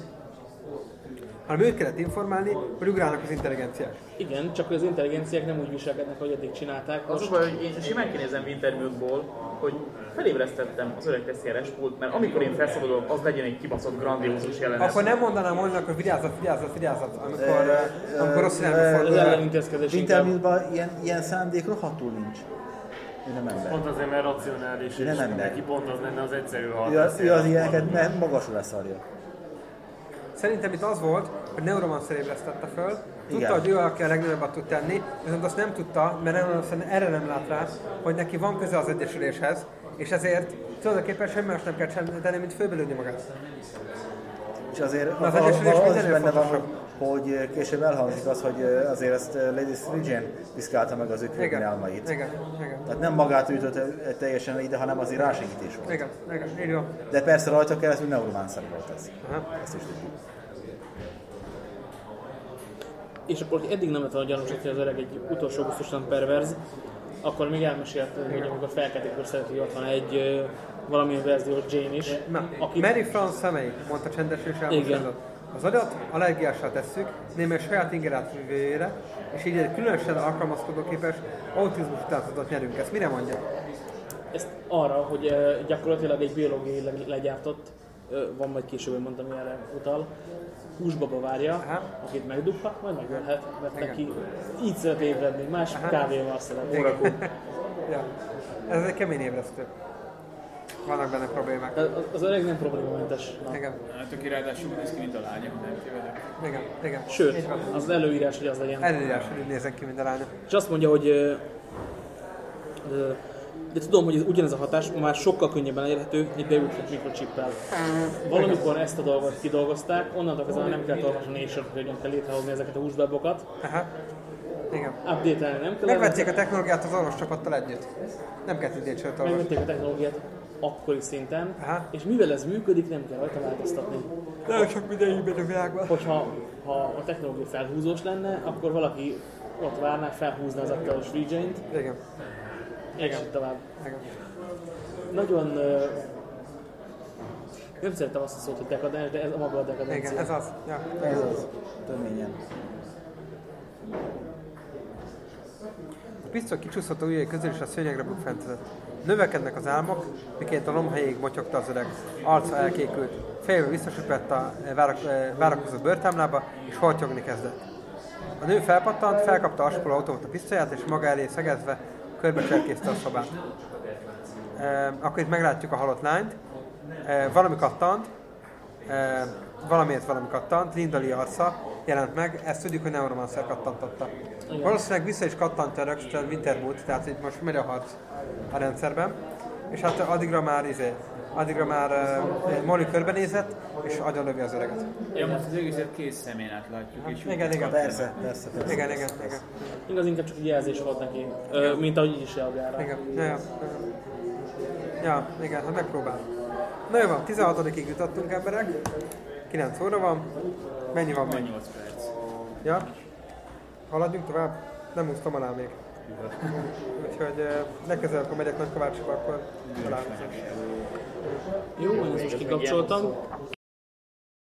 hanem őt kellett informálni, hogy ugrálnak az intelligenciák. Igen, csak hogy az intelligenciák nem úgy viselkednek, hogy eddig csinálták. Az a Most baj, hogy én simán kinézem interjúkból, hogy felébresztettem az öreg teszieres pult, mert amikor én felszabadulok, az legyen egy kibaszott grandiózus jelenet. Akkor nem mondanám annak, hogy vigyázzat, vigyázzat, vigyázzat, amikor, amikor rossz irányba fordul. az el. ellenintézkedés. Wintermillban ilyen, ilyen szándék rohadtul nincs. Ő nem ember. Pont azért, mert racionális, Nem és ember. neki pont az lenne az egyszerű Ő, halt. az, ő az ilyeneket me- magasra leszarja. Szerintem itt az volt, hogy Neuromancer ébresztette föl, tudta, Igen. hogy ő, aki a legnagyobbat tud tenni, viszont azt nem tudta, mert Neuromancer erre nem lát rá, hogy neki van köze az egyesüléshez, és ezért tulajdonképpen semmi más nem kell csinálni, tenni, mint főbelődni magát. És azért Na, az az, az, az mindennél benne van, hogy, hogy később elhangzik az, hogy azért ezt Lady Strigen piszkálta meg az ő kriminálmait. igen, igen. Tehát nem magát ütötte teljesen ide, hanem azért rásegítés volt. Igen, igen, így van. De persze rajta keresztül neuromancer volt ez. Aha. Ezt is tudjuk. És akkor, hogy eddig nem lett volna gyanús, hogy az öreg egy utolsó gusztusan perverz, akkor még elmesélt, hogy amikor felkeltik, akkor szeret, hogy ott van egy valamilyen verzió Jane is, Na, aki Mary France személy, mondta csendesen és elmosolyodott. Az agyat allergiássá tesszük, némely saját ingerációjére, és így egy különösen alkalmazkodóképes autizmus utánzatot nyerünk. Ezt mire mondja? ezt arra, hogy gyakorlatilag egy biológiai legyártott van majd később, mondtam, hogy erre utal, húsbaba várja, Aha. akit megdughat, majd megölhet, mert Igen. neki így szeret ébredni, más kávéval szeret. (laughs) Ja. Ez egy kemény ébresztő. Vannak benne problémák. Az- Az öreg nem problémamentes. Na. Igen, Hát aki ráadásul úgy néz ki, mint a lánya, nem tévedek. igen, igen. Sőt, az előírás, hogy az legyen. Előírás, hogy nézzen ki, mint a lánya. És azt mondja, hogy ö, ö, de tudom, hogy ez ugyanez a hatás már sokkal könnyebben elérhető egy beültetett mikrochippel. Valamikor ezt a dolgot kidolgozták, onnantól kezdve nem kell olvasni hogy hogyan kell létrehozni ezeket a húsbábokat. Aha. Igen. Update-elni nem kell. Megvették a technológiát az orvos csapattal együtt. Nem kell tudni megvették a technológiát akkori szinten, Aha. és mivel ez működik, nem kell rajta változtatni. Nagyon sok minden így megy a világban. Hogyha ha a technológia felhúzós lenne, akkor valaki ott várná, felhúzná az aktuális Regent, Igen. így tovább. Igen. Nagyon... ö, nem szeretem azt a szót, hogy dekadens, de ez a maga a dekadencia. Igen, ez az. Ja. Ez az. Töményen. A pisztoly kicsúszott a ujjai közül és a szőnyegre bukfentezett. Növekednek az álmok, miként a lomhelyéig motyogta az öreg. Arca elkékült, fejével visszasüppett a várak, eh, várakozó bőrtámlába, és hortyogni kezdett. A nő felpattant, felkapta aspoló autómat a pisztolyát, és maga elé szegezve körbe a szobát. E, akkor itt meglátjuk a halott lányt. E, valami kattant, e, valamiért valami kattant, Lindali arca jelent meg, ezt tudjuk, hogy Neuromancer kattantotta. Valószínűleg vissza is kattantja rögtön Wintermute, tehát itt most megy a harc a rendszerben, és hát addigra már izé, addigra már uh, Molly körbenézett, és agyonlövi az öreget. Ja, most az egészet kész szemén át látjuk, és úgy Igen, igen. Persze, persze, persze. Igen, igen, igen. Igaz, inkább csak egy jelzés volt neki, ö, mint ahogy így is reagál rá. Igen, ja, ja. Ja, igen, hát megpróbál. Na jó van, 16-ig jutottunk emberek. 9 óra van. Mennyi van még? 8 perc. Ja? Haladjunk tovább? Nem úsztam alá még. Úgyhogy legközelebb, ha megyek Nagykovácsiba, akkor találkozunk. Jó, én most kikapcsoltam.